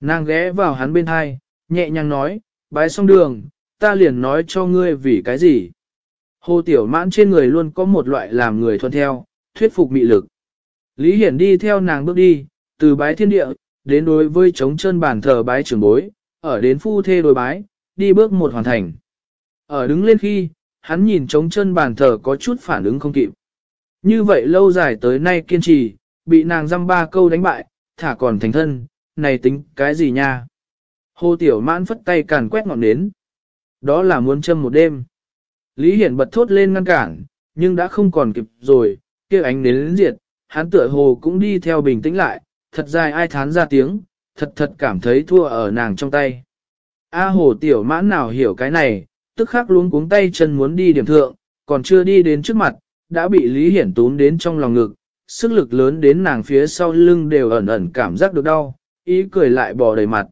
Nàng ghé vào hắn bên hai, nhẹ nhàng nói, bái xong đường, ta liền nói cho ngươi vì cái gì. Hồ Tiểu Mãn trên người luôn có một loại làm người thuận theo, thuyết phục mị lực. Lý Hiển đi theo nàng bước đi, từ bái thiên địa, đến đối với chống chân bàn thờ bái trưởng bối, ở đến phu thê đối bái, đi bước một hoàn thành. Ở đứng lên khi, hắn nhìn chống chân bàn thờ có chút phản ứng không kịp. Như vậy lâu dài tới nay kiên trì, bị nàng dăm ba câu đánh bại, thả còn thành thân, này tính cái gì nha? Hồ Tiểu Mãn phất tay càn quét ngọn nến. Đó là muốn châm một đêm. Lý Hiển bật thốt lên ngăn cản, nhưng đã không còn kịp rồi, kia ánh nến diệt, hắn tựa hồ cũng đi theo bình tĩnh lại, thật dài ai thán ra tiếng, thật thật cảm thấy thua ở nàng trong tay. A hồ tiểu mãn nào hiểu cái này, tức khắc luống cuống tay chân muốn đi điểm thượng, còn chưa đi đến trước mặt, đã bị Lý Hiển tốn đến trong lòng ngực, sức lực lớn đến nàng phía sau lưng đều ẩn ẩn cảm giác được đau, ý cười lại bò đầy mặt.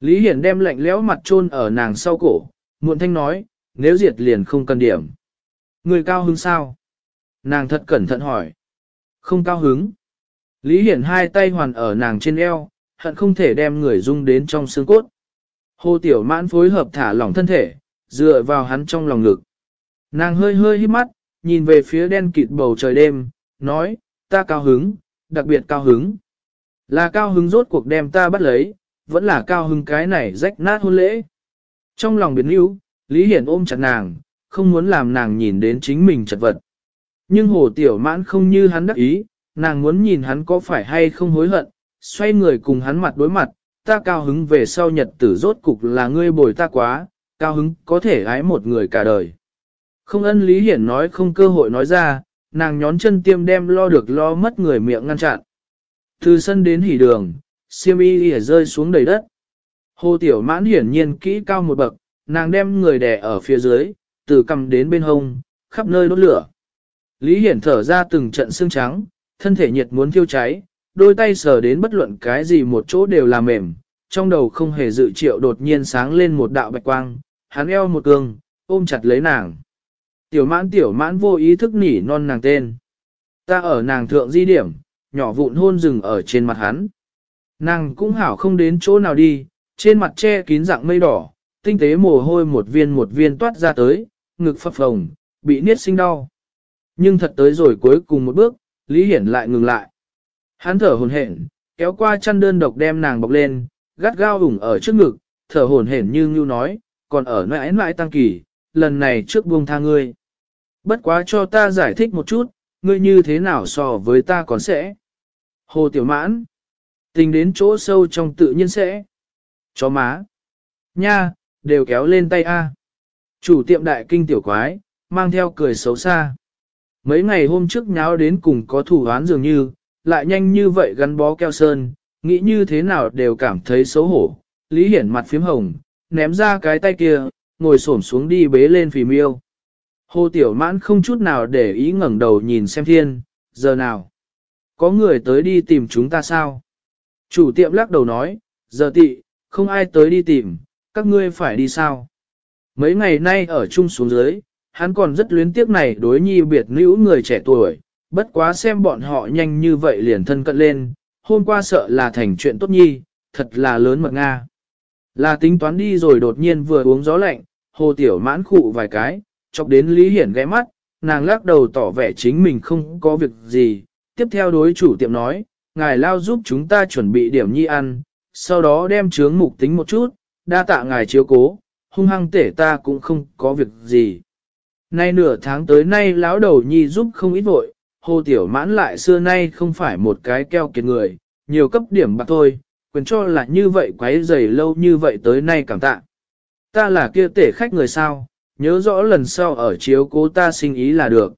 Lý Hiển đem lạnh lẽo mặt chôn ở nàng sau cổ, muộn thanh nói, nếu diệt liền không cần điểm. Người cao hứng sao? Nàng thật cẩn thận hỏi. Không cao hứng. Lý Hiển hai tay hoàn ở nàng trên eo, hận không thể đem người dung đến trong xương cốt. Hồ Tiểu Mãn phối hợp thả lỏng thân thể, dựa vào hắn trong lòng ngực. Nàng hơi hơi hít mắt, nhìn về phía đen kịt bầu trời đêm, nói, ta cao hứng, đặc biệt cao hứng. Là cao hứng rốt cuộc đem ta bắt lấy, vẫn là cao hứng cái này rách nát hôn lễ. Trong lòng biến yếu, Lý Hiển ôm chặt nàng, không muốn làm nàng nhìn đến chính mình chật vật. Nhưng hồ tiểu mãn không như hắn đắc ý, nàng muốn nhìn hắn có phải hay không hối hận, xoay người cùng hắn mặt đối mặt, ta cao hứng về sau nhật tử rốt cục là ngươi bồi ta quá, cao hứng có thể ái một người cả đời. Không ân Lý Hiển nói không cơ hội nói ra, nàng nhón chân tiêm đem lo được lo mất người miệng ngăn chặn. Từ sân đến hỉ đường, siêm y rơi xuống đầy đất. Hồ Tiểu Mãn hiển nhiên kỹ cao một bậc, nàng đem người đè ở phía dưới, từ cầm đến bên hông, khắp nơi đốt lửa. Lý Hiển thở ra từng trận xương trắng, thân thể nhiệt muốn thiêu cháy, đôi tay sờ đến bất luận cái gì một chỗ đều là mềm, trong đầu không hề dự triệu đột nhiên sáng lên một đạo bạch quang, hắn eo một cương, ôm chặt lấy nàng. Tiểu mãn tiểu mãn vô ý thức nỉ non nàng tên. Ta ở nàng thượng di điểm, nhỏ vụn hôn rừng ở trên mặt hắn. Nàng cũng hảo không đến chỗ nào đi, trên mặt che kín dạng mây đỏ, tinh tế mồ hôi một viên một viên toát ra tới, ngực phập phồng, bị niết sinh đau. Nhưng thật tới rồi cuối cùng một bước, Lý Hiển lại ngừng lại. Hắn thở hồn hển, kéo qua chăn đơn độc đem nàng bọc lên, gắt gao ủng ở trước ngực, thở hồn hển như Ngưu nói, còn ở nơi ánh lại tăng kỳ, lần này trước buông tha ngươi. Bất quá cho ta giải thích một chút, ngươi như thế nào so với ta còn sẽ. Hồ Tiểu Mãn, tình đến chỗ sâu trong tự nhiên sẽ. Chó má. Nha, đều kéo lên tay A. Chủ tiệm đại kinh tiểu quái, mang theo cười xấu xa. Mấy ngày hôm trước nháo đến cùng có thủ án dường như, lại nhanh như vậy gắn bó keo sơn, nghĩ như thế nào đều cảm thấy xấu hổ. Lý Hiển mặt phím hồng, ném ra cái tay kia, ngồi xổm xuống đi bế lên phì miêu. Hồ Tiểu Mãn không chút nào để ý ngẩng đầu nhìn xem thiên, giờ nào? Có người tới đi tìm chúng ta sao? Chủ tiệm lắc đầu nói, giờ tị, không ai tới đi tìm, các ngươi phải đi sao? Mấy ngày nay ở chung xuống dưới, hắn còn rất luyến tiếc này đối nhi biệt nữ người trẻ tuổi, bất quá xem bọn họ nhanh như vậy liền thân cận lên, hôm qua sợ là thành chuyện tốt nhi, thật là lớn mật Nga. Là tính toán đi rồi đột nhiên vừa uống gió lạnh, hồ tiểu mãn khụ vài cái, chọc đến Lý Hiển ghé mắt, nàng lắc đầu tỏ vẻ chính mình không có việc gì, tiếp theo đối chủ tiệm nói, ngài lao giúp chúng ta chuẩn bị điểm nhi ăn, sau đó đem chướng mục tính một chút, đa tạ ngài chiếu cố, hung hăng tể ta cũng không có việc gì. Nay nửa tháng tới nay lão đầu nhi giúp không ít vội, hồ tiểu mãn lại xưa nay không phải một cái keo kiệt người, nhiều cấp điểm bạc thôi, quyền cho là như vậy quấy dày lâu như vậy tới nay cảm tạ. Ta là kia tể khách người sao, nhớ rõ lần sau ở chiếu cố ta sinh ý là được.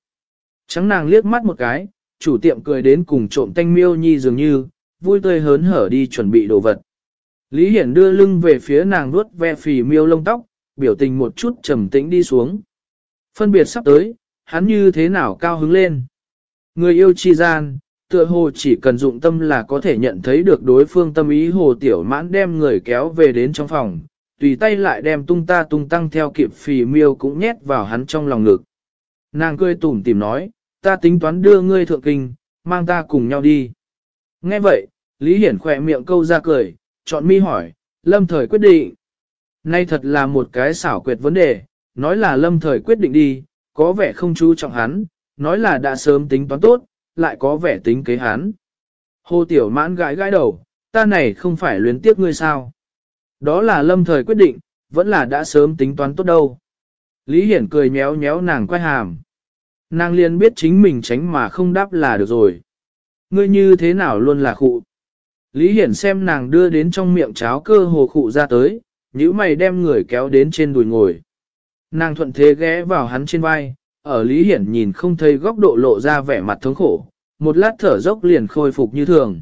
Trắng nàng liếc mắt một cái, chủ tiệm cười đến cùng trộm tanh miêu nhi dường như, vui tươi hớn hở đi chuẩn bị đồ vật. Lý Hiển đưa lưng về phía nàng nuốt ve phì miêu lông tóc, biểu tình một chút trầm tĩnh đi xuống. Phân biệt sắp tới, hắn như thế nào cao hứng lên. Người yêu chi gian, tựa hồ chỉ cần dụng tâm là có thể nhận thấy được đối phương tâm ý hồ tiểu mãn đem người kéo về đến trong phòng, tùy tay lại đem tung ta tung tăng theo kịp phì miêu cũng nhét vào hắn trong lòng ngực. Nàng cười tủm tìm nói, ta tính toán đưa ngươi thượng kinh, mang ta cùng nhau đi. Nghe vậy, Lý Hiển khỏe miệng câu ra cười, chọn mi hỏi, lâm thời quyết định. Nay thật là một cái xảo quyệt vấn đề, nói là lâm thời quyết định đi, có vẻ không chú trọng hắn, nói là đã sớm tính toán tốt, lại có vẻ tính kế hắn. Hồ Tiểu Mãn gãi gãi đầu, ta này không phải luyến tiếc ngươi sao. Đó là lâm thời quyết định, vẫn là đã sớm tính toán tốt đâu. Lý Hiển cười nhéo nhéo nàng quay hàm. Nàng liền biết chính mình tránh mà không đáp là được rồi. Ngươi như thế nào luôn là khụ. Lý Hiển xem nàng đưa đến trong miệng cháo cơ hồ khụ ra tới, nhíu mày đem người kéo đến trên đùi ngồi. Nàng thuận thế ghé vào hắn trên vai, ở Lý Hiển nhìn không thấy góc độ lộ ra vẻ mặt thống khổ, một lát thở dốc liền khôi phục như thường.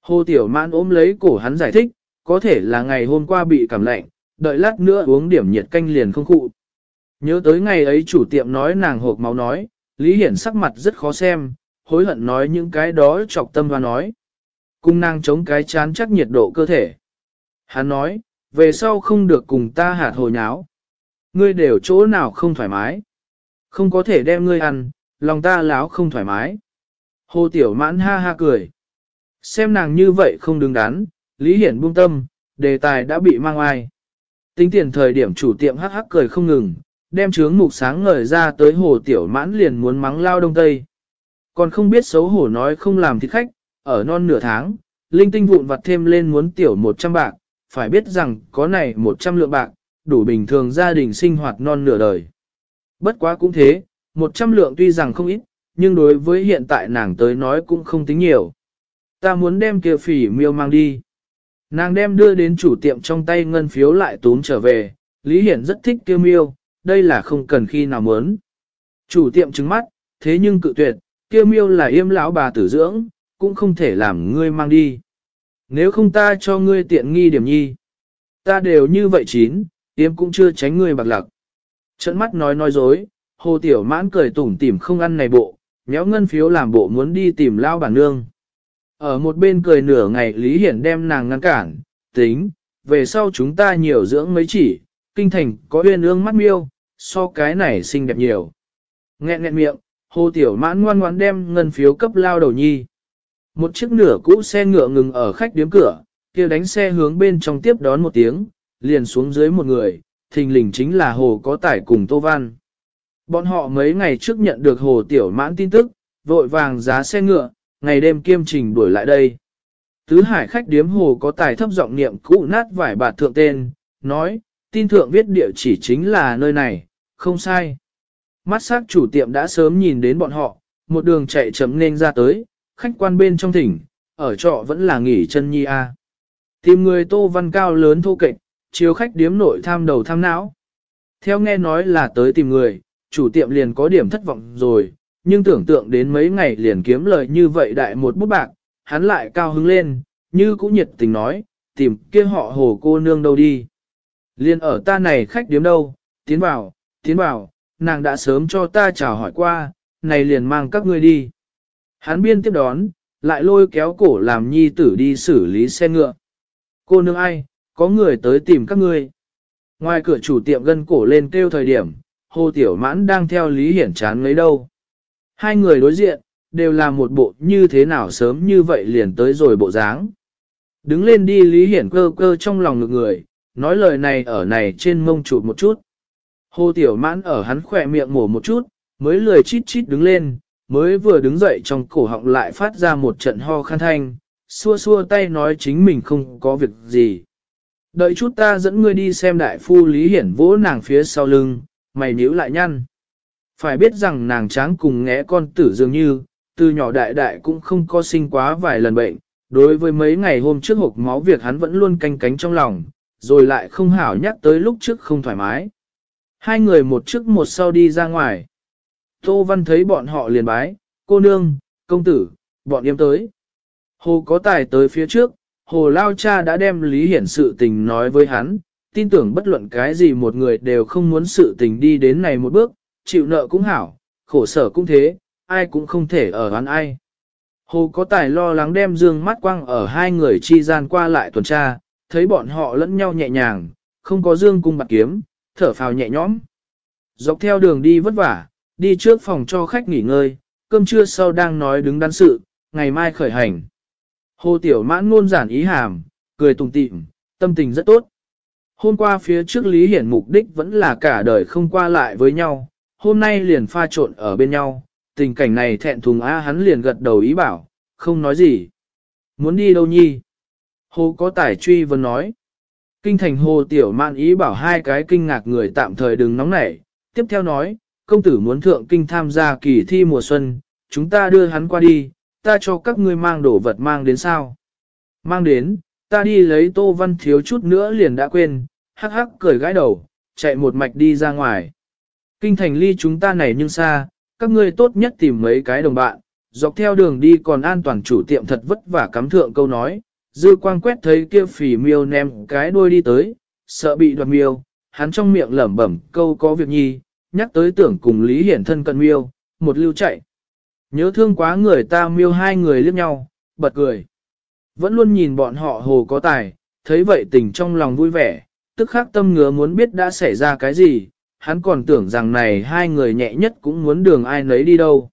Hồ Tiểu Mãn ôm lấy cổ hắn giải thích, có thể là ngày hôm qua bị cảm lạnh, đợi lát nữa uống điểm nhiệt canh liền không cụ. Nhớ tới ngày ấy chủ tiệm nói nàng hộp máu nói, Lý Hiển sắc mặt rất khó xem, hối hận nói những cái đó chọc tâm và nói. Cung nàng chống cái chán chắc nhiệt độ cơ thể. Hắn nói, về sau không được cùng ta hạt hồi nháo. Ngươi đều chỗ nào không thoải mái. Không có thể đem ngươi ăn, lòng ta láo không thoải mái. Hồ Tiểu Mãn ha ha cười. Xem nàng như vậy không đứng đắn, Lý Hiển buông tâm, đề tài đã bị mang ai. Tính tiền thời điểm chủ tiệm hắc hắc cười không ngừng, đem trướng mục sáng ngời ra tới Hồ Tiểu Mãn liền muốn mắng lao đông tây. Còn không biết xấu hổ nói không làm thịt khách, ở non nửa tháng, linh tinh vụn vặt thêm lên muốn tiểu 100 bạc, phải biết rằng có này 100 lượng bạc, đủ bình thường gia đình sinh hoạt non nửa đời. Bất quá cũng thế, 100 lượng tuy rằng không ít, nhưng đối với hiện tại nàng tới nói cũng không tính nhiều. Ta muốn đem kia phỉ miêu mang đi. Nàng đem đưa đến chủ tiệm trong tay ngân phiếu lại tún trở về, Lý Hiển rất thích kêu miêu, đây là không cần khi nào muốn. Chủ tiệm trứng mắt, thế nhưng cự tuyệt, kêu miêu là yêm lão bà tử dưỡng, cũng không thể làm ngươi mang đi. Nếu không ta cho ngươi tiện nghi điểm nhi. Ta đều như vậy chín, yêm cũng chưa tránh ngươi bạc lạc. Trận mắt nói nói dối, hồ tiểu mãn cười tủm tỉm không ăn này bộ, nhéo ngân phiếu làm bộ muốn đi tìm lao bản nương. Ở một bên cười nửa ngày Lý Hiển đem nàng ngăn cản, tính, về sau chúng ta nhiều dưỡng mấy chỉ, kinh thành có uyên ương mắt miêu, so cái này xinh đẹp nhiều. Nghẹn nghẹn miệng, hồ tiểu mãn ngoan ngoan đem ngân phiếu cấp lao đầu nhi. Một chiếc nửa cũ xe ngựa ngừng ở khách điếm cửa, kia đánh xe hướng bên trong tiếp đón một tiếng, liền xuống dưới một người, thình lình chính là hồ có tải cùng Tô Văn. Bọn họ mấy ngày trước nhận được hồ tiểu mãn tin tức, vội vàng giá xe ngựa, ngày đêm kiêm trình đuổi lại đây. Tứ hải khách điếm hồ có tài thấp giọng niệm cũ nát vải bạt thượng tên, nói, tin thượng viết địa chỉ chính là nơi này, không sai. Mắt sắc chủ tiệm đã sớm nhìn đến bọn họ, một đường chạy chấm nên ra tới, khách quan bên trong thỉnh, ở trọ vẫn là nghỉ chân nhi a. Tìm người tô văn cao lớn thô kệch, chiếu khách điếm nội tham đầu tham não. Theo nghe nói là tới tìm người, chủ tiệm liền có điểm thất vọng rồi, nhưng tưởng tượng đến mấy ngày liền kiếm lời như vậy đại một bút bạc, hắn lại cao hứng lên, như cũng nhiệt tình nói, tìm kia họ hồ cô nương đâu đi. Liên ở ta này khách điếm đâu, tiến vào, tiến vào, nàng đã sớm cho ta chào hỏi qua, này liền mang các ngươi đi. Hắn biên tiếp đón, lại lôi kéo cổ làm nhi tử đi xử lý xe ngựa. Cô nương ai, có người tới tìm các ngươi. Ngoài cửa chủ tiệm gân cổ lên kêu thời điểm, hồ tiểu mãn đang theo Lý Hiển chán lấy đâu. Hai người đối diện, đều là một bộ như thế nào sớm như vậy liền tới rồi bộ dáng. Đứng lên đi Lý Hiển cơ cơ trong lòng ngực người, nói lời này ở này trên mông chụp một chút. Hồ Tiểu Mãn ở hắn khỏe miệng mổ một chút, mới lười chít chít đứng lên, mới vừa đứng dậy trong cổ họng lại phát ra một trận ho khan thanh, xua xua tay nói chính mình không có việc gì. Đợi chút ta dẫn ngươi đi xem đại phu Lý Hiển vỗ nàng phía sau lưng, mày nhíu lại nhăn. Phải biết rằng nàng tráng cùng ngẽ con tử dường như, từ nhỏ đại đại cũng không có sinh quá vài lần bệnh, đối với mấy ngày hôm trước hộp máu việc hắn vẫn luôn canh cánh trong lòng, rồi lại không hảo nhắc tới lúc trước không thoải mái. Hai người một trước một sau đi ra ngoài. Tô Văn thấy bọn họ liền bái, cô nương, công tử, bọn em tới. Hồ có tài tới phía trước, Hồ Lao Cha đã đem Lý Hiển sự tình nói với hắn, tin tưởng bất luận cái gì một người đều không muốn sự tình đi đến này một bước, chịu nợ cũng hảo, khổ sở cũng thế, ai cũng không thể ở hắn ai. Hồ có tài lo lắng đem dương mắt quăng ở hai người chi gian qua lại tuần tra, thấy bọn họ lẫn nhau nhẹ nhàng, không có dương cung bạc kiếm, thở phào nhẹ nhõm. Dọc theo đường đi vất vả, đi trước phòng cho khách nghỉ ngơi, cơm trưa sau đang nói đứng đắn sự, ngày mai khởi hành. Hồ Tiểu Mãn ngôn giản ý hàm, cười tùng tịm, tâm tình rất tốt. Hôm qua phía trước Lý Hiển mục đích vẫn là cả đời không qua lại với nhau, hôm nay liền pha trộn ở bên nhau, tình cảnh này thẹn thùng a hắn liền gật đầu ý bảo, không nói gì. Muốn đi đâu nhi? Hồ có tài truy vấn nói. Kinh thành hồ tiểu mạn ý bảo hai cái kinh ngạc người tạm thời đừng nóng nảy. Tiếp theo nói, công tử muốn thượng kinh tham gia kỳ thi mùa xuân, chúng ta đưa hắn qua đi, ta cho các ngươi mang đồ vật mang đến sao? Mang đến, ta đi lấy tô văn thiếu chút nữa liền đã quên, hắc hắc cười gãi đầu, chạy một mạch đi ra ngoài. Kinh thành ly chúng ta này nhưng xa, các ngươi tốt nhất tìm mấy cái đồng bạn, dọc theo đường đi còn an toàn chủ tiệm thật vất vả cắm thượng câu nói, dư quang quét thấy kia phỉ miêu ném cái đuôi đi tới, sợ bị đoạt miêu, hắn trong miệng lẩm bẩm câu có việc nhi, nhắc tới tưởng cùng Lý Hiển thân cận miêu, một lưu chạy. Nhớ thương quá người ta miêu hai người liếc nhau, bật cười. Vẫn luôn nhìn bọn họ hồ có tài, thấy vậy tình trong lòng vui vẻ, tức khắc tâm ngứa muốn biết đã xảy ra cái gì, hắn còn tưởng rằng này hai người nhẹ nhất cũng muốn đường ai nấy đi đâu.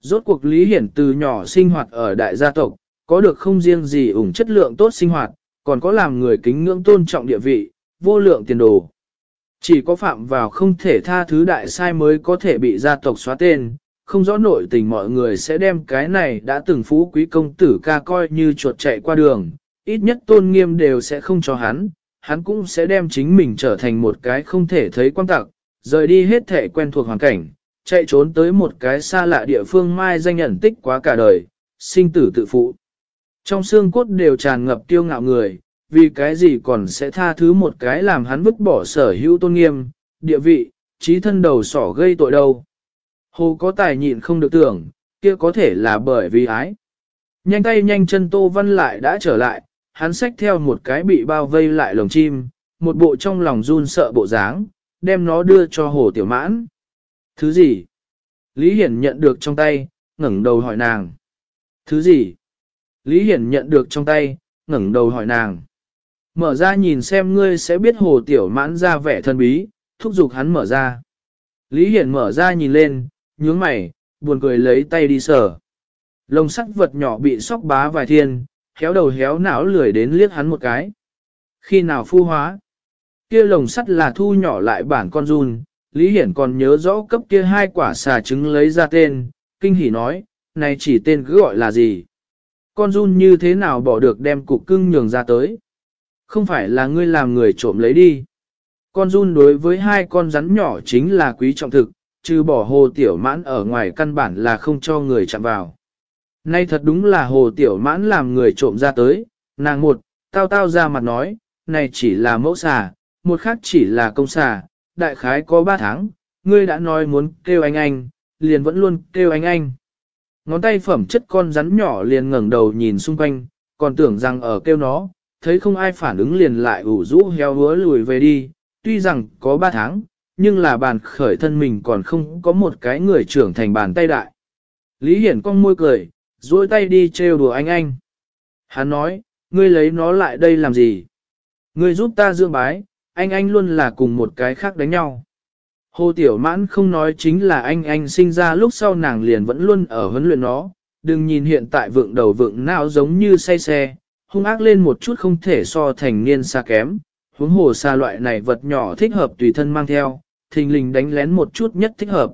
Rốt cuộc Lý Hiển từ nhỏ sinh hoạt ở đại gia tộc, có được không riêng gì ủng chất lượng tốt sinh hoạt, còn có làm người kính ngưỡng tôn trọng địa vị, vô lượng tiền đồ. Chỉ có phạm vào không thể tha thứ đại sai mới có thể bị gia tộc xóa tên, không rõ nội tình mọi người sẽ đem cái này đã từng phú quý công tử ca coi như chuột chạy qua đường, ít nhất tôn nghiêm đều sẽ không cho hắn, hắn cũng sẽ đem chính mình trở thành một cái không thể thấy quan tặc, rời đi hết thể quen thuộc hoàn cảnh, chạy trốn tới một cái xa lạ địa phương mai danh nhận tích quá cả đời, sinh tử tự phụ. Trong xương cốt đều tràn ngập tiêu ngạo người, vì cái gì còn sẽ tha thứ một cái làm hắn vứt bỏ sở hữu tôn nghiêm, địa vị, trí thân đầu sỏ gây tội đâu. Hồ có tài nhịn không được tưởng, kia có thể là bởi vì ái. Nhanh tay nhanh chân Tô Văn lại đã trở lại, hắn xách theo một cái bị bao vây lại lồng chim, một bộ trong lòng run sợ bộ dáng, đem nó đưa cho hồ tiểu mãn. Thứ gì? Lý Hiển nhận được trong tay, ngẩng đầu hỏi nàng. Thứ gì? Lý Hiển nhận được trong tay, ngẩng đầu hỏi nàng. Mở ra nhìn xem ngươi sẽ biết hồ tiểu mãn ra vẻ thân bí, thúc giục hắn mở ra. Lý Hiển mở ra nhìn lên, nhướng mày, buồn cười lấy tay đi sờ. Lồng sắt vật nhỏ bị sóc bá vài thiên, héo đầu héo não lười đến liếc hắn một cái. Khi nào phu hóa? Kia lồng sắt là thu nhỏ lại bản con run, Lý Hiển còn nhớ rõ cấp kia hai quả xà trứng lấy ra tên, kinh hỉ nói, này chỉ tên cứ gọi là gì? Con run như thế nào bỏ được đem cục cưng nhường ra tới? Không phải là ngươi làm người trộm lấy đi. Con run đối với hai con rắn nhỏ chính là quý trọng thực, trừ bỏ hồ tiểu mãn ở ngoài căn bản là không cho người chạm vào. Nay thật đúng là hồ tiểu mãn làm người trộm ra tới, nàng một, tao tao ra mặt nói, này chỉ là mẫu xà, một khác chỉ là công xà, đại khái có ba tháng, ngươi đã nói muốn kêu anh anh, liền vẫn luôn kêu anh anh. Ngón tay phẩm chất con rắn nhỏ liền ngẩng đầu nhìn xung quanh, còn tưởng rằng ở kêu nó, thấy không ai phản ứng liền lại ủ rũ heo hứa lùi về đi, tuy rằng có ba tháng, nhưng là bàn khởi thân mình còn không có một cái người trưởng thành bàn tay đại. Lý Hiển cong môi cười, duỗi tay đi trêu đùa anh anh. Hắn nói, ngươi lấy nó lại đây làm gì? Ngươi giúp ta dưỡng bái, anh anh luôn là cùng một cái khác đánh nhau. Hồ Tiểu Mãn không nói chính là anh anh sinh ra lúc sau nàng liền vẫn luôn ở huấn luyện nó, đừng nhìn hiện tại vượng đầu vượng não giống như say xe, hung ác lên một chút không thể so thành niên xa kém, huống hồ xa loại này vật nhỏ thích hợp tùy thân mang theo, thình lình đánh lén một chút nhất thích hợp.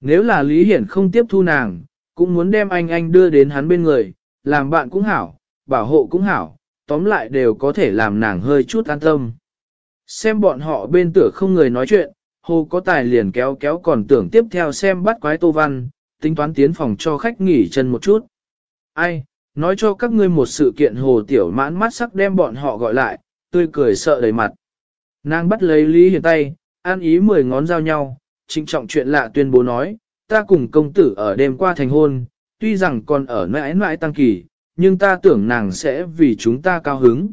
Nếu là Lý Hiển không tiếp thu nàng, cũng muốn đem anh anh đưa đến hắn bên người, làm bạn cũng hảo, bảo hộ cũng hảo, tóm lại đều có thể làm nàng hơi chút an tâm. Xem bọn họ bên tửa không người nói chuyện, hồ có tài liền kéo kéo còn tưởng tiếp theo xem bắt quái tô văn, tính toán tiến phòng cho khách nghỉ chân một chút. Ai, nói cho các ngươi một sự kiện hồ tiểu mãn mắt sắc đem bọn họ gọi lại, tươi cười sợ đầy mặt. Nàng bắt lấy Lý Hiền tay, an ý mười ngón giao nhau, trịnh trọng chuyện lạ tuyên bố nói, ta cùng công tử ở đêm qua thành hôn, tuy rằng còn ở mãi mãi tăng kỳ, nhưng ta tưởng nàng sẽ vì chúng ta cao hứng.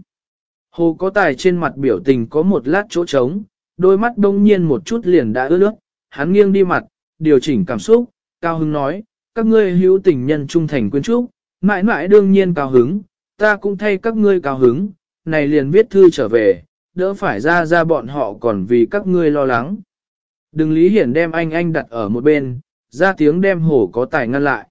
Hồ có tài trên mặt biểu tình có một lát chỗ trống, đôi mắt đông nhiên một chút liền đã ướt nước, hắn nghiêng đi mặt, điều chỉnh cảm xúc, cao hứng nói, các ngươi hữu tình nhân trung thành quyến trúc, mãi mãi đương nhiên cao hứng, ta cũng thay các ngươi cao hứng, này liền viết thư trở về, đỡ phải ra ra bọn họ còn vì các ngươi lo lắng. Đừng lý hiển đem anh anh đặt ở một bên, ra tiếng đem hổ có tài ngăn lại.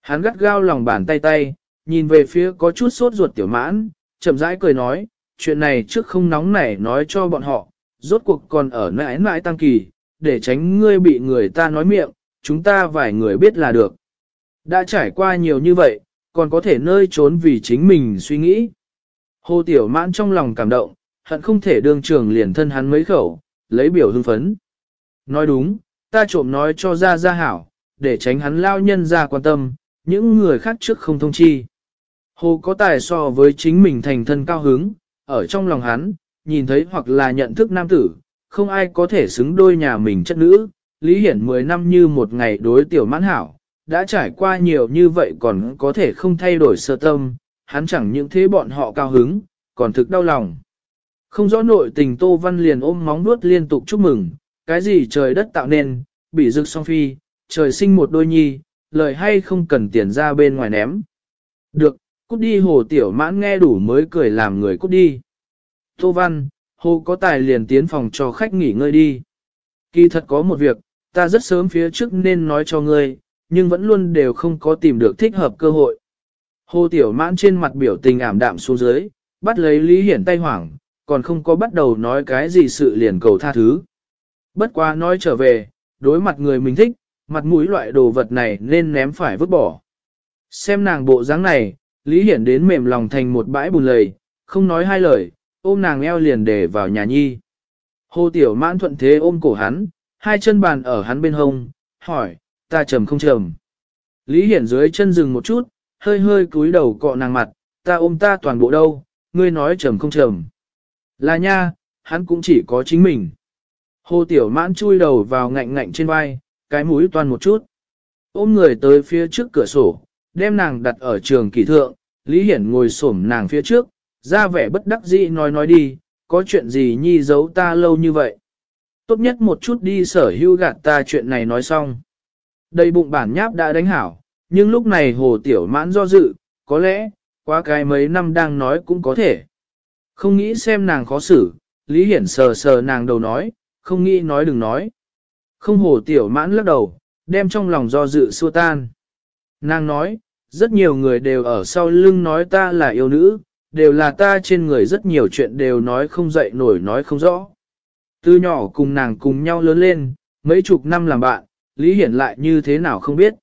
Hắn gắt gao lòng bàn tay tay, nhìn về phía có chút sốt ruột tiểu mãn, chậm rãi cười nói, chuyện này trước không nóng nảy nói cho bọn họ, rốt cuộc còn ở mãi mãi tăng kỳ, để tránh ngươi bị người ta nói miệng, chúng ta vài người biết là được. Đã trải qua nhiều như vậy, còn có thể nơi trốn vì chính mình suy nghĩ. Hồ Tiểu Mãn trong lòng cảm động, hận không thể đương trường liền thân hắn mấy khẩu, lấy biểu hưng phấn. Nói đúng, ta trộm nói cho ra ra hảo, để tránh hắn lao nhân ra quan tâm, những người khác trước không thông chi. Hồ có tài so với chính mình thành thân cao hứng, ở trong lòng hắn, nhìn thấy hoặc là nhận thức nam tử, không ai có thể xứng đôi nhà mình chất nữ, Lý Hiển 10 năm như một ngày đối tiểu mãn hảo, đã trải qua nhiều như vậy còn có thể không thay đổi sơ tâm, hắn chẳng những thế bọn họ cao hứng, còn thực đau lòng. Không rõ nội tình Tô Văn liền ôm móng nuốt liên tục chúc mừng, cái gì trời đất tạo nên, bị rực song phi, trời sinh một đôi nhi, lời hay không cần tiền ra bên ngoài ném. Được, cút đi hồ tiểu mãn nghe đủ mới cười làm người cút đi. Tô Văn, hồ có tài liền tiến phòng cho khách nghỉ ngơi đi. Kỳ thật có một việc, ta rất sớm phía trước nên nói cho ngươi, nhưng vẫn luôn đều không có tìm được thích hợp cơ hội. Hồ Tiểu Mãn trên mặt biểu tình ảm đạm xuống dưới, bắt lấy Lý Hiển tay hoảng, còn không có bắt đầu nói cái gì sự liền cầu tha thứ. Bất quá nói trở về, đối mặt người mình thích, mặt mũi loại đồ vật này nên ném phải vứt bỏ. Xem nàng bộ dáng này, Lý Hiển đến mềm lòng thành một bãi bùn lầy, không nói hai lời, ôm nàng eo liền để vào nhà nhi. Hồ Tiểu Mãn thuận thế ôm cổ hắn, hai chân bàn ở hắn bên hông, hỏi, ta trầm không trầm. Lý Hiển dưới chân dừng một chút, hơi hơi cúi đầu cọ nàng mặt, ta ôm ta toàn bộ đâu, ngươi nói trầm không trầm. Là nha, hắn cũng chỉ có chính mình. Hồ Tiểu Mãn chui đầu vào ngạnh ngạnh trên vai, cái mũi toàn một chút. Ôm người tới phía trước cửa sổ, đem nàng đặt ở trường kỳ thượng, Lý Hiển ngồi xổm nàng phía trước, ra vẻ bất đắc dĩ nói nói đi, có chuyện gì nhi giấu ta lâu như vậy. Tốt nhất một chút đi sở hưu gạt ta chuyện này nói xong. Đầy bụng bản nháp đã đánh hảo, nhưng lúc này hồ tiểu mãn do dự, có lẽ, qua cái mấy năm đang nói cũng có thể. Không nghĩ xem nàng khó xử, Lý Hiển sờ sờ nàng đầu nói, không nghĩ nói đừng nói. Không hổ tiểu mãn lắc đầu, đem trong lòng do dự xua tan. Nàng nói, rất nhiều người đều ở sau lưng nói ta là yêu nữ, đều là ta trên người rất nhiều chuyện đều nói không dậy nổi nói không rõ. Từ nhỏ cùng nàng cùng nhau lớn lên, mấy chục năm làm bạn, Lý Hiển lại như thế nào không biết.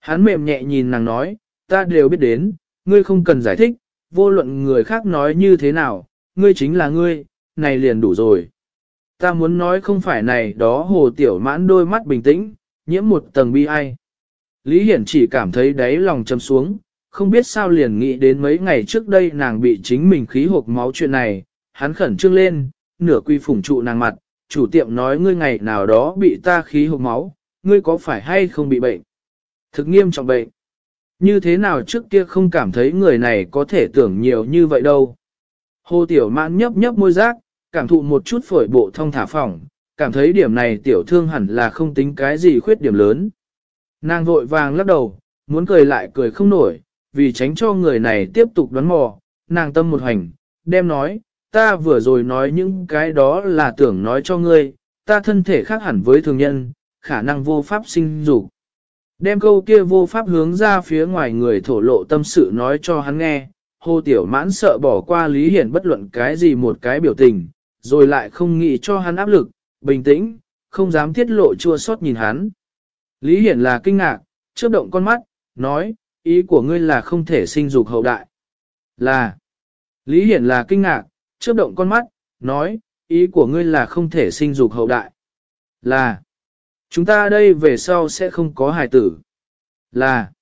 Hắn mềm nhẹ nhìn nàng nói, ta đều biết đến, ngươi không cần giải thích, vô luận người khác nói như thế nào, ngươi chính là ngươi, này liền đủ rồi. Ta muốn nói không phải này đó hồ tiểu mãn đôi mắt bình tĩnh, nhiễm một tầng bi ai. Lý Hiển chỉ cảm thấy đáy lòng châm xuống, không biết sao liền nghĩ đến mấy ngày trước đây nàng bị chính mình khí hộp máu chuyện này, hắn khẩn trương lên, nửa quy phủng trụ nàng mặt, chủ tiệm nói ngươi ngày nào đó bị ta khí hộp máu, ngươi có phải hay không bị bệnh? Thực nghiêm trọng bệnh. Như thế nào trước kia không cảm thấy người này có thể tưởng nhiều như vậy đâu. Hồ Tiểu Mãn nhấp nhấp môi giác, cảm thụ một chút phổi bộ thông thả phỏng, cảm thấy điểm này tiểu thương hẳn là không tính cái gì khuyết điểm lớn. Nàng vội vàng lắc đầu, muốn cười lại cười không nổi, vì tránh cho người này tiếp tục đoán mò, nàng tâm một hành, đem nói, ta vừa rồi nói những cái đó là tưởng nói cho ngươi, ta thân thể khác hẳn với thường nhân, khả năng vô pháp sinh dục. Đem câu kia vô pháp hướng ra phía ngoài người thổ lộ tâm sự nói cho hắn nghe, hô tiểu mãn sợ bỏ qua Lý Hiển bất luận cái gì một cái biểu tình, rồi lại không nghĩ cho hắn áp lực, bình tĩnh, không dám tiết lộ chua xót nhìn hắn. Lý Hiển là kinh ngạc, chớp động con mắt, nói, ý của ngươi là không thể sinh dục hậu đại. Là, Lý Hiển là kinh ngạc, chớp động con mắt, nói, ý của ngươi là không thể sinh dục hậu đại. Là, chúng ta đây về sau sẽ không có hài tử. Là,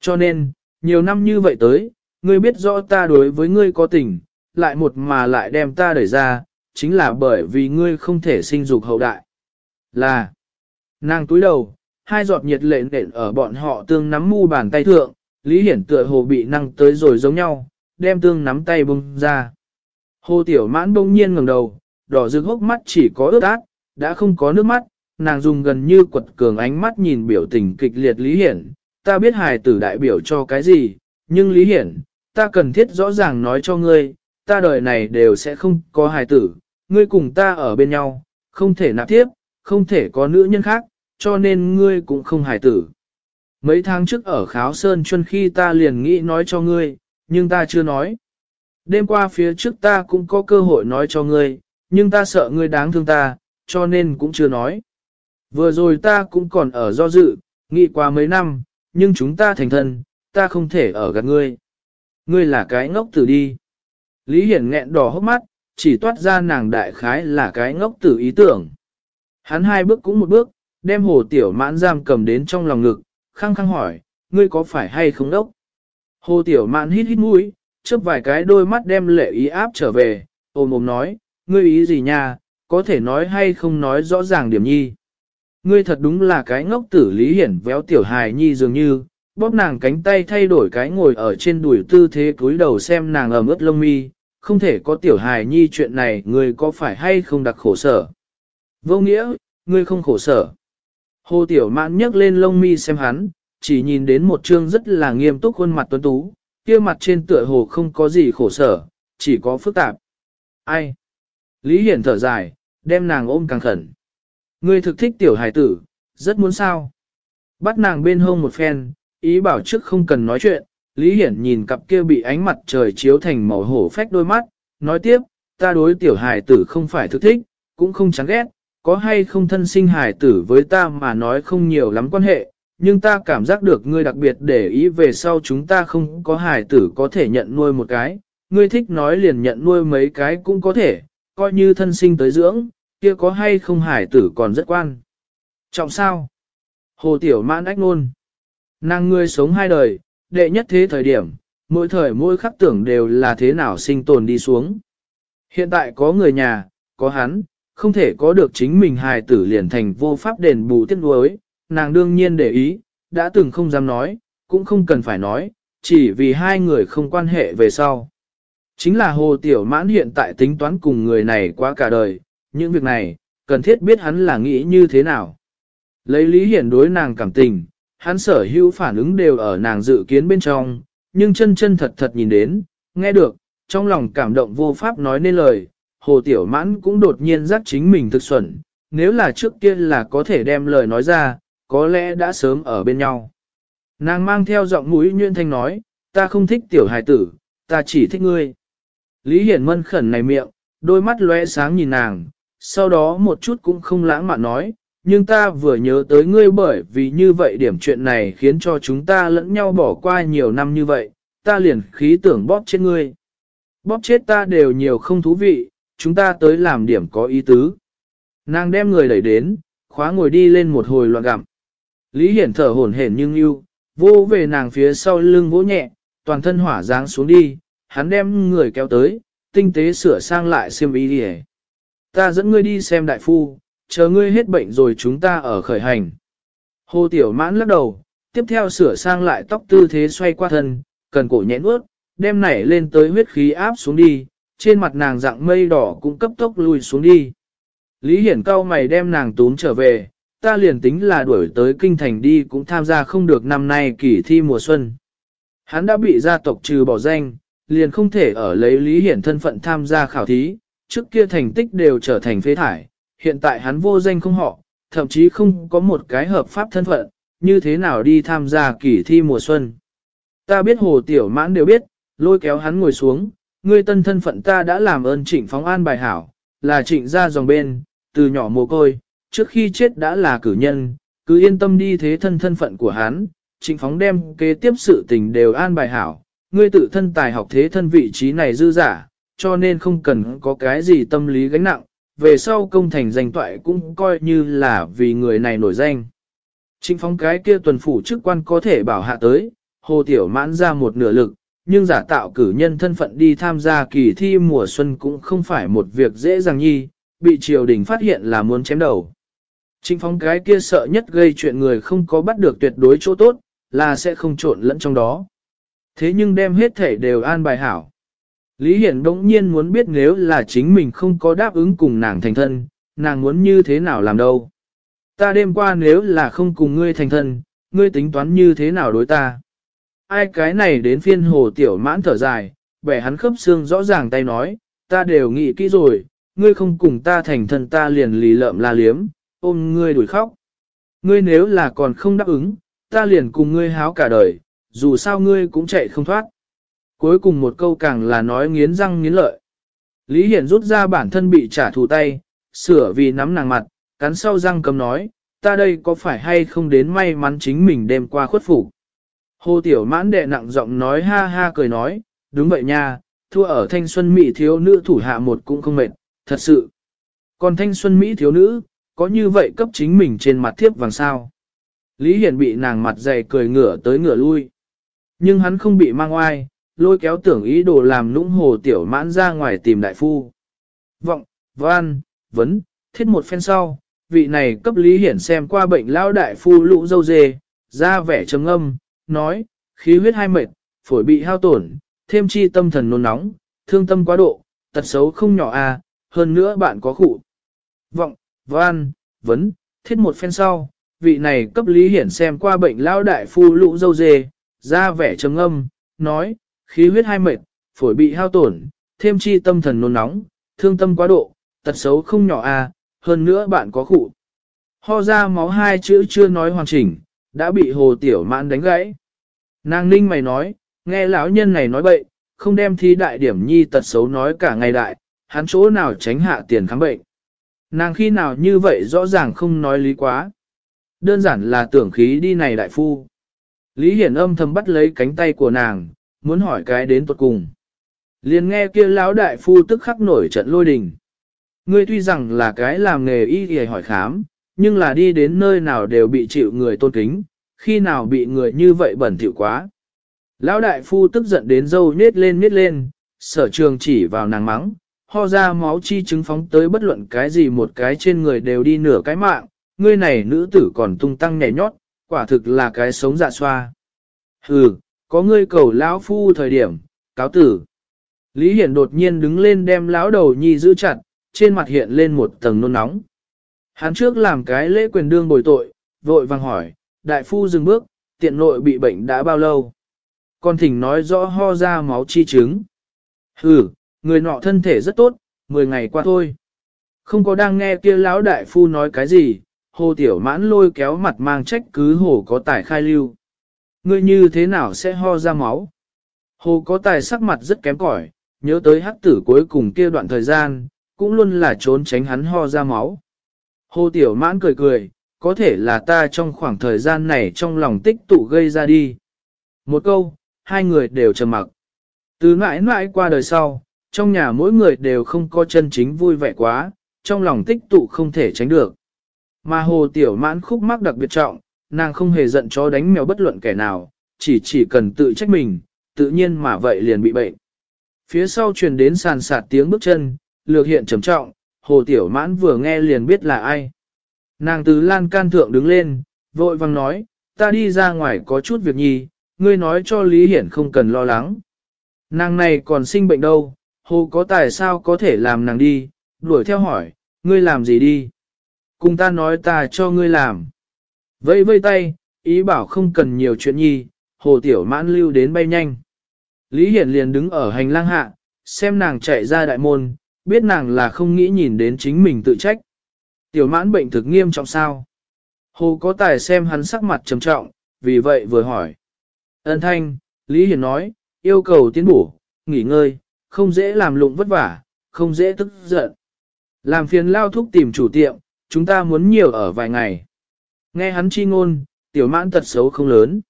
cho nên, nhiều năm như vậy tới, ngươi biết rõ ta đối với ngươi có tình, lại một mà lại đem ta đẩy ra, chính là bởi vì ngươi không thể sinh dục hậu đại. Là, nàng túi đầu, hai giọt nhiệt lệ nện ở bọn họ tương nắm mu bàn tay thượng, Lý Hiển tựa hồ bị năng tới rồi giống nhau, đem tương nắm tay bung ra. Hồ Tiểu Mãn bỗng nhiên ngẩng đầu, đỏ rực hốc mắt chỉ có ướt át, đã không có nước mắt, nàng dùng gần như quật cường ánh mắt nhìn biểu tình kịch liệt Lý Hiển, ta biết hài tử đại biểu cho cái gì, nhưng Lý Hiển, ta cần thiết rõ ràng nói cho ngươi, ta đời này đều sẽ không có hài tử, ngươi cùng ta ở bên nhau, không thể nạp tiếp, không thể có nữ nhân khác, cho nên ngươi cũng không hài tử. Mấy tháng trước ở Kháo Sơn chuân khi ta liền nghĩ nói cho ngươi, nhưng ta chưa nói. Đêm qua phía trước ta cũng có cơ hội nói cho ngươi, nhưng ta sợ ngươi đáng thương ta, cho nên cũng chưa nói. Vừa rồi ta cũng còn ở do dự, nghĩ qua mấy năm, nhưng chúng ta thành thân, ta không thể ở gần ngươi. Ngươi là cái ngốc tử đi. Lý Hiển nghẹn đỏ hốc mắt, chỉ toát ra nàng đại khái là cái ngốc tử ý tưởng. Hắn hai bước cũng một bước, đem hồ tiểu mãn giam cầm đến trong lòng ngực, khăng khăng hỏi, ngươi có phải hay không đốc? Hồ tiểu mãn hít hít mũi, chớp vài cái đôi mắt đem lệ ý áp trở về, ôm ôm nói, ngươi ý gì nha, có thể nói hay không nói rõ ràng điểm nhi. Ngươi thật đúng là cái ngốc tử lý hiển véo tiểu hài nhi dường như, bóp nàng cánh tay thay đổi cái ngồi ở trên đùi tư thế cúi đầu xem nàng ẩm ướt lông mi, không thể có tiểu hài nhi chuyện này ngươi có phải hay không đặc khổ sở. Vô nghĩa, ngươi không khổ sở. Hồ tiểu mãn nhấc lên lông mi xem hắn, chỉ nhìn đến một trương rất là nghiêm túc khuôn mặt tuấn tú, kia mặt trên tựa hồ không có gì khổ sở, chỉ có phức tạp. Ai? Lý Hiển thở dài, đem nàng ôm càng khẩn. Ngươi thực thích tiểu hài tử, rất muốn sao. Bắt nàng bên hông một phen, ý bảo trước không cần nói chuyện, Lý Hiển nhìn cặp kia bị ánh mặt trời chiếu thành màu hổ phách đôi mắt, nói tiếp, ta đối tiểu hài tử không phải thực thích, cũng không chán ghét, có hay không thân sinh hài tử với ta mà nói không nhiều lắm quan hệ, nhưng ta cảm giác được ngươi đặc biệt để ý về sau chúng ta không có hài tử có thể nhận nuôi một cái, ngươi thích nói liền nhận nuôi mấy cái cũng có thể, coi như thân sinh tới dưỡng, kia có hay không hài tử còn rất quan. Trọng sao? Hồ Tiểu Mãn ách nôn. Nàng ngươi sống hai đời, đệ nhất thế thời điểm, mỗi thời mỗi khắc tưởng đều là thế nào sinh tồn đi xuống. Hiện tại có người nhà, có hắn, không thể có được chính mình hài tử liền thành vô pháp đền bù tiết nuối, nàng đương nhiên để ý, đã từng không dám nói, cũng không cần phải nói, chỉ vì hai người không quan hệ về sau. Chính là Hồ Tiểu Mãn hiện tại tính toán cùng người này qua cả đời, những việc này, cần thiết biết hắn là nghĩ như thế nào. Lấy lý hiển đối nàng cảm tình, hắn sở hữu phản ứng đều ở nàng dự kiến bên trong, nhưng chân chân thật thật nhìn đến, nghe được, trong lòng cảm động vô pháp nói nên lời, Hồ Tiểu Mãn cũng đột nhiên giác chính mình thực xuẩn, nếu là trước kia là có thể đem lời nói ra, có lẽ đã sớm ở bên nhau. Nàng mang theo giọng mũi nhuyễn thanh nói, ta không thích tiểu hài tử, ta chỉ thích ngươi. Lý Hiển Mân khẩn này miệng, đôi mắt lóe sáng nhìn nàng, sau đó một chút cũng không lãng mạn nói, nhưng ta vừa nhớ tới ngươi bởi vì như vậy điểm chuyện này khiến cho chúng ta lẫn nhau bỏ qua nhiều năm như vậy, ta liền khí tưởng bóp chết ngươi. Bóp chết ta đều nhiều không thú vị, chúng ta tới làm điểm có ý tứ. Nàng đem người đẩy đến, khóa ngồi đi lên một hồi loạn gặm. Lý Hiển thở hổn hển nhưng yêu, vô về nàng phía sau lưng vỗ nhẹ, toàn thân hỏa dáng xuống đi, hắn đem người kéo tới, tinh tế sửa sang lại xiêm y đi Ta dẫn ngươi đi xem đại phu, chờ ngươi hết bệnh rồi chúng ta ở khởi hành. Hồ Tiểu Mãn lắc đầu, tiếp theo sửa sang lại tóc tư thế xoay qua thân, cần cổ nhẽn ướt, đem nảy lên tới huyết khí áp xuống đi, trên mặt nàng dạng mây đỏ cũng cấp tốc lùi xuống đi. Lý Hiển cao mày đem nàng tốn trở về, ta liền tính là đuổi tới kinh thành đi cũng tham gia không được năm nay kỳ thi mùa xuân. Hắn đã bị gia tộc trừ bỏ danh, liền không thể ở lấy Lý Hiển thân phận tham gia khảo thí, trước kia thành tích đều trở thành phế thải, hiện tại hắn vô danh không họ, thậm chí không có một cái hợp pháp thân phận, như thế nào đi tham gia kỳ thi mùa xuân. Ta biết hồ tiểu mãn đều biết, lôi kéo hắn ngồi xuống, ngươi tân thân phận ta đã làm ơn trịnh phóng an bài hảo, là trịnh ra dòng bên, từ nhỏ mồ côi, trước khi chết đã là cử nhân, cứ yên tâm đi thế thân thân phận của hắn, trịnh phóng đem kế tiếp sự tình đều an bài hảo, ngươi tự thân tài học thế thân vị trí này dư giả, cho nên không cần có cái gì tâm lý gánh nặng, về sau công thành danh toại cũng coi như là vì người này nổi danh. Trịnh phóng cái kia tuần phủ chức quan có thể bảo hạ tới, hồ tiểu mãn ra một nửa lực, nhưng giả tạo cử nhân thân phận đi tham gia kỳ thi mùa xuân cũng không phải một việc dễ dàng nhi, bị triều đình phát hiện là muốn chém đầu. Trịnh phóng cái kia sợ nhất gây chuyện người không có bắt được tuyệt đối chỗ tốt, là sẽ không trộn lẫn trong đó. Thế nhưng đem hết thể đều an bài hảo. Lý Hiển đống nhiên muốn biết nếu là chính mình không có đáp ứng cùng nàng thành thân, nàng muốn như thế nào làm đâu. Ta đêm qua nếu là không cùng ngươi thành thân, ngươi tính toán như thế nào đối ta. Ai cái này đến phiên hồ tiểu mãn thở dài, bẻ hắn khớp xương rõ ràng tay nói, ta đều nghĩ kỹ rồi, ngươi không cùng ta thành thân ta liền lì lợm la liếm, ôm ngươi đuổi khóc. Ngươi nếu là còn không đáp ứng, ta liền cùng ngươi háo cả đời, dù sao ngươi cũng chạy không thoát. Cuối cùng một câu càng là nói nghiến răng nghiến lợi. Lý Hiển rút ra bản thân bị trả thù tay, sửa vì nắm nàng mặt, cắn sau răng cầm nói, ta đây có phải hay không đến may mắn chính mình đêm qua khuất phục. Hồ Tiểu mãn đệ nặng giọng nói ha ha cười nói, đúng vậy nha, thua ở thanh xuân Mỹ thiếu nữ thủ hạ một cũng không mệt, thật sự. Còn thanh xuân Mỹ thiếu nữ, có như vậy cấp chính mình trên mặt thiếp vàng sao. Lý Hiển bị nàng mặt dày cười ngửa tới ngửa lui. Nhưng hắn không bị mang oai, lôi kéo tưởng ý đồ làm lũng hồ tiểu mãn ra ngoài tìm đại phu. Vọng, văn, vấn, thiết một phen sau, vị này cấp Lý Hiển xem qua bệnh lao đại phu lũ dâu dê, ra vẻ trầm âm, nói, khí huyết hai mệt, phổi bị hao tổn, thêm chi tâm thần nôn nóng, thương tâm quá độ, tật xấu không nhỏ à, hơn nữa bạn có khụ. Vọng, văn, vấn, thiết một phen sau, vị này cấp lý hiển xem qua bệnh lao đại phu lũ dâu dê, ra vẻ trầm âm, nói, khí huyết hai mệt, phổi bị hao tổn, thêm chi tâm thần nôn nóng, thương tâm quá độ, tật xấu không nhỏ à, hơn nữa bạn có khụ. Ho ra máu hai chữ chưa nói hoàn chỉnh, đã bị hồ tiểu mãn đánh gãy. Nàng ninh mày nói, nghe lão nhân này nói bậy, không đem thi đại điểm nhi tật xấu nói cả ngày đại, hắn chỗ nào tránh hạ tiền khám bệnh. Nàng khi nào như vậy rõ ràng không nói lý quá. Đơn giản là tưởng khí đi này đại phu. Lý Hiển âm thầm bắt lấy cánh tay của nàng, muốn hỏi cái đến tuột cùng. Liền nghe kia lão đại phu tức khắc nổi trận lôi đình. Ngươi tuy rằng là cái làm nghề y y hỏi khám, nhưng là đi đến nơi nào đều bị chịu người tôn kính, khi nào bị người như vậy bẩn thỉu quá. Lão đại phu tức giận đến dâu nết lên nết lên, sở trường chỉ vào nàng mắng, ho ra máu chi chứng phóng tới bất luận cái gì một cái trên người đều đi nửa cái mạng, ngươi này nữ tử còn tung tăng nhảy nhót, quả thực là cái sống dạ xoa. Hừ, có ngươi cầu lão phu thời điểm, cáo tử. Lý Hiển đột nhiên đứng lên đem lão đầu nhi giữ chặt, trên mặt hiện lên một tầng nôn nóng. Hắn trước làm cái lễ quyền đương bồi tội, vội vàng hỏi, đại phu dừng bước, tiện nội bị bệnh đã bao lâu? Con thỉnh nói rõ ho ra máu chi chứng. Hừ, người nọ thân thể rất tốt, 10 ngày qua thôi. Không có đang nghe kia lão đại phu nói cái gì, hồ tiểu mãn lôi kéo mặt mang trách cứ hồ có tài khai lưu. Ngươi như thế nào sẽ ho ra máu? Hồ có tài sắc mặt rất kém cỏi, nhớ tới hắc tử cuối cùng kia đoạn thời gian, cũng luôn là trốn tránh hắn ho ra máu. Hồ tiểu mãn cười cười, có thể là ta trong khoảng thời gian này trong lòng tích tụ gây ra đi. Một câu, hai người đều trầm mặc. Từ mãi mãi qua đời sau, trong nhà mỗi người đều không có chân chính vui vẻ quá, trong lòng tích tụ không thể tránh được. Mà hồ tiểu mãn khúc mắc đặc biệt trọng, nàng không hề giận cho đánh mèo bất luận kẻ nào, chỉ chỉ cần tự trách mình, tự nhiên mà vậy liền bị bệnh. Phía sau truyền đến sàn sạt tiếng bước chân, lược hiện trầm trọng, hồ tiểu mãn vừa nghe liền biết là ai. Nàng từ lan can thượng đứng lên, vội vang nói, ta đi ra ngoài có chút việc nhi, ngươi nói cho Lý Hiển không cần lo lắng. Nàng này còn sinh bệnh đâu, hồ có tài sao có thể làm nàng đi, đuổi theo hỏi, ngươi làm gì đi? Cùng ta nói ta cho ngươi làm. Vây vây tay, ý bảo không cần nhiều chuyện nhi, hồ tiểu mãn lưu đến bay nhanh. Lý Hiển liền đứng ở hành lang hạ, xem nàng chạy ra đại môn, biết nàng là không nghĩ nhìn đến chính mình tự trách. Tiểu mãn bệnh thực nghiêm trọng sao? Hồ có tài xem hắn sắc mặt trầm trọng, vì vậy vừa hỏi. Ân thanh, Lý Hiển nói, yêu cầu tiến bổ, nghỉ ngơi, không dễ làm lụng vất vả, không dễ tức giận. Làm phiền lao thúc tìm chủ tiệm, chúng ta muốn nhiều ở vài ngày. Nghe hắn chi ngôn, tiểu mãn tật xấu không lớn.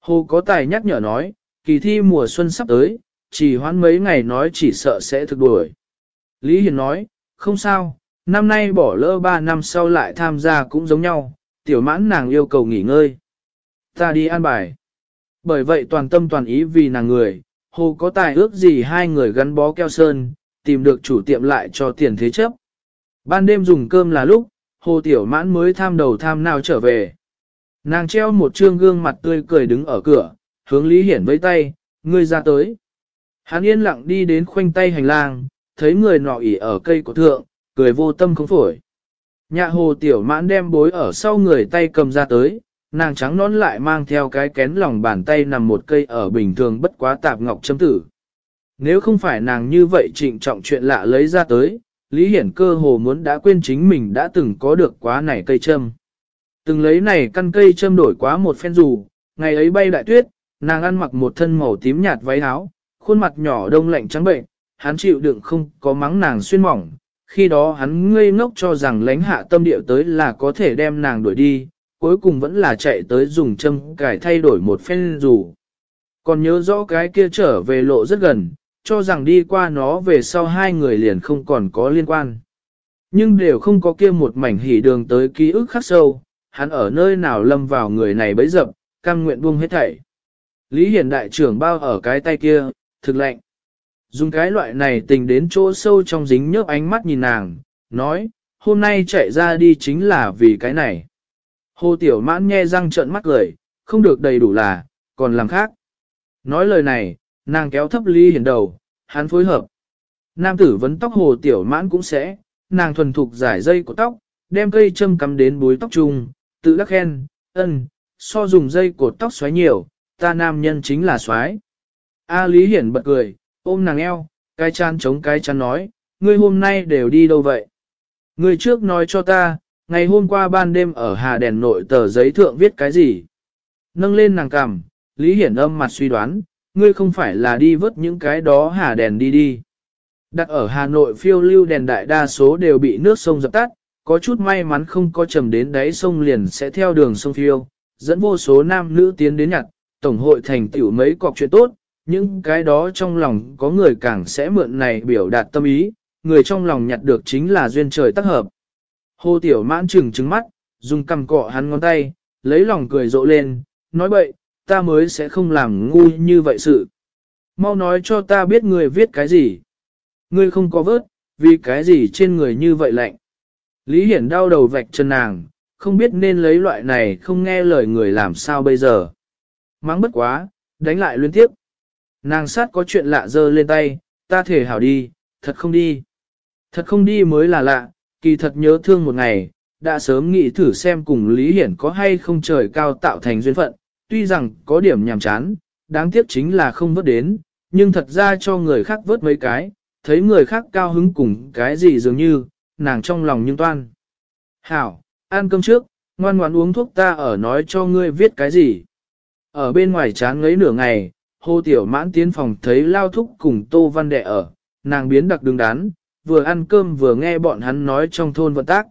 Hồ có tài nhắc nhở nói, kỳ thi mùa xuân sắp tới, chỉ hoãn mấy ngày nói chỉ sợ sẽ thực đuổi. Lý Hiền nói, không sao, năm nay bỏ lỡ 3 năm sau lại tham gia cũng giống nhau, tiểu mãn nàng yêu cầu nghỉ ngơi. Ta đi an bài. Bởi vậy toàn tâm toàn ý vì nàng người, hồ có tài ước gì hai người gắn bó keo sơn, tìm được chủ tiệm lại cho tiền thế chấp. Ban đêm dùng cơm là lúc, hồ tiểu mãn mới tham đầu tham nào trở về. Nàng treo một trương gương mặt tươi cười đứng ở cửa, hướng Lý Hiển với tay, ngươi ra tới. Hắn yên lặng đi đến khoanh tay hành lang, thấy người nọ ỉ ở cây cổ thượng, cười vô tâm không phổi. Nhạ hồ tiểu mãn đem bối ở sau người tay cầm ra tới, nàng trắng nón lại mang theo cái kén lòng bàn tay nằm một cây ở bình thường bất quá tạp ngọc châm tử. Nếu không phải nàng như vậy trịnh trọng chuyện lạ lấy ra tới, Lý Hiển cơ hồ muốn đã quên chính mình đã từng có được quá này cây châm. Từng lấy này căn cây châm đổi quá một phen dù, ngày ấy bay đại tuyết, nàng ăn mặc một thân màu tím nhạt váy áo, khuôn mặt nhỏ đông lạnh trắng bệnh, hắn chịu đựng không có mắng nàng xuyên mỏng, khi đó hắn ngây ngốc cho rằng lánh hạ tâm điệu tới là có thể đem nàng đuổi đi, cuối cùng vẫn là chạy tới dùng châm cải thay đổi một phen dù. Còn nhớ rõ cái kia trở về lộ rất gần, cho rằng đi qua nó về sau hai người liền không còn có liên quan. Nhưng đều không có kia một mảnh hỉ đường tới ký ức khắc sâu, hắn ở nơi nào lâm vào người này bấy dập, cam nguyện buông hết thảy. Lý Hiển đại trưởng bao ở cái tay kia, thực lạnh. Dùng cái loại này tình đến chỗ sâu trong dính nhớp ánh mắt nhìn nàng, nói, hôm nay chạy ra đi chính là vì cái này. Hồ Tiểu Mãn nghe răng trợn mắt cười, không được đầy đủ là, còn làm khác. Nói lời này, nàng kéo thấp Lý Hiển đầu, hắn phối hợp. Nam tử vấn tóc hồ tiểu mãn cũng sẽ, nàng thuần thục giải dây của tóc, đem cây châm cắm đến búi tóc chung, tự đắc khen, ân, so dùng dây cột tóc xoáy nhiều, ta nam nhân chính là xoáy. A Lý Hiển bật cười, ôm nàng eo, cái chán chống cái chán nói, ngươi hôm nay đều đi đâu vậy? Ngươi trước nói cho ta, ngày hôm qua ban đêm ở Hà Đèn nội tờ giấy thượng viết cái gì? Nâng lên nàng cằm, Lý Hiển âm mặt suy đoán, ngươi không phải là đi vớt những cái đó Hà Đèn đi đi. Đặt ở Hà Nội phiêu lưu đèn đại đa số đều bị nước sông dập tắt, có chút may mắn không có trầm đến đáy sông liền sẽ theo đường sông phiêu, dẫn vô số nam nữ tiến đến nhặt, tổng hội thành tiểu mấy cọc chuyện tốt, những cái đó trong lòng có người càng sẽ mượn này biểu đạt tâm ý, người trong lòng nhặt được chính là duyên trời tác hợp. Hồ Tiểu mãn trừng trừng mắt, dùng cầm cọ hắn ngón tay, lấy lòng cười rộ lên, nói bậy, ta mới sẽ không làm ngu như vậy sự. Mau nói cho ta biết người viết cái gì. Ngươi không có vớt, vì cái gì trên người như vậy lạnh. Lý Hiển đau đầu vạch chân nàng, không biết nên lấy loại này không nghe lời người làm sao bây giờ. Mắng bất quá, đánh lại liên tiếp. Nàng sát có chuyện lạ dơ lên tay, ta thể hảo đi, thật không đi. Thật không đi mới là lạ, kỳ thật nhớ thương một ngày, đã sớm nghĩ thử xem cùng Lý Hiển có hay không trời cao tạo thành duyên phận, tuy rằng có điểm nhàm chán, đáng tiếc chính là không vớt đến, nhưng thật ra cho người khác vớt mấy cái, thấy người khác cao hứng cùng cái gì dường như, nàng trong lòng nhưng toan. Hảo, ăn cơm trước, ngoan ngoãn uống thuốc ta ở nói cho ngươi viết cái gì. Ở bên ngoài chán ngấy nửa ngày, hô Tiểu Mãn tiến phòng thấy Lao Thúc cùng Tô Văn Đệ ở, nàng biến đặc đứng đán, vừa ăn cơm vừa nghe bọn hắn nói trong thôn vận tác.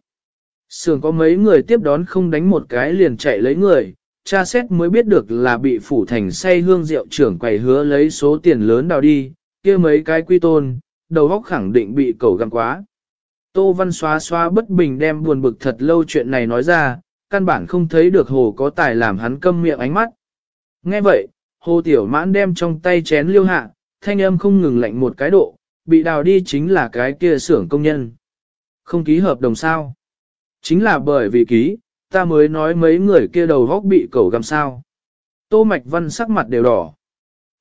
Sường có mấy người tiếp đón không đánh một cái liền chạy lấy người, cha xét mới biết được là bị phủ thành say hương rượu trưởng quầy hứa lấy số tiền lớn đào đi, kia mấy cái quy tôn, đầu óc khẳng định bị cầu găm quá. Tô Văn xóa xóa bất bình đem buồn bực thật lâu chuyện này nói ra, căn bản không thấy được hồ có tài làm hắn câm miệng ánh mắt. Nghe vậy, hồ tiểu mãn đem trong tay chén liêu hạ, thanh âm không ngừng lạnh một cái độ, bị đào đi chính là cái kia xưởng công nhân. Không ký hợp đồng sao? Chính là bởi vì ký, ta mới nói mấy người kia đầu góc bị cẩu găm sao. Tô Mạch Văn sắc mặt đều đỏ.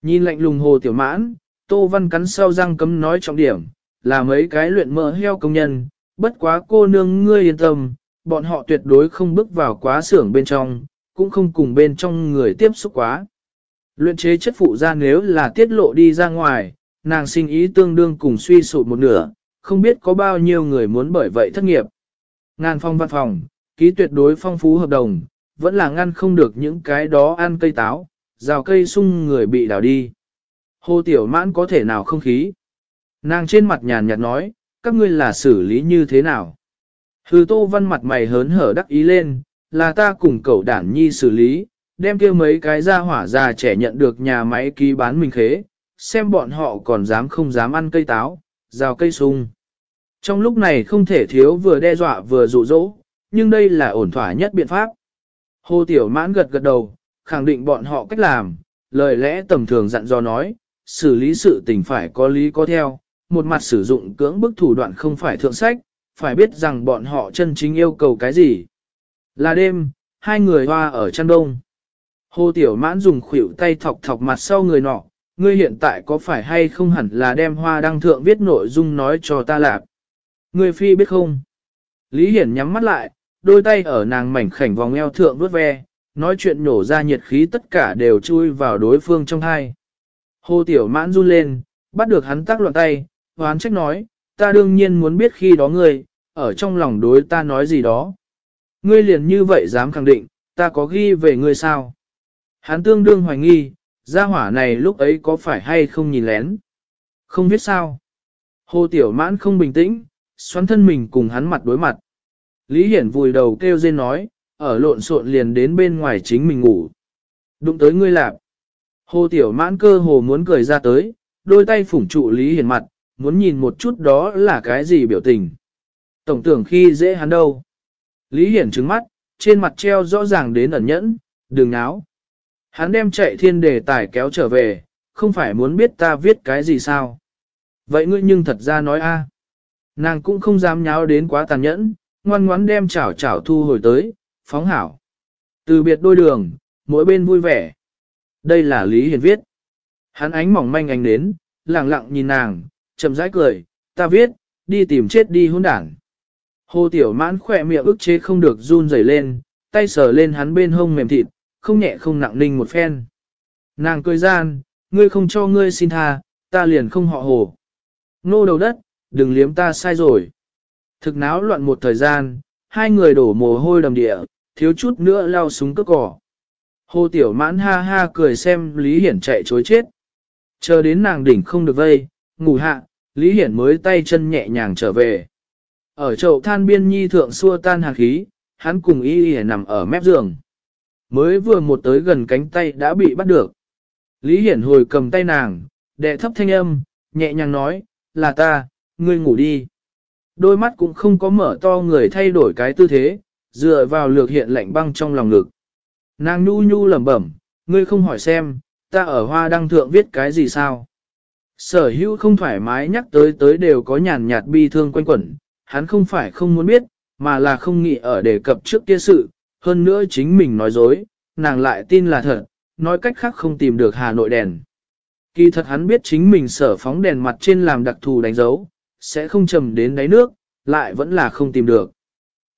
Nhìn lạnh lùng hồ tiểu mãn, Tô Văn cắn sau răng cấm nói trọng điểm, là mấy cái luyện mỡ heo công nhân, bất quá cô nương ngươi yên tâm, bọn họ tuyệt đối không bước vào quá xưởng bên trong, cũng không cùng bên trong người tiếp xúc quá. Luyện chế chất phụ ra nếu là tiết lộ đi ra ngoài, nàng sinh ý tương đương cùng suy sụp một nửa, không biết có bao nhiêu người muốn bởi vậy thất nghiệp. Ngàn phong văn phòng, ký tuyệt đối phong phú hợp đồng, vẫn là ngăn không được những cái đó ăn cây táo, rào cây sung người bị đào đi. Hồ Tiểu Mãn có thể nào không khí? Nàng trên mặt nhàn nhạt nói, các ngươi là xử lý như thế nào? Hư Tô Văn mặt mày hớn hở đắc ý lên, là ta cùng cậu đản nhi xử lý, đem kia mấy cái ra hỏa già trẻ nhận được nhà máy ký bán mình khế, xem bọn họ còn dám không dám ăn cây táo, rào cây sung. Trong lúc này không thể thiếu vừa đe dọa vừa dụ dỗ, nhưng đây là ổn thỏa nhất biện pháp. Hồ Tiểu Mãn gật gật đầu, khẳng định bọn họ cách làm, lời lẽ tầm thường dặn dò nói, xử lý sự tình phải có lý có theo, một mặt sử dụng cưỡng bức thủ đoạn không phải thượng sách, phải biết rằng bọn họ chân chính yêu cầu cái gì. Là đêm, hai người hoa ở chăn đông. Hồ Tiểu Mãn dùng khuỷu tay thọc thọc mặt sau người nọ, ngươi hiện tại có phải hay không hẳn là đem hoa đăng thượng viết nội dung nói cho ta lạc. Ngươi phi biết không? Lý Hiển nhắm mắt lại, đôi tay ở nàng mảnh khảnh vòng eo thượng vuốt ve, nói chuyện nổ ra nhiệt khí tất cả đều chui vào đối phương trong hai. Hồ Tiểu Mãn run lên, bắt được hắn tác loạn tay, hoán trách nói, ta đương nhiên muốn biết khi đó ngươi, ở trong lòng đối ta nói gì đó. Ngươi liền như vậy dám khẳng định, ta có ghi về ngươi sao? Hắn tương đương hoài nghi, gia hỏa này lúc ấy có phải hay không nhìn lén? Không biết sao. Hồ Tiểu Mãn không bình tĩnh, xoắn thân mình cùng hắn mặt đối mặt. Lý Hiển vùi đầu kêu rên nói, ở lộn xộn liền đến bên ngoài chính mình ngủ. Đụng tới ngươi lạp. Hồ Tiểu Mãn cơ hồ muốn cười ra tới, đôi tay phủng trụ Lý Hiển mặt, muốn nhìn một chút đó là cái gì biểu tình. Tổng tưởng khi dễ hắn đâu. Lý Hiển trứng mắt, trên mặt treo rõ ràng đến ẩn nhẫn, đừng náo. Hắn đem chạy thiên đề tài kéo trở về, không phải muốn biết ta viết cái gì sao. Vậy ngươi nhưng thật ra nói a, Nàng cũng không dám nháo đến quá tàn nhẫn, ngoan ngoãn đem chảo chảo thu hồi tới, phóng hảo. Từ biệt đôi đường, mỗi bên vui vẻ. Đây là Lý Hiền viết. Hắn ánh mỏng manh ánh đến, lặng lặng nhìn nàng, chậm rãi cười, ta viết, đi tìm chết đi hôn đảng. Hồ Tiểu Mãn khỏe miệng ức chế không được run rẩy lên, tay sờ lên hắn bên hông mềm thịt, không nhẹ không nặng ninh một phen. Nàng cười gian, ngươi không cho ngươi xin tha, ta liền không họ hồ. Nô đầu đất, đừng liếm ta sai rồi. Thực náo loạn một thời gian, hai người đổ mồ hôi đầm địa, thiếu chút nữa lao súng cướp cỏ. Hồ Tiểu Mãn ha ha cười xem Lý Hiển chạy chối chết. Chờ đến nàng đỉnh không được vây, ngủ hạ, Lý Hiển mới tay chân nhẹ nhàng trở về. Ở chậu than biên nhi thượng xua tan hàn khí, hắn cùng y y nằm ở mép giường. Mới vừa một tới gần cánh tay đã bị bắt được. Lý Hiển hồi cầm tay nàng, đệ thấp thanh âm, nhẹ nhàng nói, là ta, ngươi ngủ đi. Đôi mắt cũng không có mở to người thay đổi cái tư thế, dựa vào lược hiện lạnh băng trong lòng ngực. Nàng nhu nhu lẩm bẩm, ngươi không hỏi xem, ta ở hoa đăng thượng viết cái gì sao? Sở hữu không thoải mái nhắc tới tới đều có nhàn nhạt bi thương quanh quẩn, hắn không phải không muốn biết, mà là không nghĩ ở đề cập trước kia sự, hơn nữa chính mình nói dối, nàng lại tin là thật, nói cách khác không tìm được Hà Nội đèn. Kỳ thật hắn biết chính mình sở phóng đèn mặt trên làm đặc thù đánh dấu, sẽ không trầm đến đáy nước, lại vẫn là không tìm được.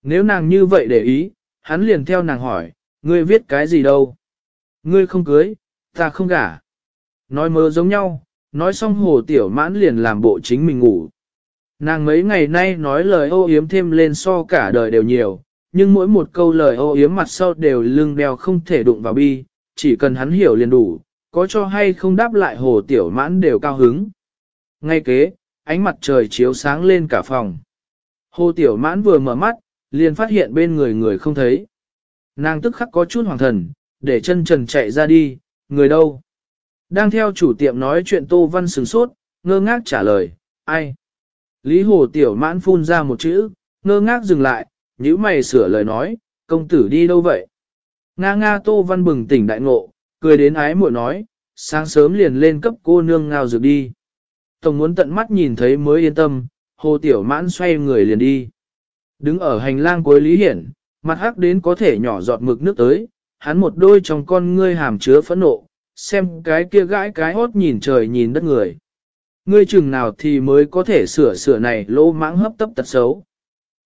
Nếu nàng như vậy để ý, hắn liền theo nàng hỏi, ngươi viết cái gì đâu? Ngươi không cưới, ta không gả. Nói mơ giống nhau, nói xong hồ tiểu mãn liền làm bộ chính mình ngủ. Nàng mấy ngày nay nói lời ô yếm thêm lên so cả đời đều nhiều, nhưng mỗi một câu lời ô yếm mặt sau đều lưng đeo không thể đụng vào bi, chỉ cần hắn hiểu liền đủ, có cho hay không đáp lại hồ tiểu mãn đều cao hứng. Ngay kế, ánh mặt trời chiếu sáng lên cả phòng. Hồ tiểu mãn vừa mở mắt, liền phát hiện bên người người không thấy. Nàng tức khắc có chút hoàng thần, để chân trần chạy ra đi, người đâu? Đang theo chủ tiệm nói chuyện Tô Văn sừng sốt, ngơ ngác trả lời, ai? Lý Hồ Tiểu mãn phun ra một chữ, ngơ ngác dừng lại, nhíu mày sửa lời nói, công tử đi đâu vậy? Nga nga Tô Văn bừng tỉnh đại ngộ, cười đến ái muội nói, sáng sớm liền lên cấp cô nương ngao dược đi. Tổng muốn tận mắt nhìn thấy mới yên tâm, Hồ Tiểu mãn xoay người liền đi. Đứng ở hành lang cuối Lý Hiển, mặt hắc đến có thể nhỏ giọt mực nước tới, hắn một đôi trong con ngươi hàm chứa phẫn nộ, xem cái kia gãi cái hốt nhìn trời nhìn đất người. Ngươi chừng nào thì mới có thể sửa sửa này lỗ mãng hấp tấp tật xấu.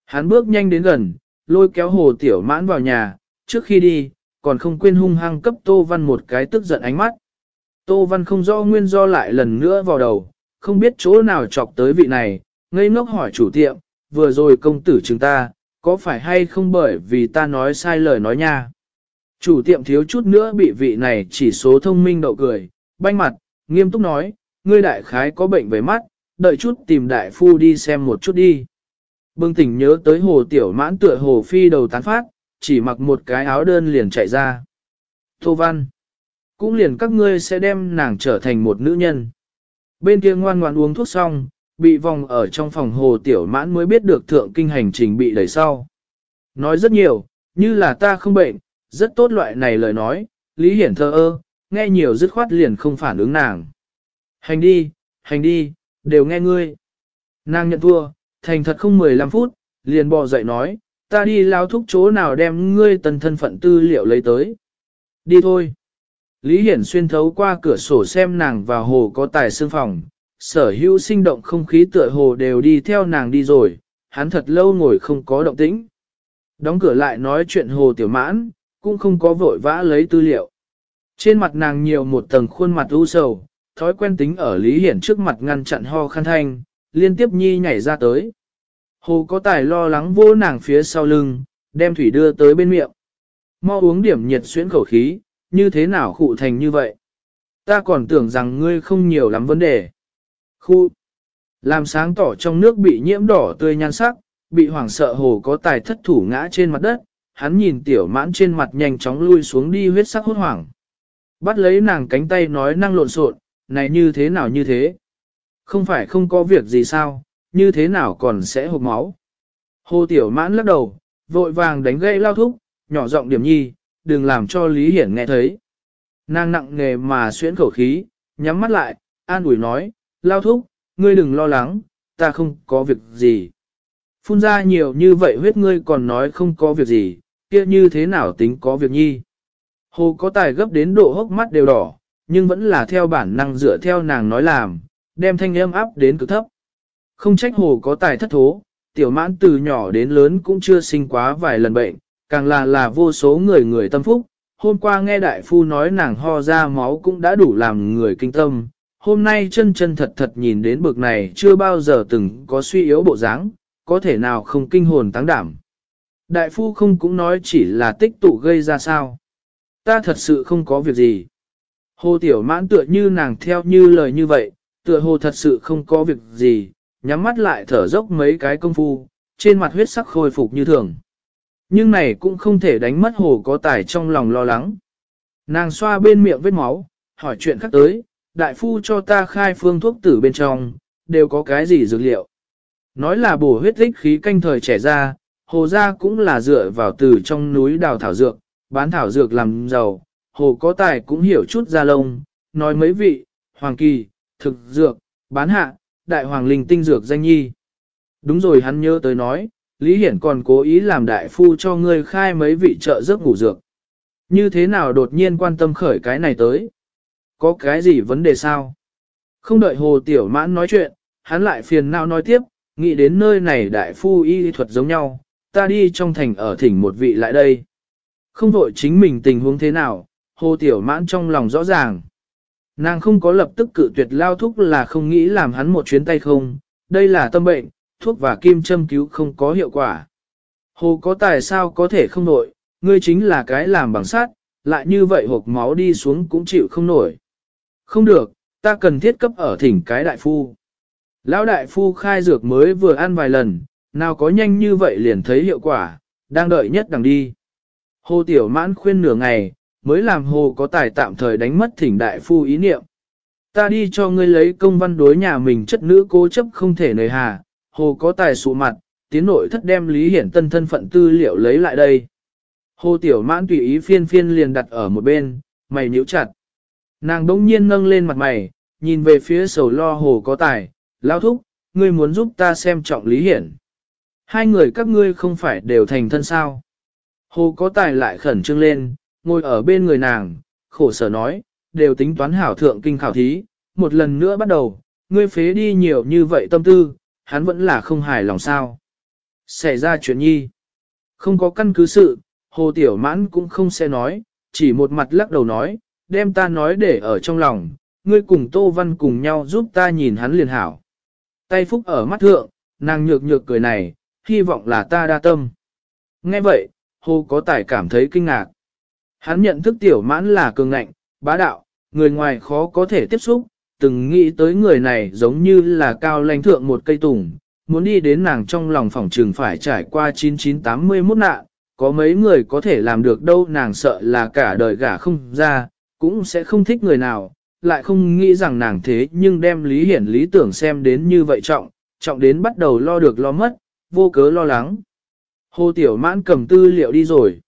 Hắn bước nhanh đến gần, lôi kéo hồ tiểu mãn vào nhà, trước khi đi, còn không quên hung hăng cấp Tô Văn một cái tức giận ánh mắt. Tô Văn không rõ nguyên do lại lần nữa vào đầu, không biết chỗ nào chọc tới vị này, ngây ngốc hỏi chủ tiệm, vừa rồi công tử chúng ta, có phải hay không bởi vì ta nói sai lời nói nha. Chủ tiệm thiếu chút nữa bị vị này chỉ số thông minh đậu cười, banh mặt, nghiêm túc nói, ngươi đại khái có bệnh về mắt, đợi chút tìm đại phu đi xem một chút đi. Bưng tỉnh nhớ tới hồ tiểu mãn tựa hồ phi đầu tán phát, chỉ mặc một cái áo đơn liền chạy ra. Tô Văn, cũng liền các ngươi sẽ đem nàng trở thành một nữ nhân. Bên kia ngoan ngoan uống thuốc xong, bị vòng ở trong phòng hồ tiểu mãn mới biết được thượng kinh hành trình bị đẩy sau. Nói rất nhiều, như là ta không bệnh, rất tốt loại này lời nói, Lý Hiển thơ ơ, nghe nhiều dứt khoát liền không phản ứng nàng. Hành đi, hành đi, đều nghe ngươi. Nàng nhận thua, thành thật không 15 phút, liền bò dậy nói, ta đi lao thúc chỗ nào đem ngươi tần thân phận tư liệu lấy tới. Đi thôi. Lý Hiển xuyên thấu qua cửa sổ xem nàng vào hồ có tài xương phòng, sở hữu sinh động không khí tựa hồ đều đi theo nàng đi rồi, hắn thật lâu ngồi không có động tĩnh. Đóng cửa lại nói chuyện hồ tiểu mãn, cũng không có vội vã lấy tư liệu. Trên mặt nàng nhiều một tầng khuôn mặt u sầu, thói quen tính ở Lý Hiển trước mặt ngăn chặn ho khăn thanh, liên tiếp nhi nhảy ra tới. Hồ có tài lo lắng vô nàng phía sau lưng, đem thủy đưa tới bên miệng. Mau uống điểm nhiệt xuyến khẩu khí, như thế nào khụ thành như vậy? Ta còn tưởng rằng ngươi không nhiều lắm vấn đề. Khu, làm sáng tỏ trong nước bị nhiễm đỏ tươi nhan sắc, bị hoảng sợ hồ có tài thất thủ ngã trên mặt đất, hắn nhìn tiểu mãn trên mặt nhanh chóng lui xuống đi huyết sắc hốt hoảng. Bắt lấy nàng cánh tay nói năng lộn xộn, này như thế nào như thế? Không phải không có việc gì sao, như thế nào còn sẽ hộp máu? Hồ tiểu mãn lắc đầu, vội vàng đánh gây lao thúc, nhỏ giọng điểm nhi, đừng làm cho Lý Hiển nghe thấy. Nàng nặng nghề mà xuyễn khẩu khí, nhắm mắt lại, an ủi nói, lao thúc, ngươi đừng lo lắng, ta không có việc gì. Phun ra nhiều như vậy huyết ngươi còn nói không có việc gì, kia như thế nào tính có việc nhi. Hồ có tài gấp đến độ hốc mắt đều đỏ, nhưng vẫn là theo bản năng dựa theo nàng nói làm, đem thanh âm áp đến cực thấp. Không trách hồ có tài thất thố, tiểu mãn từ nhỏ đến lớn cũng chưa sinh quá vài lần bệnh, càng là là vô số người người tâm phúc. Hôm qua nghe đại phu nói nàng ho ra máu cũng đã đủ làm người kinh tâm, hôm nay chân chân thật thật nhìn đến bực này chưa bao giờ từng có suy yếu bộ dáng, có thể nào không kinh hồn táng đảm. Đại phu không cũng nói chỉ là tích tụ gây ra sao. Ta thật sự không có việc gì. Hồ tiểu mãn tựa như nàng theo như lời như vậy, tựa hồ thật sự không có việc gì, nhắm mắt lại thở dốc mấy cái công phu, trên mặt huyết sắc khôi phục như thường. Nhưng này cũng không thể đánh mất hồ có tài trong lòng lo lắng. Nàng xoa bên miệng vết máu, hỏi chuyện khác tới, đại phu cho ta khai phương thuốc tử bên trong, đều có cái gì dược liệu. Nói là bổ huyết tích khí canh thời trẻ ra, hồ gia cũng là dựa vào từ trong núi đào thảo dược, bán thảo dược làm giàu, hồ có tài cũng hiểu chút ra lông, nói mấy vị, hoàng kỳ, thực dược, bán hạ, đại hoàng linh tinh dược danh nhi. Đúng rồi hắn nhớ tới nói, Lý Hiển còn cố ý làm đại phu cho ngươi khai mấy vị trợ giấc ngủ dược. Như thế nào đột nhiên quan tâm khởi cái này tới? Có cái gì vấn đề sao? Không đợi hồ tiểu mãn nói chuyện, hắn lại phiền não nói tiếp, nghĩ đến nơi này đại phu y thuật giống nhau, ta đi trong thành ở thỉnh một vị lại đây. Không vội chính mình tình huống thế nào, hồ tiểu mãn trong lòng rõ ràng. Nàng không có lập tức cự tuyệt lao thúc là không nghĩ làm hắn một chuyến tay không, đây là tâm bệnh, thuốc và kim châm cứu không có hiệu quả. Hồ có tài sao có thể không nổi, ngươi chính là cái làm bằng sát, lại như vậy hộp máu đi xuống cũng chịu không nổi. Không được, ta cần thiết cấp ở thỉnh cái đại phu. Lão đại phu khai dược mới vừa ăn vài lần, nào có nhanh như vậy liền thấy hiệu quả, đang đợi nhất đằng đi. Hồ Tiểu Mãn khuyên nửa ngày, mới làm hồ có tài tạm thời đánh mất thỉnh đại phu ý niệm. Ta đi cho ngươi lấy công văn đối nhà mình chất nữ cố chấp không thể nời hà, hồ có tài sụ mặt, tiến nội thất đem Lý Hiển Tân thân phận tư liệu lấy lại đây. Hồ Tiểu Mãn tùy ý phiên phiên liền đặt ở một bên, mày nhíu chặt. Nàng đông nhiên nâng lên mặt mày, nhìn về phía sầu lo hồ có tài, lao thúc, ngươi muốn giúp ta xem trọng Lý Hiển. Hai người các ngươi không phải đều thành thân sao. Hồ có tài lại khẩn trương lên, ngồi ở bên người nàng, khổ sở nói, đều tính toán hảo thượng kinh khảo thí, một lần nữa bắt đầu, ngươi phế đi nhiều như vậy tâm tư, hắn vẫn là không hài lòng sao. Xảy ra chuyện nhi. Không có căn cứ sự, hồ tiểu mãn cũng không sẽ nói, chỉ một mặt lắc đầu nói, đem ta nói để ở trong lòng, ngươi cùng Tô Văn cùng nhau giúp ta nhìn hắn liền hảo. Tay phúc ở mắt thượng, nàng nhược nhược cười này, hy vọng là ta đa tâm. Nghe vậy, hồ có tài cảm thấy kinh ngạc. Hắn nhận thức tiểu mãn là cường ngạnh, bá đạo, người ngoài khó có thể tiếp xúc, từng nghĩ tới người này giống như là cao lãnh thượng một cây tùng, muốn đi đến nàng trong lòng phòng trường phải trải qua 9981 nạn, có mấy người có thể làm được đâu nàng sợ là cả đời gả không ra, cũng sẽ không thích người nào, lại không nghĩ rằng nàng thế nhưng đem lý hiển lý tưởng xem đến như vậy trọng, trọng đến bắt đầu lo được lo mất, vô cớ lo lắng. Hồ Tiểu Mãn cầm tư liệu đi rồi.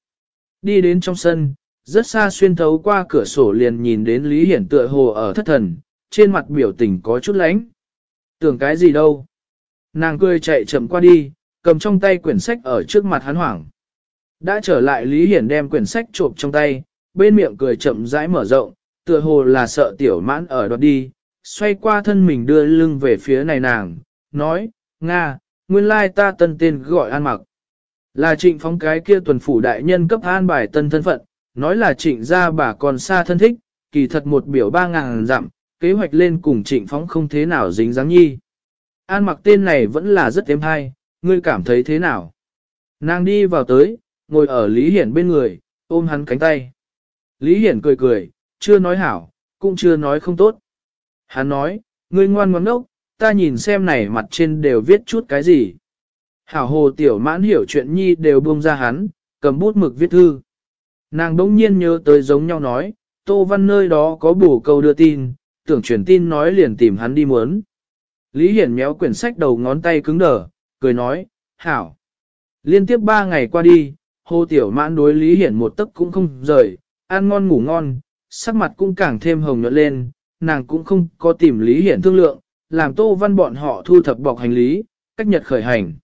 Đi đến trong sân, rất xa xuyên thấu qua cửa sổ liền nhìn đến Lý Hiển tựa hồ ở thất thần, trên mặt biểu tình có chút lánh. Tưởng cái gì đâu. Nàng cười chạy chậm qua đi, cầm trong tay quyển sách ở trước mặt hắn hoảng. Đã trở lại Lý Hiển đem quyển sách trộm trong tay, bên miệng cười chậm rãi mở rộng, tựa hồ là sợ tiểu mãn ở đó đi, xoay qua thân mình đưa lưng về phía này nàng, nói, Nga, nguyên lai ta tân tên gọi an mặc. Là trịnh phóng cái kia tuần phủ đại nhân cấp an bài tân thân phận, nói là trịnh ra bà còn xa thân thích, kỳ thật một biểu ba ngàn dặm, kế hoạch lên cùng trịnh phóng không thế nào dính dáng nhi. An mặc tên này vẫn là rất êm hay, ngươi cảm thấy thế nào? Nàng đi vào tới, ngồi ở Lý Hiển bên người, ôm hắn cánh tay. Lý Hiển cười cười, chưa nói hảo, cũng chưa nói không tốt. Hắn nói, ngươi ngoan ngoãn ngốc, ta nhìn xem này mặt trên đều viết chút cái gì. Hảo hồ tiểu mãn hiểu chuyện nhi đều buông ra hắn, cầm bút mực viết thư. Nàng bỗng nhiên nhớ tới giống nhau nói, Tô Văn nơi đó có bổ câu đưa tin, tưởng truyền tin nói liền tìm hắn đi muốn. Lý Hiển méo quyển sách đầu ngón tay cứng đờ, cười nói, hảo. Liên tiếp ba ngày qua đi, hồ tiểu mãn đối Lý Hiển một tấc cũng không rời, ăn ngon ngủ ngon, sắc mặt cũng càng thêm hồng nhuận lên, nàng cũng không có tìm Lý Hiển thương lượng, làm Tô Văn bọn họ thu thập bọc hành lý, cách nhật khởi hành.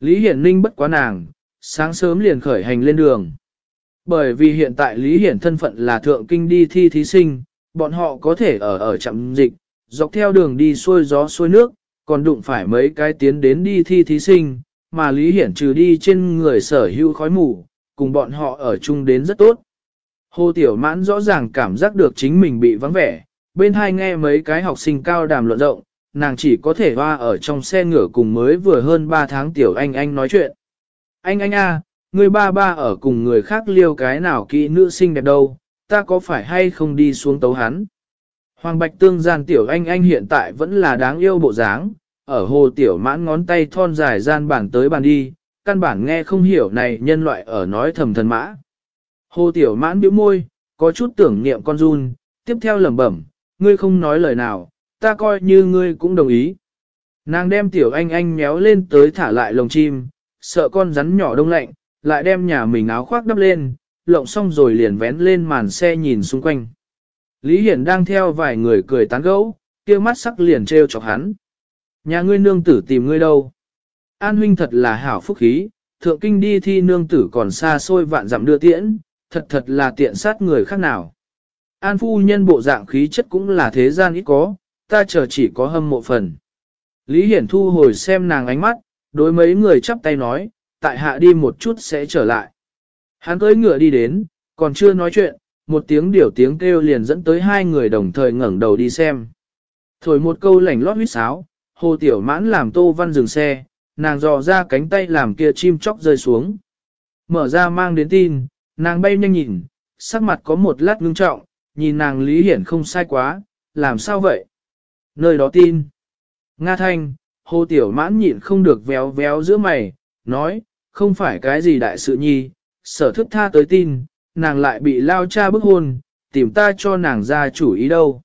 Lý Hiển Ninh bất quá nàng, sáng sớm liền khởi hành lên đường. Bởi vì hiện tại Lý Hiển thân phận là thượng kinh đi thi thí sinh, bọn họ có thể ở ở trạm dịch, dọc theo đường đi xuôi gió xuôi nước, còn đụng phải mấy cái tiến đến đi thi thí sinh, mà Lý Hiển trừ đi trên người sở hữu khói mù, cùng bọn họ ở chung đến rất tốt. Hồ Tiểu Mãn rõ ràng cảm giác được chính mình bị vắng vẻ, bên hai nghe mấy cái học sinh cao đàm luận rộng, nàng chỉ có thể hoa ở trong xe ngựa cùng mới vừa hơn 3 tháng Tiểu Anh Anh nói chuyện. Anh Anh a, người ba ba ở cùng người khác liêu cái nào kỹ nữ sinh đẹp đâu, ta có phải hay không đi xuống tấu hắn? Hoàng Bạch Tương gian Tiểu Anh Anh hiện tại vẫn là đáng yêu bộ dáng, ở hồ Tiểu Mãn ngón tay thon dài gian bản tới bàn đi, căn bản nghe không hiểu này nhân loại ở nói thầm thần mã. Hồ Tiểu Mãn bĩu môi, có chút tưởng niệm con run, tiếp theo lẩm bẩm, ngươi không nói lời nào, ta coi như ngươi cũng đồng ý. Nàng đem Tiểu Anh Anh méo lên tới thả lại lồng chim, sợ con rắn nhỏ đông lạnh, lại đem nhà mình áo khoác đắp lên, lộng xong rồi liền vén lên màn xe nhìn xung quanh. Lý Hiển đang theo vài người cười tán gẫu, kia mắt sắc liền trêu chọc hắn. Nhà ngươi nương tử tìm ngươi đâu? An huynh thật là hảo phúc khí, thượng kinh đi thi nương tử còn xa xôi vạn dặm đưa tiễn, thật thật là tiện sát người khác nào. An phu nhân bộ dạng khí chất cũng là thế gian ít có, ta chờ chỉ có hâm mộ phần. Lý Hiển thu hồi xem nàng ánh mắt, đối mấy người chắp tay nói, tại hạ đi một chút sẽ trở lại. Hắn cưỡi ngựa đi đến, còn chưa nói chuyện, một tiếng điểu tiếng kêu liền dẫn tới hai người đồng thời ngẩng đầu đi xem. Thổi một câu lảnh lót huyết sáo, hồ tiểu mãn làm tô văn dừng xe, nàng dò ra cánh tay làm kia chim chóc rơi xuống. Mở ra mang đến tin, nàng bay nhanh nhìn, sắc mặt có một lát ngưng trọng, nhìn nàng lý hiển không sai quá, làm sao vậy? Nơi đó tin. Nga thanh, hồ tiểu mãn nhịn không được véo véo giữa mày, nói, không phải cái gì đại sự nhi, sở thức tha tới tin, nàng lại bị lao cha bức hôn, tìm ta cho nàng ra chủ ý đâu.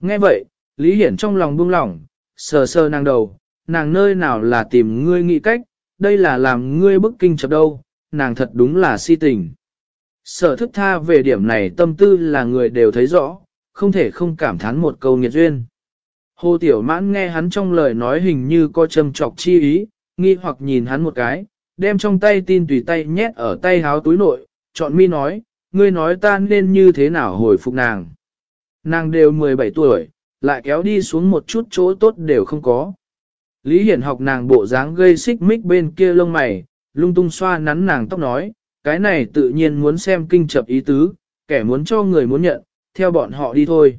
Nghe vậy, Lý Hiển trong lòng buông lỏng, sờ sờ nàng đầu, nàng nơi nào là tìm ngươi nghĩ cách, đây là làm ngươi bức kinh chập đâu, nàng thật đúng là si tình. Sở thức tha về điểm này tâm tư là người đều thấy rõ, không thể không cảm thán một câu nghiệt duyên. Hồ Tiểu Mãn nghe hắn trong lời nói hình như có châm trọc chi ý, nghi hoặc nhìn hắn một cái, đem trong tay tin tùy tay nhét ở tay háo túi nội, chọn mi nói, ngươi nói ta nên như thế nào hồi phục nàng. Nàng đều 17 tuổi, lại kéo đi xuống một chút chỗ tốt đều không có. Lý Hiển học nàng bộ dáng gây xích mích bên kia lông mày, lung tung xoa nắn nàng tóc nói, cái này tự nhiên muốn xem kinh chập ý tứ, kẻ muốn cho người muốn nhận, theo bọn họ đi thôi.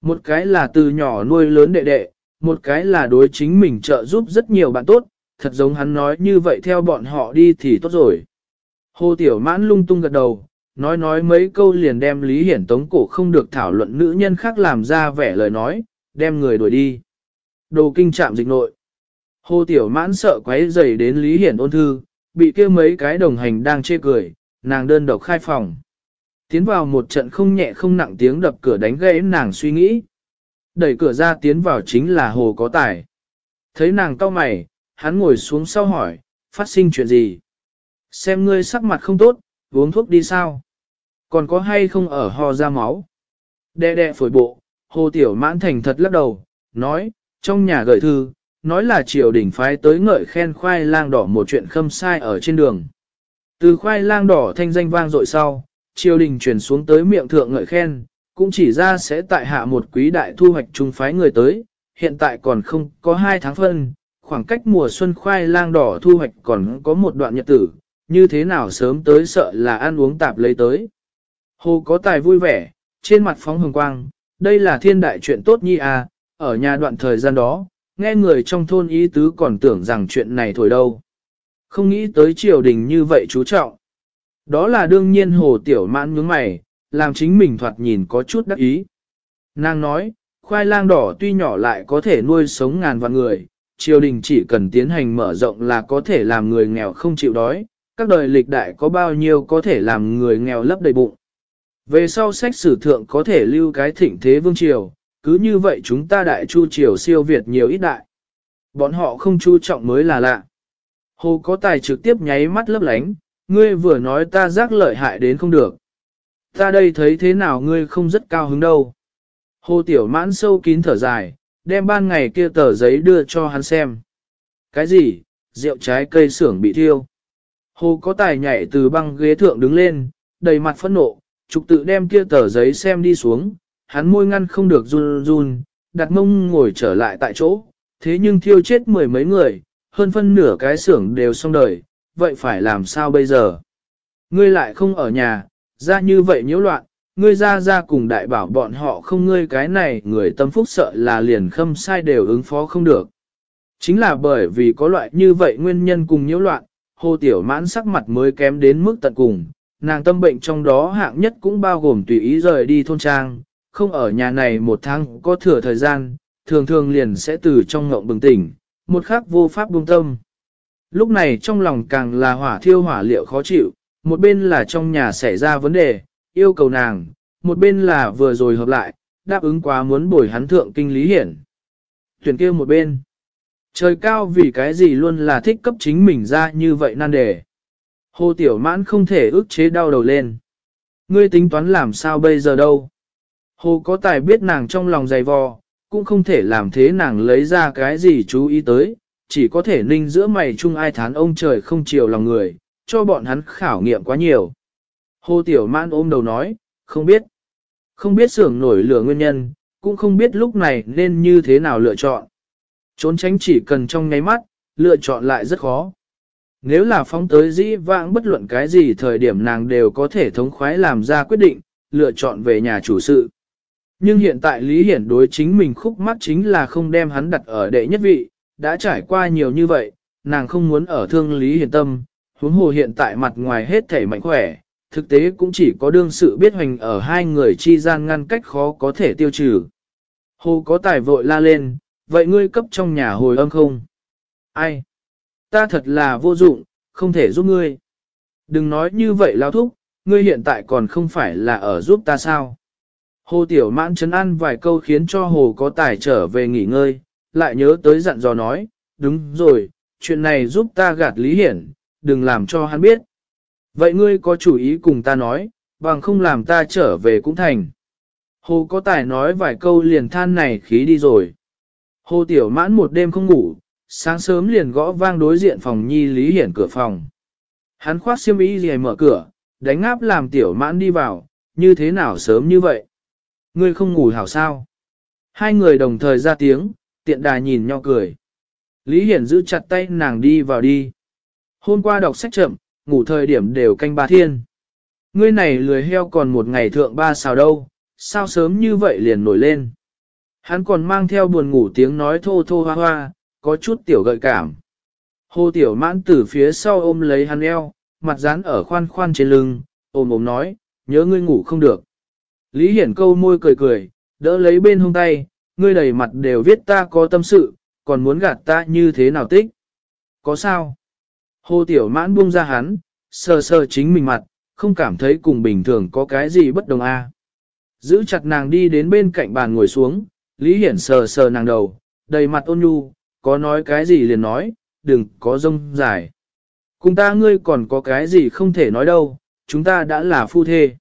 Một cái là từ nhỏ nuôi lớn đệ đệ, một cái là đối chính mình trợ giúp rất nhiều bạn tốt, thật giống hắn nói như vậy theo bọn họ đi thì tốt rồi. Hồ Tiểu Mãn lung tung gật đầu, nói nói mấy câu liền đem Lý Hiển Tống cổ không được thảo luận nữ nhân khác làm ra vẻ lời nói, đem người đuổi đi. Đồ kinh trạm dịch nội. Hồ Tiểu Mãn sợ quấy rầy đến Lý Hiển ôn thư, bị kia mấy cái đồng hành đang chê cười, nàng đơn độc khai phòng. Tiến vào một trận không nhẹ không nặng tiếng đập cửa đánh gãy nàng suy nghĩ. Đẩy cửa ra tiến vào chính là Hồ có tài. Thấy nàng cau mày, hắn ngồi xuống sau hỏi, phát sinh chuyện gì? Xem ngươi sắc mặt không tốt, uống thuốc đi sao? Còn có hay không ở ho ra máu? Đe đe phổi bộ, hồ tiểu mãn thành thật lắc đầu, nói, trong nhà gửi thư, nói là triều đỉnh phái tới ngợi khen khoai lang đỏ một chuyện khâm sai ở trên đường. Từ khoai lang đỏ thanh danh vang dội sau, triều đình chuyển xuống tới miệng thượng ngợi khen, cũng chỉ ra sẽ tại hạ một quý đại thu hoạch trung phái người tới, hiện tại còn không có hai tháng phân, khoảng cách mùa xuân khoai lang đỏ thu hoạch còn có một đoạn nhật tử, như thế nào sớm tới sợ là ăn uống tạp lấy tới. Hồ có tài vui vẻ, trên mặt phóng hồng quang, đây là thiên đại chuyện tốt nhi à, ở nhà đoạn thời gian đó, nghe người trong thôn ý tứ còn tưởng rằng chuyện này thôi đâu. Không nghĩ tới triều đình như vậy chú trọng. Đó là đương nhiên hồ tiểu mãn nhướng mày, làm chính mình thoạt nhìn có chút đắc ý. Nàng nói, khoai lang đỏ tuy nhỏ lại có thể nuôi sống ngàn vạn người, triều đình chỉ cần tiến hành mở rộng là có thể làm người nghèo không chịu đói, các đời lịch đại có bao nhiêu có thể làm người nghèo lấp đầy bụng. Về sau sách sử thượng có thể lưu cái thịnh thế vương triều, cứ như vậy chúng ta đại chu triều siêu Việt nhiều ít đại. Bọn họ không chu trọng mới là lạ. Hồ có tài trực tiếp nháy mắt lấp lánh, ngươi vừa nói ta giác lợi hại đến không được. Ta đây thấy thế nào ngươi không rất cao hứng đâu. Hồ tiểu mãn sâu kín thở dài, đem ban ngày kia tờ giấy đưa cho hắn xem. Cái gì? Rượu trái cây xưởng bị thiêu. Hồ có tài nhảy từ băng ghế thượng đứng lên, đầy mặt phẫn nộ, trục tự đem kia tờ giấy xem đi xuống, hắn môi ngăn không được run run, đặt mông ngồi trở lại tại chỗ, thế nhưng thiêu chết mười mấy người, hơn phân nửa cái xưởng đều xong đời, vậy phải làm sao bây giờ? Ngươi lại không ở nhà, ra như vậy nhiễu loạn, ngươi ra ra cùng đại bảo bọn họ không ngươi cái này người tâm phúc sợ là liền khâm sai đều ứng phó không được. Chính là bởi vì có loại như vậy nguyên nhân cùng nhiễu loạn, hồ tiểu mãn sắc mặt mới kém đến mức tận cùng, nàng tâm bệnh trong đó hạng nhất cũng bao gồm tùy ý rời đi thôn trang, không ở nhà này một tháng có thừa thời gian, thường thường liền sẽ từ trong ngộng bừng tỉnh, một khắc vô pháp buông tâm. Lúc này trong lòng càng là hỏa thiêu hỏa liệu khó chịu, một bên là trong nhà xảy ra vấn đề, yêu cầu nàng, một bên là vừa rồi hợp lại, đáp ứng quá muốn bồi hắn thượng kinh lý hiển. Tuyển kia một bên. Trời cao vì cái gì luôn là thích cấp chính mình ra như vậy nan đề. Hồ Tiểu Mãn không thể ức chế đau đầu lên. Ngươi tính toán làm sao bây giờ đâu. Hồ có tài biết nàng trong lòng dày vò, cũng không thể làm thế nàng lấy ra cái gì chú ý tới, chỉ có thể ninh giữa mày chung ai thán ông trời không chiều lòng người, cho bọn hắn khảo nghiệm quá nhiều. Hồ Tiểu Mãn ôm đầu nói, không biết. Không biết xưởng nổi lửa nguyên nhân, cũng không biết lúc này nên như thế nào lựa chọn. Trốn tránh chỉ cần trong ngay mắt, lựa chọn lại rất khó. Nếu là phóng tới dĩ vãng bất luận cái gì thời điểm nàng đều có thể thống khoái làm ra quyết định, lựa chọn về nhà chủ sự. Nhưng hiện tại Lý Hiển đối chính mình khúc mắc chính là không đem hắn đặt ở đệ nhất vị, đã trải qua nhiều như vậy, nàng không muốn ở thương Lý Hiển tâm, huống hồ hiện tại mặt ngoài hết thể mạnh khỏe, thực tế cũng chỉ có đương sự biết hoành ở hai người chi gian ngăn cách khó có thể tiêu trừ. Hồ có tài vội la lên, vậy ngươi cấp trong nhà hồi âm không? Ai? Ta thật là vô dụng, không thể giúp ngươi. Đừng nói như vậy lao thúc, ngươi hiện tại còn không phải là ở giúp ta sao? Hồ Tiểu Mãn chấn ăn vài câu khiến cho Hồ có tài trở về nghỉ ngơi, lại nhớ tới dặn dò nói, đúng rồi, chuyện này giúp ta gạt Lý Hiển, đừng làm cho hắn biết. Vậy ngươi có chủ ý cùng ta nói, bằng không làm ta trở về cũng thành. Hồ có tài nói vài câu liền than này khí đi rồi. Hồ Tiểu Mãn một đêm không ngủ, sáng sớm liền gõ vang đối diện phòng nhi Lý Hiển cửa phòng. Hắn khoác xiêm y gì mở cửa, đánh áp làm Tiểu Mãn đi vào, như thế nào sớm như vậy? Ngươi không ngủ hảo sao? Hai người đồng thời ra tiếng, tiện đà nhìn nhau cười. Lý Hiển giữ chặt tay nàng đi vào đi. Hôm qua đọc sách chậm, ngủ thời điểm đều canh ba thiên. Ngươi này lười heo còn một ngày thượng ba sao đâu, sao sớm như vậy liền nổi lên. Hắn còn mang theo buồn ngủ tiếng nói thô thô hoa hoa, có chút tiểu gợi cảm. Hồ tiểu mãn từ phía sau ôm lấy hắn eo, mặt dán ở khoan khoan trên lưng, ôm ôm nói, nhớ ngươi ngủ không được. Lý Hiển câu môi cười cười, đỡ lấy bên hông tay, ngươi đầy mặt đều viết ta có tâm sự, còn muốn gạt ta như thế nào tích. Có sao? Hồ Tiểu Mãn buông ra hắn, sờ sờ chính mình mặt, không cảm thấy cùng bình thường có cái gì bất đồng a. Giữ chặt nàng đi đến bên cạnh bàn ngồi xuống, Lý Hiển sờ sờ nàng đầu, đầy mặt ôn nhu, có nói cái gì liền nói, đừng có rông dài. Cùng ta ngươi còn có cái gì không thể nói đâu, chúng ta đã là phu thê.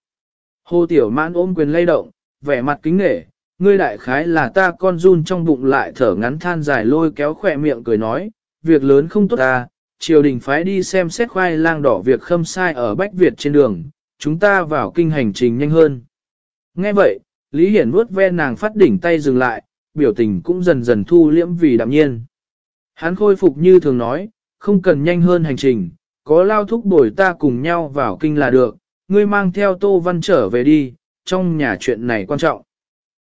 Hồ Tiểu Mãn ôm quyền lay động, vẻ mặt kính nể, ngươi đại khái là ta con run trong bụng lại thở ngắn than dài lôi kéo khỏe miệng cười nói, việc lớn không tốt ta, triều đình phái đi xem xét khoai lang đỏ việc khâm sai ở Bách Việt trên đường, chúng ta vào kinh hành trình nhanh hơn. Nghe vậy, Lý Hiển vuốt ve nàng phát đỉnh tay dừng lại, biểu tình cũng dần dần thu liễm vì đạm nhiên. Hắn khôi phục như thường nói, không cần nhanh hơn hành trình, có lao thúc bồi ta cùng nhau vào kinh là được, ngươi mang theo Tô Văn trở về đi, trong nhà chuyện này quan trọng.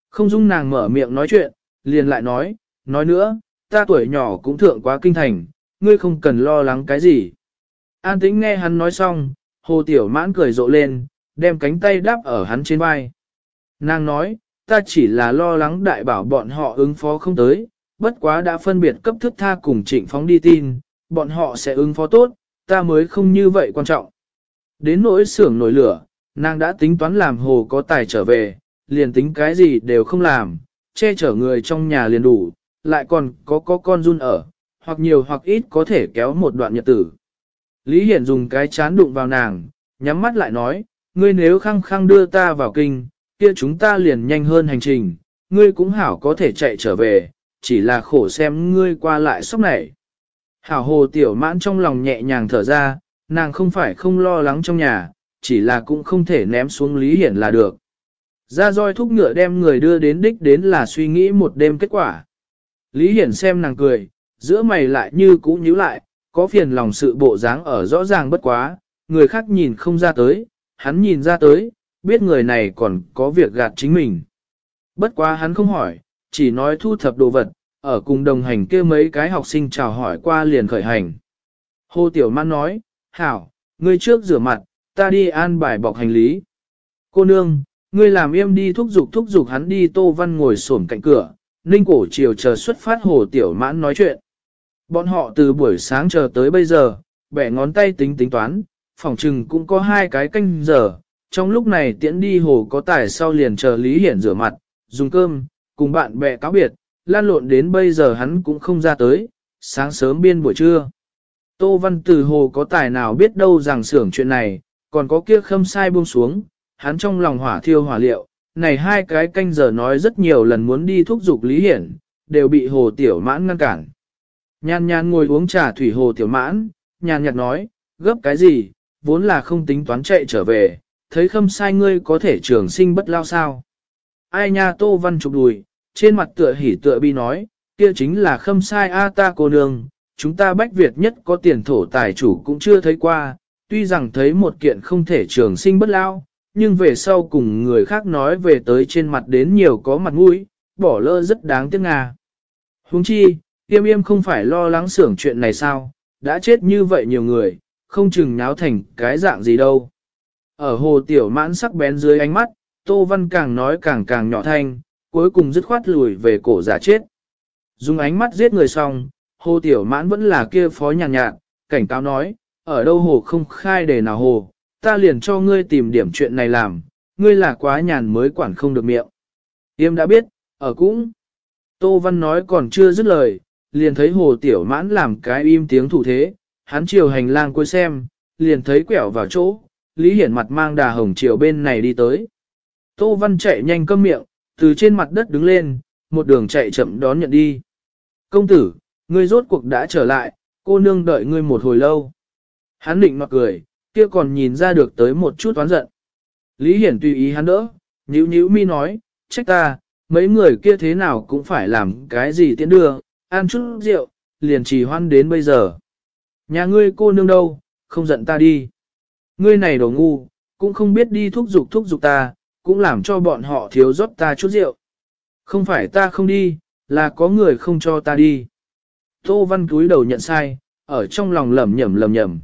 Không dung nàng mở miệng nói chuyện, liền lại nói, nói nữa, ta tuổi nhỏ cũng thượng quá kinh thành, ngươi không cần lo lắng cái gì. An tĩnh nghe hắn nói xong, hồ tiểu mãn cười rộ lên, đem cánh tay đáp ở hắn trên vai. Nàng nói, ta chỉ là lo lắng đại bảo bọn họ ứng phó không tới, bất quá đã phân biệt cấp thức tha cùng trịnh phóng đi tin, bọn họ sẽ ứng phó tốt, ta mới không như vậy quan trọng. Đến nỗi xưởng nổi lửa, nàng đã tính toán làm hồ có tài trở về, liền tính cái gì đều không làm, che chở người trong nhà liền đủ, lại còn có có con run ở, hoặc nhiều hoặc ít có thể kéo một đoạn nhật tử. Lý Hiển dùng cái chán đụng vào nàng, nhắm mắt lại nói, ngươi nếu khăng khăng đưa ta vào kinh, kia chúng ta liền nhanh hơn hành trình, ngươi cũng hảo có thể chạy trở về, chỉ là khổ xem ngươi qua lại sốc này. Hảo hồ tiểu mãn trong lòng nhẹ nhàng thở ra, nàng không phải không lo lắng trong nhà, chỉ là cũng không thể ném xuống Lý Hiển là được. Ra roi thúc ngựa đem người đưa đến đích đến là suy nghĩ một đêm kết quả. Lý Hiển xem nàng cười, giữa mày lại như cũ nhíu lại, có phiền lòng sự bộ dáng ở rõ ràng bất quá, người khác nhìn không ra tới, hắn nhìn ra tới, biết người này còn có việc gạt chính mình. Bất quá hắn không hỏi, chỉ nói thu thập đồ vật, ở cùng đồng hành kia mấy cái học sinh chào hỏi qua liền khởi hành. Hồ Tiểu Man nói, Hảo, ngươi trước rửa mặt, ta đi an bài bọc hành lý. Cô nương, ngươi làm im đi thúc giục thúc giục hắn đi Tô Văn ngồi xổm cạnh cửa, Ninh cổ chiều chờ xuất phát Hồ Tiểu Mãn nói chuyện. Bọn họ từ buổi sáng chờ tới bây giờ, bẻ ngón tay tính tính toán, phòng trừng cũng có hai cái canh giờ. Trong lúc này tiễn đi hồ có tài sau liền chờ Lý Hiển rửa mặt, dùng cơm, cùng bạn bè cáo biệt, lan lộn đến bây giờ hắn cũng không ra tới, sáng sớm biên buổi trưa. Tô Văn từ hồ có tài nào biết đâu rằng xưởng chuyện này, còn có kia khâm sai buông xuống, hắn trong lòng hỏa thiêu hỏa liệu, này hai cái canh giờ nói rất nhiều lần muốn đi thúc giục Lý Hiển, đều bị hồ tiểu mãn ngăn cản. Nhan nhan ngồi uống trà thủy hồ tiểu mãn, nhàn nhạt nói, gấp cái gì, vốn là không tính toán chạy trở về, thấy khâm sai ngươi có thể trường sinh bất lao sao. Ai nha tô văn trục đùi, trên mặt tựa hỉ tựa bi nói, kia chính là khâm sai A ta cô nương, chúng ta bách Việt nhất có tiền thổ tài chủ cũng chưa thấy qua, tuy rằng thấy một kiện không thể trường sinh bất lao, nhưng về sau cùng người khác nói về tới trên mặt đến nhiều có mặt mũi, bỏ lỡ rất đáng tiếc à. Huống chi, Yêm yêm không phải lo lắng xưởng chuyện này sao, đã chết như vậy nhiều người, không chừng náo thành cái dạng gì đâu. Ở hồ tiểu mãn sắc bén dưới ánh mắt, Tô Văn càng nói càng càng nhỏ thanh, cuối cùng dứt khoát lùi về cổ giả chết. Dùng ánh mắt giết người xong, hồ tiểu mãn vẫn là kia phó nhàn nhạt, nhạt, cảnh cáo nói, ở đâu hồ không khai để nào hồ, ta liền cho ngươi tìm điểm chuyện này làm, ngươi là quá nhàn mới quản không được miệng. Yêm đã biết, ở cũng. Tô Văn nói còn chưa dứt lời, liền thấy hồ tiểu mãn làm cái im tiếng thủ thế, hắn chiều hành lang cuối xem, liền thấy quẹo vào chỗ, Lý Hiển mặt mang đà hồng chiều bên này đi tới. Tô Văn chạy nhanh câm miệng, từ trên mặt đất đứng lên, một đường chạy chậm đón nhận đi. Công tử, ngươi rốt cuộc đã trở lại, cô nương đợi ngươi một hồi lâu. Hắn định mặc cười, kia còn nhìn ra được tới một chút toán giận. Lý Hiển tùy ý hắn đỡ, nhíu nhíu mi nói, trách ta, mấy người kia thế nào cũng phải làm cái gì tiễn đưa, ăn chút rượu, liền trì hoan đến bây giờ. Nhà ngươi cô nương đâu, không giận ta đi. Ngươi này đồ ngu, cũng không biết đi thúc giục thúc giục ta, cũng làm cho bọn họ thiếu rót ta chút rượu. Không phải ta không đi, là có người không cho ta đi. Tô Văn cúi đầu nhận sai, ở trong lòng lẩm nhẩm lẩm nhẩm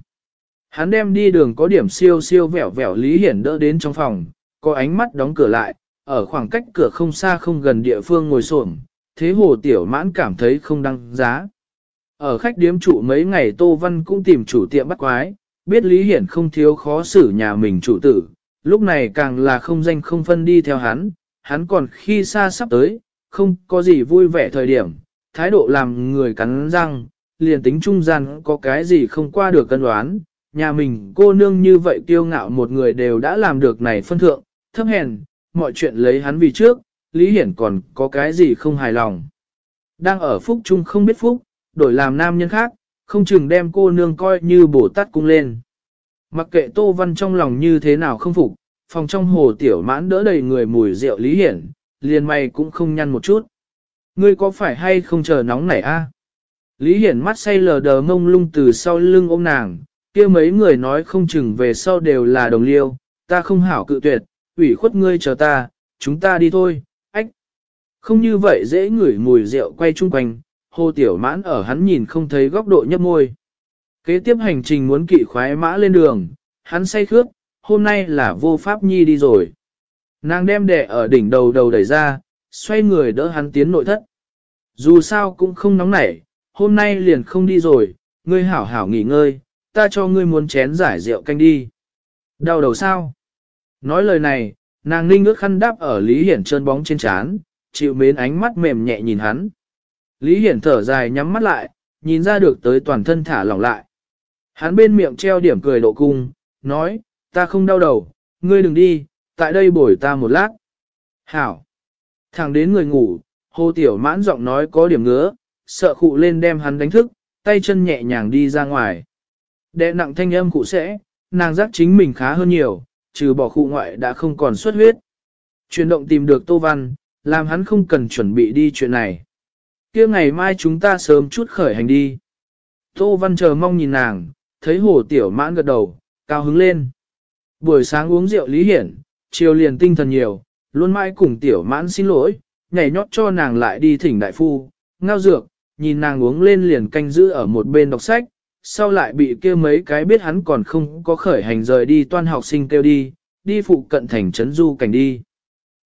Hắn đem đi đường có điểm siêu siêu vẻo vẻo Lý Hiển đỡ đến trong phòng, có ánh mắt đóng cửa lại, ở khoảng cách cửa không xa không gần địa phương ngồi xổm, thế hồ tiểu mãn cảm thấy không đăng giá. Ở khách điếm chủ mấy ngày Tô Văn cũng tìm chủ tiệm bắt quái, biết Lý Hiển không thiếu khó xử nhà mình chủ tử, lúc này càng là không danh không phân đi theo hắn, hắn còn khi xa sắp tới, không có gì vui vẻ thời điểm, thái độ làm người cắn răng, liền tính trung gian có cái gì không qua được cân đoán, nhà mình cô nương như vậy kiêu ngạo một người đều đã làm được này phân thượng, thấp hèn, mọi chuyện lấy hắn vì trước, Lý Hiển còn có cái gì không hài lòng. Đang ở phúc chung không biết phúc, đổi làm nam nhân khác, không chừng đem cô nương coi như bổ tát cung lên. Mặc kệ Tô Văn trong lòng như thế nào không phục, phòng trong hồ tiểu mãn đỡ đầy người mùi rượu Lý Hiển, liền mày cũng không nhăn một chút. Ngươi có phải hay không chờ nóng nảy a? Lý Hiển mắt say lờ đờ mông lung từ sau lưng ôm nàng, kia mấy người nói không chừng về sau đều là đồng liêu, ta không hảo cự tuyệt, ủy khuất ngươi chờ ta, chúng ta đi thôi. Không như vậy dễ ngửi mùi rượu quay chung quanh, hồ tiểu mãn ở hắn nhìn không thấy góc độ nhấp môi. Kế tiếp hành trình muốn kỵ khoái mã lên đường, hắn say khước, hôm nay là vô pháp nhi đi rồi. Nàng đem đẻ ở đỉnh đầu đầu đẩy ra, xoay người đỡ hắn tiến nội thất. Dù sao cũng không nóng nảy, hôm nay liền không đi rồi, ngươi hảo hảo nghỉ ngơi, ta cho ngươi muốn chén giải rượu canh đi. Đau đầu sao? Nói lời này, nàng ninh ước khăn đáp ở Lý Hiển trơn bóng trên trán, chịu mến ánh mắt mềm nhẹ nhìn hắn. Lý Hiển thở dài nhắm mắt lại, nhìn ra được tới toàn thân thả lỏng lại. Hắn bên miệng treo điểm cười độ cung, nói, ta không đau đầu, ngươi đừng đi, tại đây bồi ta một lát. Hảo. Thẳng đến người ngủ, hô tiểu mãn giọng nói có điểm ngứa, sợ khụ lên đem hắn đánh thức, tay chân nhẹ nhàng đi ra ngoài. Đệ nặng thanh âm cụ sẽ, nàng giác chính mình khá hơn nhiều, trừ bỏ khụ ngoại đã không còn xuất huyết. Chuyển động tìm được Tô Văn, làm hắn không cần chuẩn bị đi chuyện này. kia ngày mai chúng ta sớm chút khởi hành đi. Tô Văn chờ mong nhìn nàng, thấy hồ tiểu mãn gật đầu, cao hứng lên. Buổi sáng uống rượu lý hiển, chiều liền tinh thần nhiều, luôn mãi cùng tiểu mãn xin lỗi, nhảy nhót cho nàng lại đi thỉnh đại phu, ngao dược, nhìn nàng uống lên liền canh giữ ở một bên đọc sách, sau lại bị kia mấy cái biết hắn còn không có khởi hành rời đi toan học sinh kêu đi, đi phụ cận thành trấn du cảnh đi.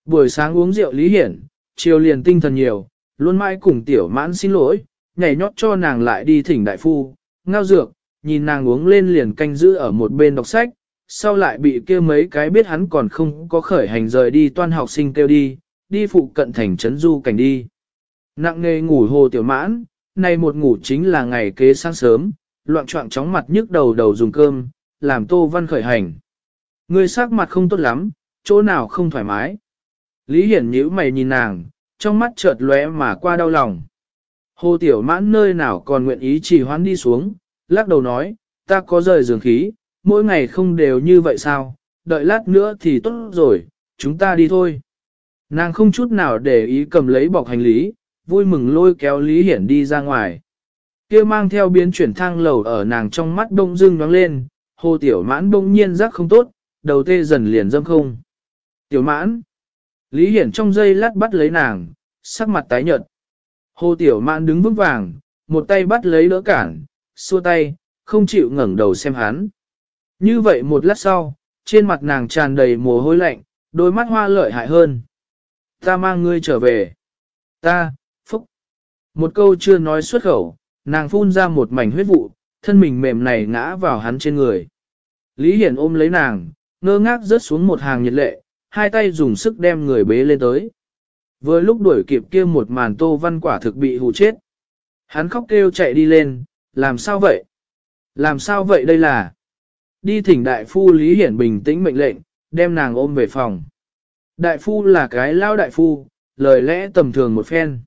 Buổi sáng uống rượu lý hiển, chiều liền tinh thần nhiều, luôn mãi cùng tiểu mãn xin lỗi, nhảy nhót cho nàng lại đi thỉnh đại phu, ngao dược, nhìn nàng uống lên liền canh giữ ở một bên đọc sách, sau lại bị kia mấy cái biết hắn còn không có khởi hành rời đi toan học sinh kêu đi, đi phụ cận thành trấn du cảnh đi. Nặng nghề ngủ hồ tiểu mãn, nay một ngủ chính là ngày kế sáng sớm, loạn trọng chóng mặt nhức đầu đầu dùng cơm, làm tô văn khởi hành. Người sắc mặt không tốt lắm, chỗ nào không thoải mái. Lý Hiển nhíu mày nhìn nàng, trong mắt chợt lóe mà qua đau lòng. Hồ Tiểu Mãn nơi nào còn nguyện ý chỉ hoán đi xuống, lắc đầu nói, ta có rời giường khí, mỗi ngày không đều như vậy sao, đợi lát nữa thì tốt rồi, chúng ta đi thôi. Nàng không chút nào để ý cầm lấy bọc hành lý, vui mừng lôi kéo Lý Hiển đi ra ngoài. kia mang theo biến chuyển thang lầu ở nàng trong mắt đông dưng nhoáng lên, hồ tiểu mãn bỗng nhiên rắc không tốt, đầu tê dần liền dâm không. Tiểu mãn, Lý Hiển trong giây lát bắt lấy nàng, sắc mặt tái nhợt. Hồ tiểu Mạn đứng vững vàng, một tay bắt lấy đỡ cản, xua tay, không chịu ngẩng đầu xem hắn. Như vậy một lát sau, trên mặt nàng tràn đầy mồ hôi lạnh, đôi mắt hoa lợi hại hơn. Ta mang ngươi trở về. Ta, phúc. Một câu chưa nói xuất khẩu, nàng phun ra một mảnh huyết vụ, thân mình mềm này ngã vào hắn trên người. Lý Hiển ôm lấy nàng, ngơ ngác rớt xuống một hàng nhiệt lệ, hai tay dùng sức đem người bế lên tới. Vừa lúc đuổi kịp kia một màn tô văn quả thực bị hù chết. Hắn khóc kêu chạy đi lên, làm sao vậy? Làm sao vậy đây là? Đi thỉnh đại phu Lý Hiển bình tĩnh mệnh lệnh, đem nàng ôm về phòng. Đại phu là cái lao đại phu, lời lẽ tầm thường một phen.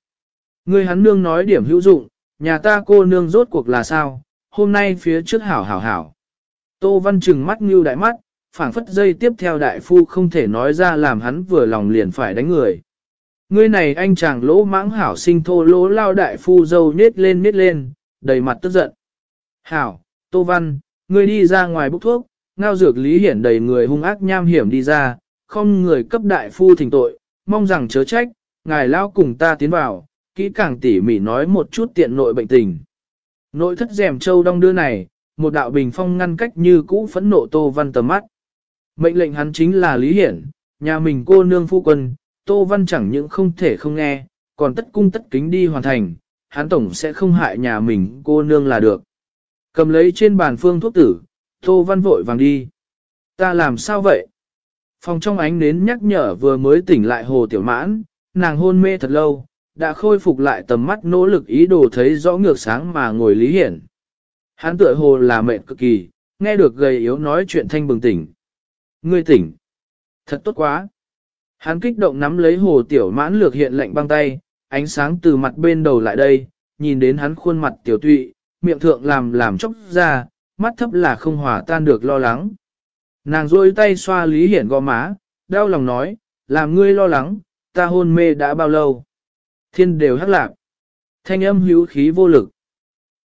Người hắn nương nói điểm hữu dụng, nhà ta cô nương rốt cuộc là sao, hôm nay phía trước hảo hảo hảo. Tô Văn trừng mắt như đại mắt, phảng phất dây tiếp theo đại phu không thể nói ra làm hắn vừa lòng liền phải đánh người. Ngươi này anh chàng lỗ mãng hảo sinh thô lỗ lao đại phu dâu nết lên nết lên, đầy mặt tức giận. Hảo, Tô Văn, ngươi đi ra ngoài bốc thuốc, ngao dược lý hiển đầy người hung ác nham hiểm đi ra, không người cấp đại phu thỉnh tội, mong rằng chớ trách, ngài lao cùng ta tiến vào, kỹ càng tỉ mỉ nói một chút tiện nội bệnh tình. Nội thất rèm châu đông đưa này, một đạo bình phong ngăn cách như cũ phẫn nộ Tô Văn tầm mắt. Mệnh lệnh hắn chính là Lý Hiển, nhà mình cô nương phu quân, Tô Văn chẳng những không thể không nghe, còn tất cung tất kính đi hoàn thành, hắn tổng sẽ không hại nhà mình cô nương là được. Cầm lấy trên bàn phương thuốc tử, Tô Văn vội vàng đi. Ta làm sao vậy? Phòng trong ánh nến nhắc nhở vừa mới tỉnh lại hồ tiểu mãn, nàng hôn mê thật lâu, đã khôi phục lại tầm mắt nỗ lực ý đồ thấy rõ ngược sáng mà ngồi lý hiển. Hắn tựa hồ là mệt cực kỳ, nghe được gầy yếu nói chuyện thanh bừng tỉnh. Ngươi tỉnh. Thật tốt quá. Hắn kích động nắm lấy hồ tiểu mãn lược hiện lệnh băng tay, ánh sáng từ mặt bên đầu lại đây, nhìn đến hắn khuôn mặt tiểu tụy, miệng thượng làm làm chốc ra, mắt thấp là không hòa tan được lo lắng. Nàng rôi tay xoa Lý Hiển gò má, đau lòng nói, làm ngươi lo lắng, ta hôn mê đã bao lâu. Thiên đều hắc lạc. Thanh âm hữu khí vô lực.